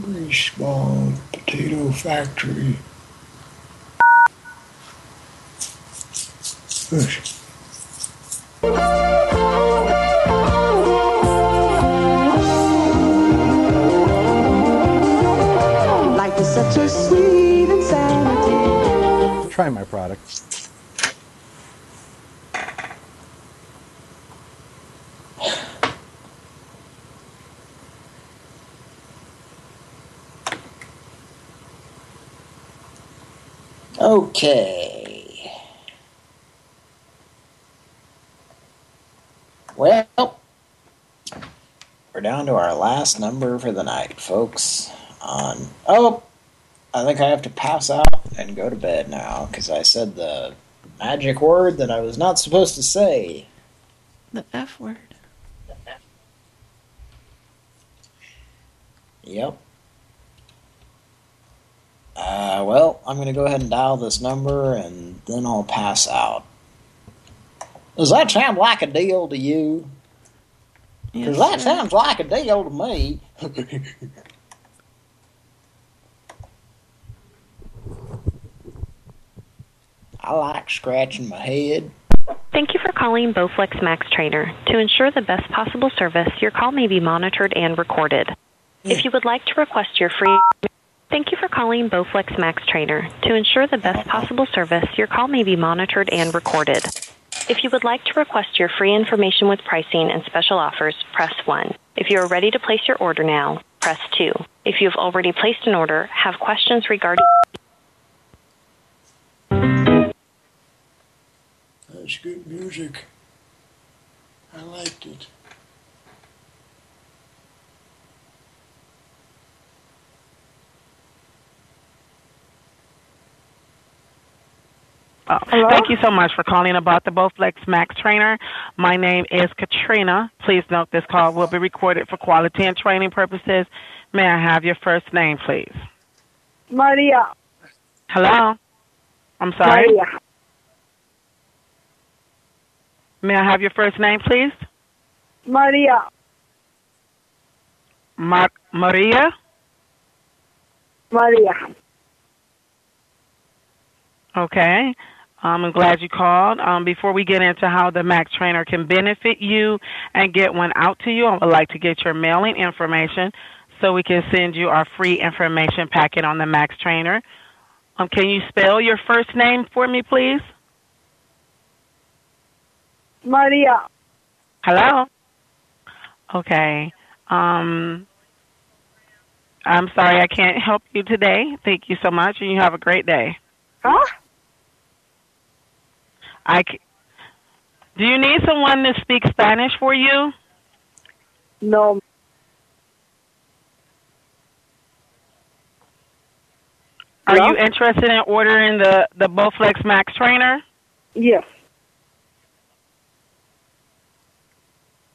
grease ball potato factory. Try my product. Okay. Well, we're down to our last number for the night, folks. On oh, I think I have to pass out and go to bed now because I said the magic word that I was not supposed to say. The F word. Yep. Uh, well, I'm going to go ahead and dial this number, and then I'll pass out. Does that sound like a deal to you? Because Yes, that sir. sounds like a deal to me. (laughs) I like scratching my head. Thank you for calling Bowflex Max Trainer. To ensure the best possible service, your call may be monitored and recorded. Hmm. If you would like to request your free Thank you for calling Bowflex Max Trainer. To ensure the best possible service, your call may be monitored and recorded. If you would like to request your free information with pricing and special offers, press 1. If you are ready to place your order now, press 2. If you have already placed an order, have questions regarding That's good music. I liked it. Uh, Thank you so much for calling about the Bowflex Max Trainer. My name is Katrina. Please note this call will be recorded for quality and training purposes. May I have your first name, please? Maria. Hello? I'm sorry? Maria. May I have your first name, please? Maria. Mar- Maria? Maria. Okay. Um, I'm glad you called. Um, before we get into how the Max Trainer can benefit you and get one out to you, I would like to get your mailing information so we can send you our free information packet on the Max Trainer. Um, can you spell your first name for me, please? Maria. Hello? Okay. Um, I'm sorry I can't help you today. Thank you so much, and you have a great day. Huh? I c- Do you need someone to speak Spanish for you? No. Are Hello? you interested in ordering the the Bowflex Max trainer? Yes.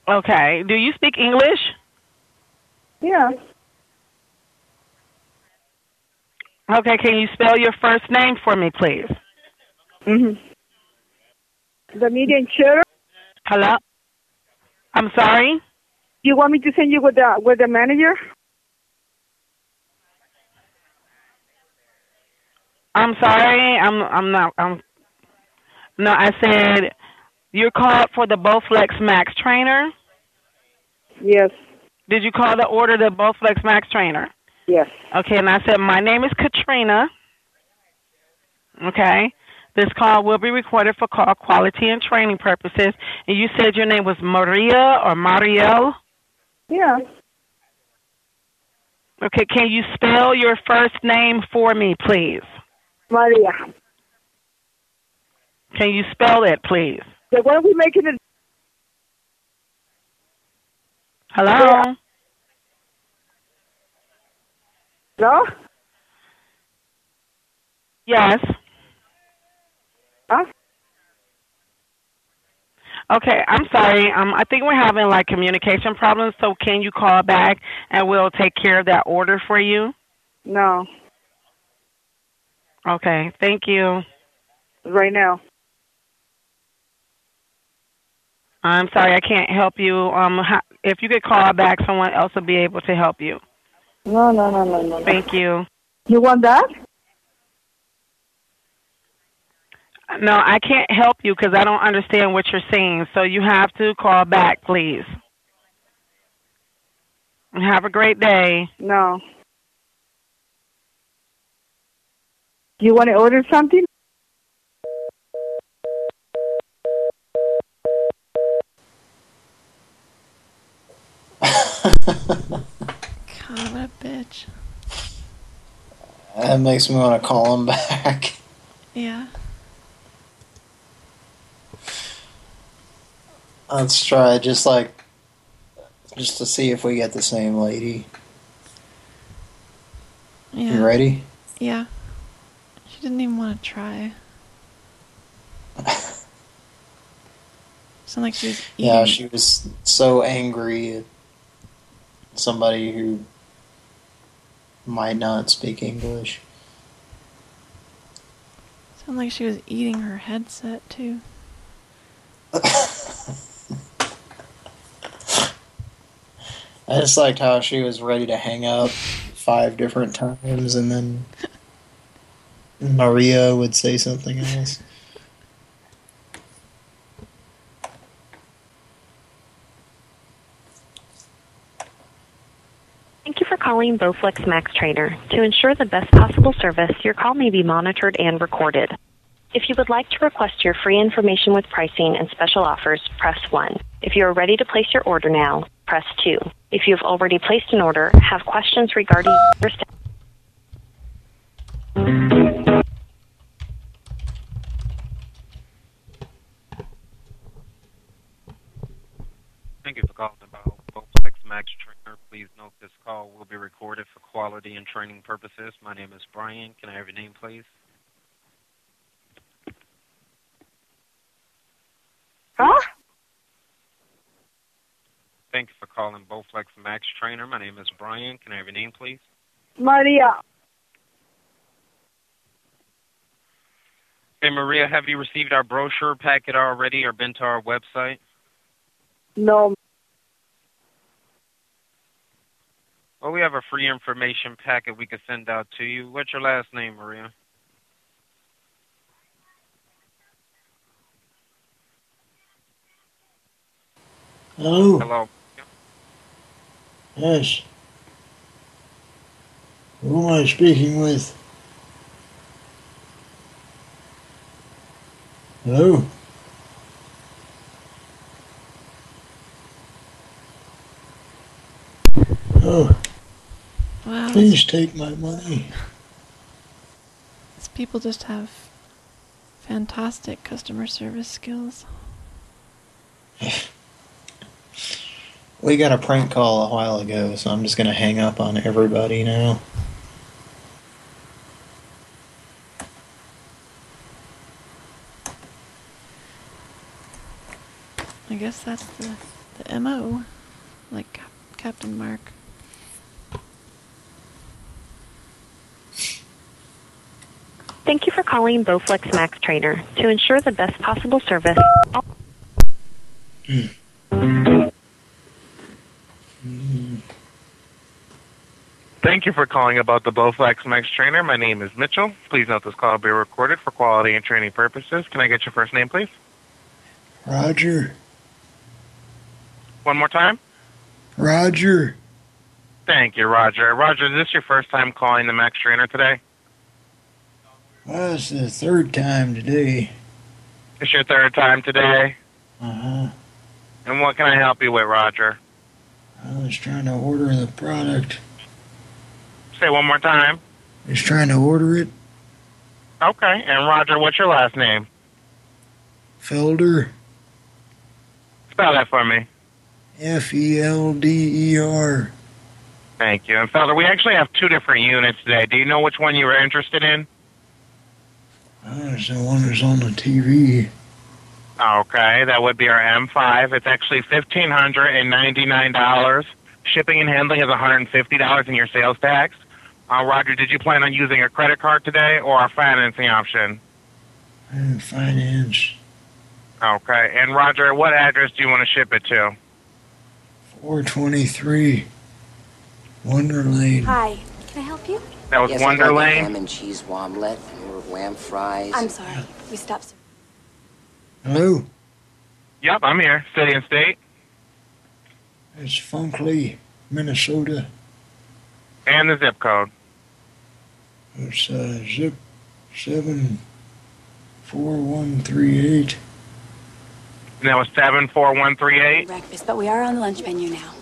Okay. Do you speak English? Yeah. Okay. Can you spell your first name for me, please? Mhm. The medium chair. Hello. I'm sorry. You want me to send you with the with the manager? I'm sorry. I'm. I'm not. I'm. No, I said you called for the Bowflex Max trainer. Yes. Did you call to order the Bowflex Max trainer? Yes. Okay, and I said my name is Katrina. Okay. This call will be recorded for call quality and training purposes. And you said your name was Maria or Marielle. Yeah. Okay, can you spell your first name for me, please? Maria. Can you spell it, please? So when are we making it? Hello? No? Yes. Huh? Okay, I'm sorry. Um, I think we're having like communication problems. So can you call back and we'll take care of that order for you? No. Okay, thank you. Right now. I'm sorry, I can't help you. Um, if you could call back, someone else will be able to help you. No, no, no, no, no. Thank you. You want that? No, I can't help you because I don't understand what you're saying. So you have to call back, please. Have a great day. No. You want to order something? God, what a bitch. That makes me want to call him (laughs) back. Yeah. Let's try just like just to see if we get the same lady. Yeah. You ready? Yeah. She didn't even want to try. (laughs) Sound like she was eating. Yeah, she was so angry at somebody who might not speak English. Sound like she was eating her headset too. (coughs) I just liked how she was ready to hang up five different times and then Maria would say something else. Thank you for calling Bowflex Max Trainer. To ensure the best possible service, your call may be monitored and recorded. If you would like to request your free information with pricing and special offers, press 1. If you are ready to place your order now, press 2. If you have already placed an order, have questions regarding your status. Thank you for calling about Bowflex Max Trainer. Please note this call will be recorded for quality and training purposes. My name is Brian. Can I have your name, please? Huh? Thank you for calling Bowflex Max Trainer. My name is Brian. Can I have your name, please? Maria. Hey, Maria, have you received our brochure packet already or been to our website? No. Well, we have a free information packet we could send out to you. What's your last name, Maria? Hello? Hello. Yes. Who am I speaking with? Hello? Oh, Wow. please take my money. These people just have fantastic customer service skills. We got a prank call a while ago, so I'm just going to hang up on everybody now. I guess that's the the MO, like Captain Mark. Thank you for calling Bowflex Max Trainer. To ensure the best possible service, Thank you for calling about the Bowflex Max Trainer. My name is Mitchell. Please note this call will be recorded for quality and training purposes. Can I get your first name, please? Roger. One more time. Roger. Thank you, Roger. Roger, is this your first time calling the Max Trainer today? Well, it's the third time today. It's your third time today. Uh-huh. And what can I help you with, Roger? I was trying to order the product. Say one more time. Just trying to order it. Okay. And Roger, what's your last name? Felder. Spell that for me. F-E-L-D-E-R. Thank you. And Felder, we actually have two different units today. Do you know which one you were interested in? Oh, it's the one that's on the TV. Okay, that would be our M5. It's actually fifteen hundred and ninety-nine dollars. Shipping and handling is one hundred and fifty dollars in your sales tax. Uh, Roger, did you plan on using a credit card today or a financing option? And finance. Okay, and Roger, what address do you want to ship it to? 423 Wonder Lane. Hi, can I help you? That was yes, Wonder I'd like a Lane? ham and cheese omelet or wham fries. I'm sorry. We stopped. Hello? Yep, I'm here. City and state. It's Funkley, Minnesota. And the zip code. It's uh, zip 74138. And that was 74138. Breakfast, but we are on the lunch menu now.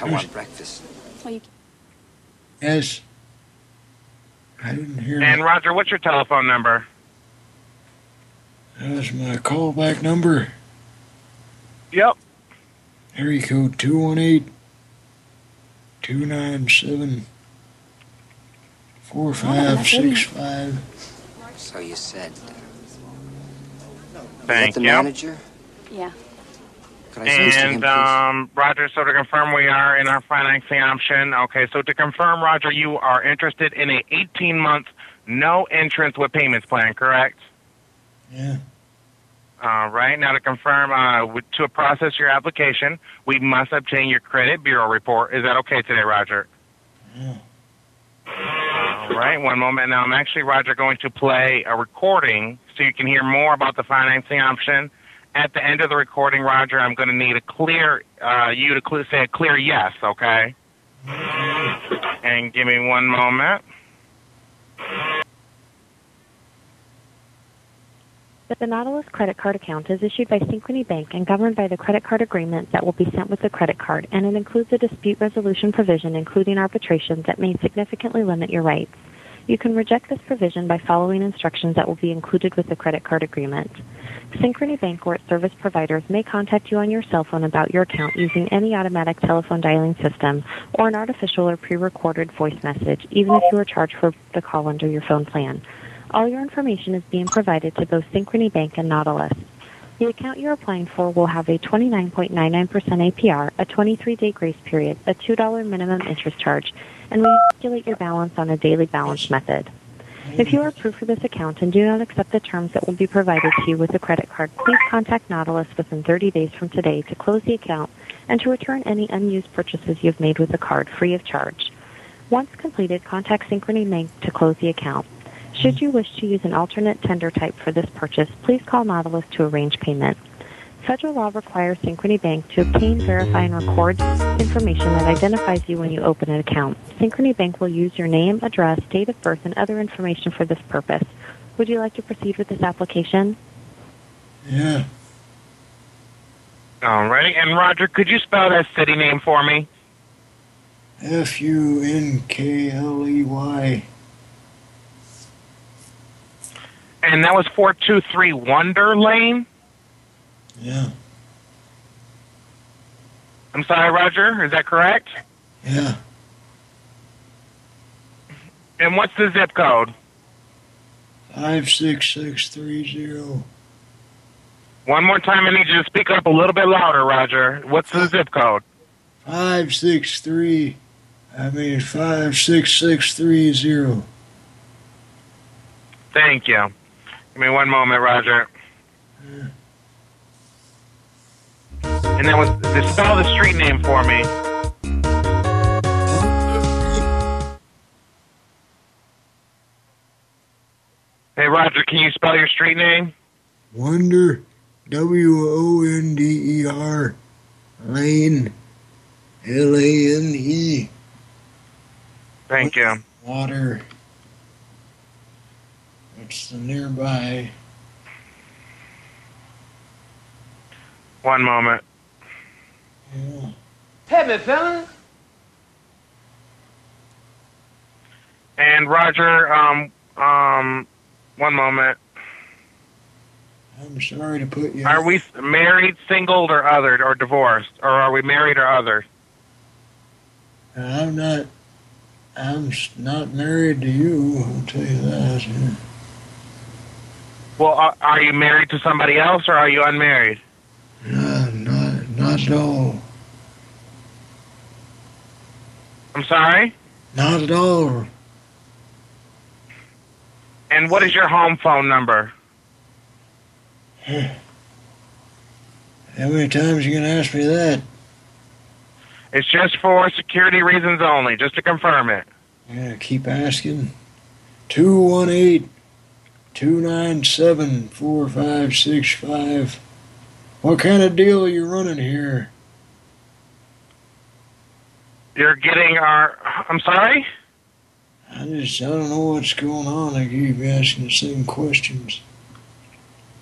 I want breakfast. Well, you Yes. I didn't hear And that. Roger, what's your telephone number? That was my callback number. Yep. Area code 218 297 4565. So you said. Thank the you. manager? Yeah. Could I speak to him, And um, Roger, so to confirm, we are in our financing option. Okay, so to confirm, Roger, you are interested in a 18-month no entrance with payments plan, correct? Yeah. All right. Now to confirm, uh, to process your application, we must obtain your credit bureau report. Is that okay today, Roger? Yeah. All right. One moment. Now I'm actually, Roger, going to play a recording so you can hear more about the financing option. At the end of the recording, Roger, I'm going to need a clear, uh, you to clear, say a clear yes, okay? And give me one moment. The Nautilus credit card account is issued by Synchrony Bank and governed by the credit card agreement that will be sent with the credit card, and it includes a dispute resolution provision, including arbitration, that may significantly limit your rights. You can reject this provision by following instructions that will be included with the credit card agreement. Synchrony Bank or its service providers may contact you on your cell phone about your account using any automatic telephone dialing system or an artificial or pre-recorded voice message, even if you are charged for the call under your phone plan. All your information is being provided to both Synchrony Bank and Nautilus. The account you're applying for will have a 29.99% APR, a 23-day grace period, a $2 minimum interest charge, and we calculate your balance on a daily balance method. If you are approved for this account and do not accept the terms that will be provided to you with the credit card, please contact Nautilus within 30 days from today to close the account and to return any unused purchases you have made with the card free of charge. Once completed, contact Synchrony Bank to close the account. Should you wish to use an alternate tender type for this purchase, please call Nautilus to arrange payment. Federal law requires Synchrony Bank to obtain, verify, and record information that identifies you when you open an account. Synchrony Bank will use your name, address, date of birth, and other information for this purpose. Would you like to proceed with this application? Yeah. Alrighty. And Roger, could you spell that city name for me? F U N K L E Y. And that was 423 Wonder Lane? Yeah. I'm sorry, Roger. Is that correct? Yeah. And what's the zip code? 56630. One more time, I need you to speak up a little bit louder, Roger. What's the zip code? Five six three. I mean five six six three zero. Thank you. Give me one moment, Roger. And then was spell the street name for me. Hey, Roger, can you spell your street name? Wonder. W O N D E R. Lane. L A N E. Thank you. Water. It's the nearby. One moment. Yeah. Hey, me fella. And Roger, um, um, one moment. I'm sorry to put you. Are we married, single, or othered, or divorced, or are we married or other? I'm not. I'm not married to you. I'll tell you that. Well, are, are you married to somebody else, or are you unmarried? No, not not at all. I'm sorry? Not at all. And what is your home phone number? How many times are you going to ask me that? It's just for security reasons only, just to confirm it. Yeah, keep asking. 218 297 4565. What kind of deal are you running here? You're getting our. I'm sorry. I just I don't know what's going on. I keep asking the same questions.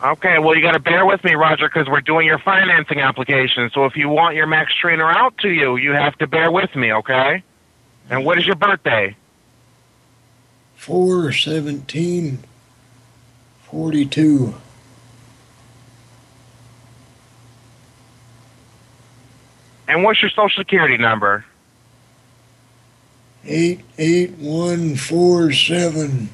Okay, well, you got to bear with me, Roger, because we're doing your financing application. So if you want your Max Trainer out to you, you have to bear with me, okay? And what is your birthday? Four seventeen forty two. And what's your social security number? Eight eight one four seven.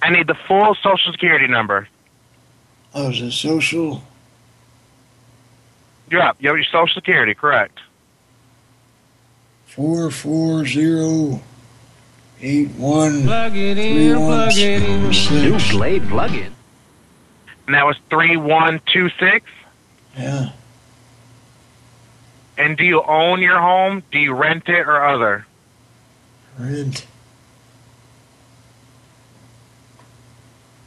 I need the full social security number. Oh, is it social? Yeah, you have your social security, correct. Four four zero eight one Plug it three in, one plug it in. seven six. Blade plug-in. And that was 3126. Yeah, And do you own your home? Do you rent it or other? rent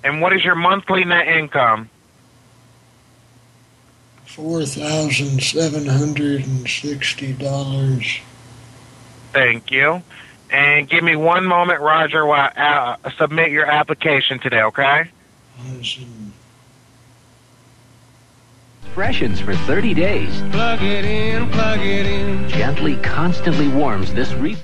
And what is your monthly net income? four thousand seven hundred and sixty dollars. Thank you. And give me one moment, Roger, while I uh, submit your application today, okay? Freshens for 30 days. Plug it in, plug it in. Gently, constantly warms this re.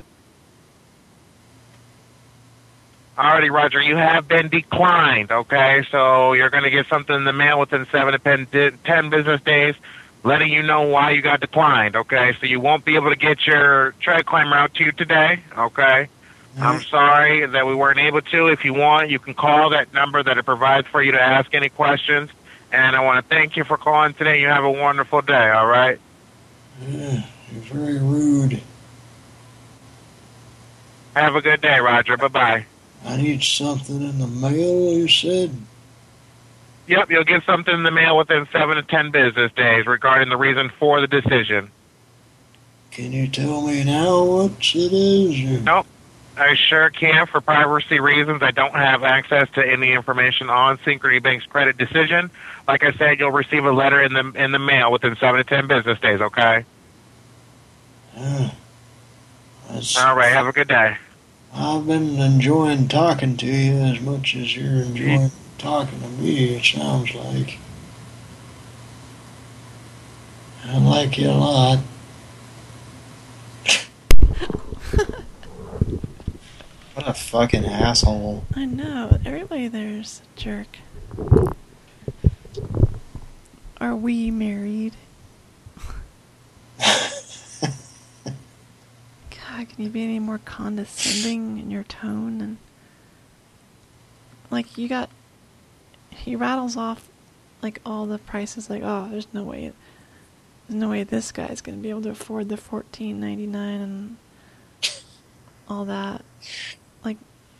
Alrighty, Roger, you have been declined, okay? So you're going to get something in the mail within 7 to 10, 10 business days letting you know why you got declined, okay? So you won't be able to get your tread climber out to you today, okay? Mm-hmm. I'm sorry that we weren't able to. If you want, you can call that number that it provides for you to ask any questions. And I want to thank you for calling today. You have a wonderful day, all right? Yeah, you're very rude. Have a good day, Roger. Bye-bye. I need something in the mail. You said. Yep, you'll get something in the mail within 7 to 10 business days regarding the reason for the decision. Can you tell me now what it is? Nope. I sure can. For privacy reasons, I don't have access to any information on Synchrony Bank's credit decision. Like I said, you'll receive a letter in the in the mail within seven to ten business days. Okay. Mm. Yeah. All right. Have a good day. I've been enjoying talking to you as much as you're enjoying talking to me. It sounds like. I like you a lot. (laughs) What a fucking asshole. I know. Everybody there's a jerk. Are we married? (laughs) God, can you be any more condescending in your tone? And like you got he rattles off like all the prices like oh there's no way there's no way this guy's going to be able to afford the 14.99 and all that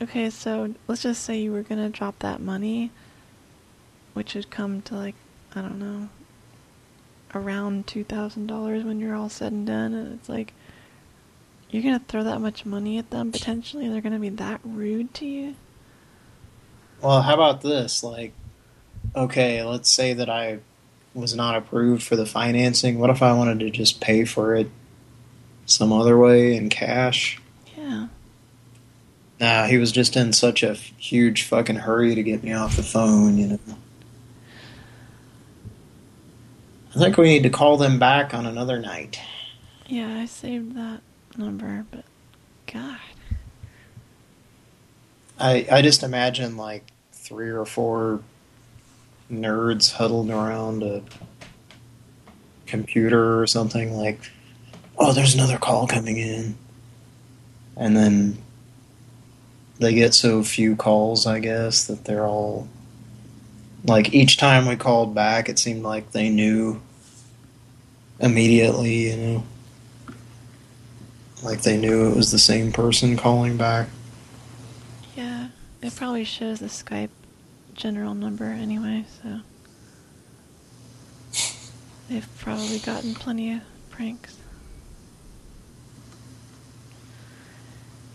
okay so let's just say you were going to drop that money which would come to like i don't know around $2000 when you're all said and done and it's like you're going to throw that much money at them potentially and they're going to be that rude to you Well, how about this? Like, okay, let's say that I was not approved for the financing. What if I wanted to just pay for it some other way in cash? yeah Nah, he was just in such a huge fucking hurry to get me off the phone, you know. I think we need to call them back on another night. Yeah, I saved that number, but God. I I just imagine like three or four nerds huddled around a computer or something like, oh, there's another call coming in. And then they get so few calls, I guess, that they're all like each time we called back, it seemed like they knew immediately, you know. Like they knew it was the same person calling back. Yeah, it probably shows the Skype general number anyway, so. (laughs) They've probably gotten plenty of pranks.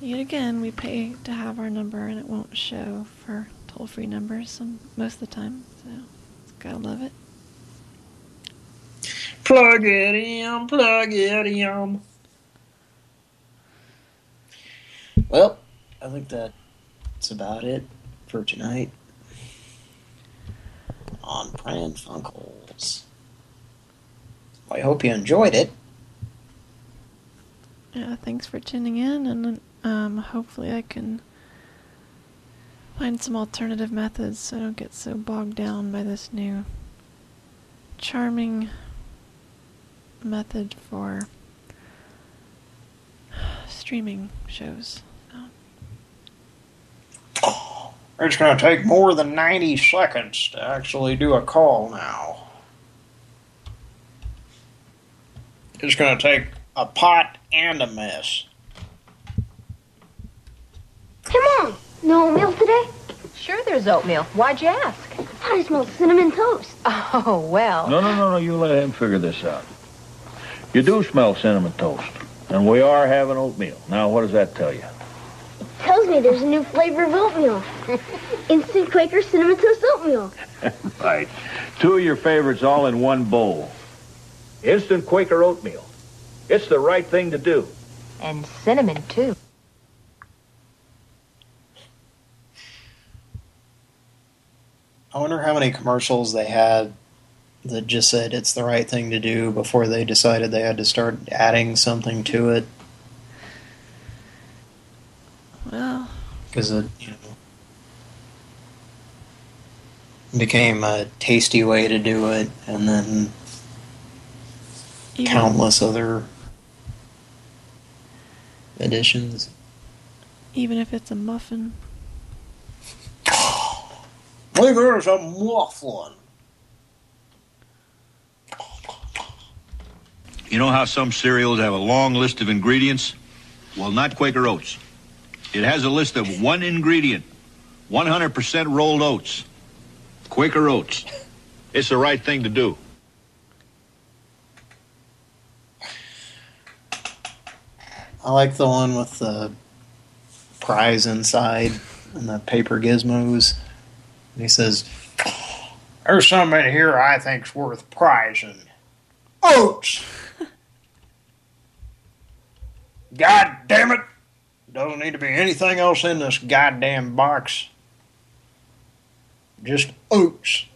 Yet again, we pay to have our number and it won't show for toll free numbers some, most of the time, so gotta love it. Plug it in, plug it in. Well, I think that's about it for tonight on Pran Funkels. I hope you enjoyed it. Yeah, thanks for tuning in, and um, hopefully I can find some alternative methods so I don't get so bogged down by this new charming method for streaming shows. It's going to take more than 90 seconds to actually do a call now. It's going to take a pot and a mess. Hey, Mom, no oatmeal today? Sure there's oatmeal. Why'd you ask? I thought I smelled cinnamon toast. Oh, well. No, no, no, no. You let him figure this out. You do smell cinnamon toast, and we are having oatmeal. Now, what does that tell you? It Tells me there's a new flavor of oatmeal. (laughs) Instant Quaker Cinnamon Toast Oatmeal. (laughs) right. Two of your favorites all in one bowl. Instant Quaker oatmeal. It's the right thing to do. And cinnamon, too. I wonder how many commercials they had that just said it's the right thing to do before they decided they had to start adding something to it. Well, Because it, you know, became a tasty way to do it, and then Even- countless other additions. even if it's a muffin. There's a muffin. You know how some cereals have a long list of ingredients? Well, not Quaker Oats. It has a list of one ingredient 100% rolled oats. Quaker Oats. It's the right thing to do. I like the one with the prize inside and the paper gizmos. And he says, There's something in here I think's worth prizing. Oats! (laughs) God damn it! Doesn't need to be anything else in this goddamn box. Just oats.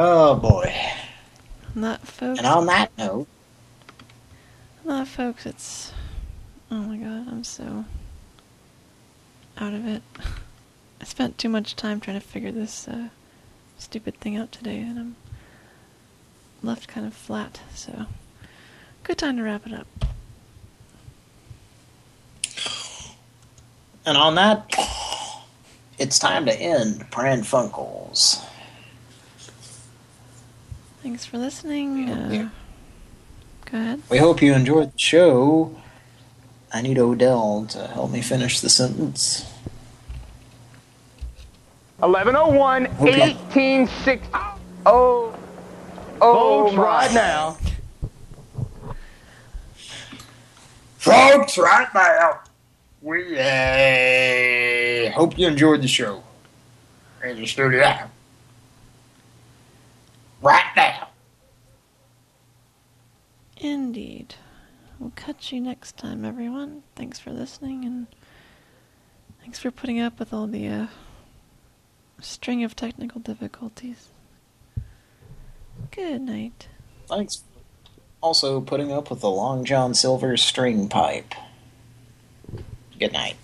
Oh boy. That, folks. And on that note, That, folks, it's Oh my god, I'm so out of it. (laughs) I spent too much time trying to figure this uh, stupid thing out today, and I'm left kind of flat, so good time to wrap it up. And on that, it's time to end Pran Funkels. Thanks for listening. Uh, go ahead. We hope you enjoyed the show. I need Odell to help me finish the sentence. 1101, 1860. Oh, oh, Folks, my. right now. Folks, right now, we uh, hope you enjoyed the show. In the studio. Right now. Indeed. We'll catch you next time, everyone. Thanks for listening, and thanks for putting up with all the uh, string of technical difficulties. Good night. Thanks. Also putting up with the Long John Silver string pipe. Good night.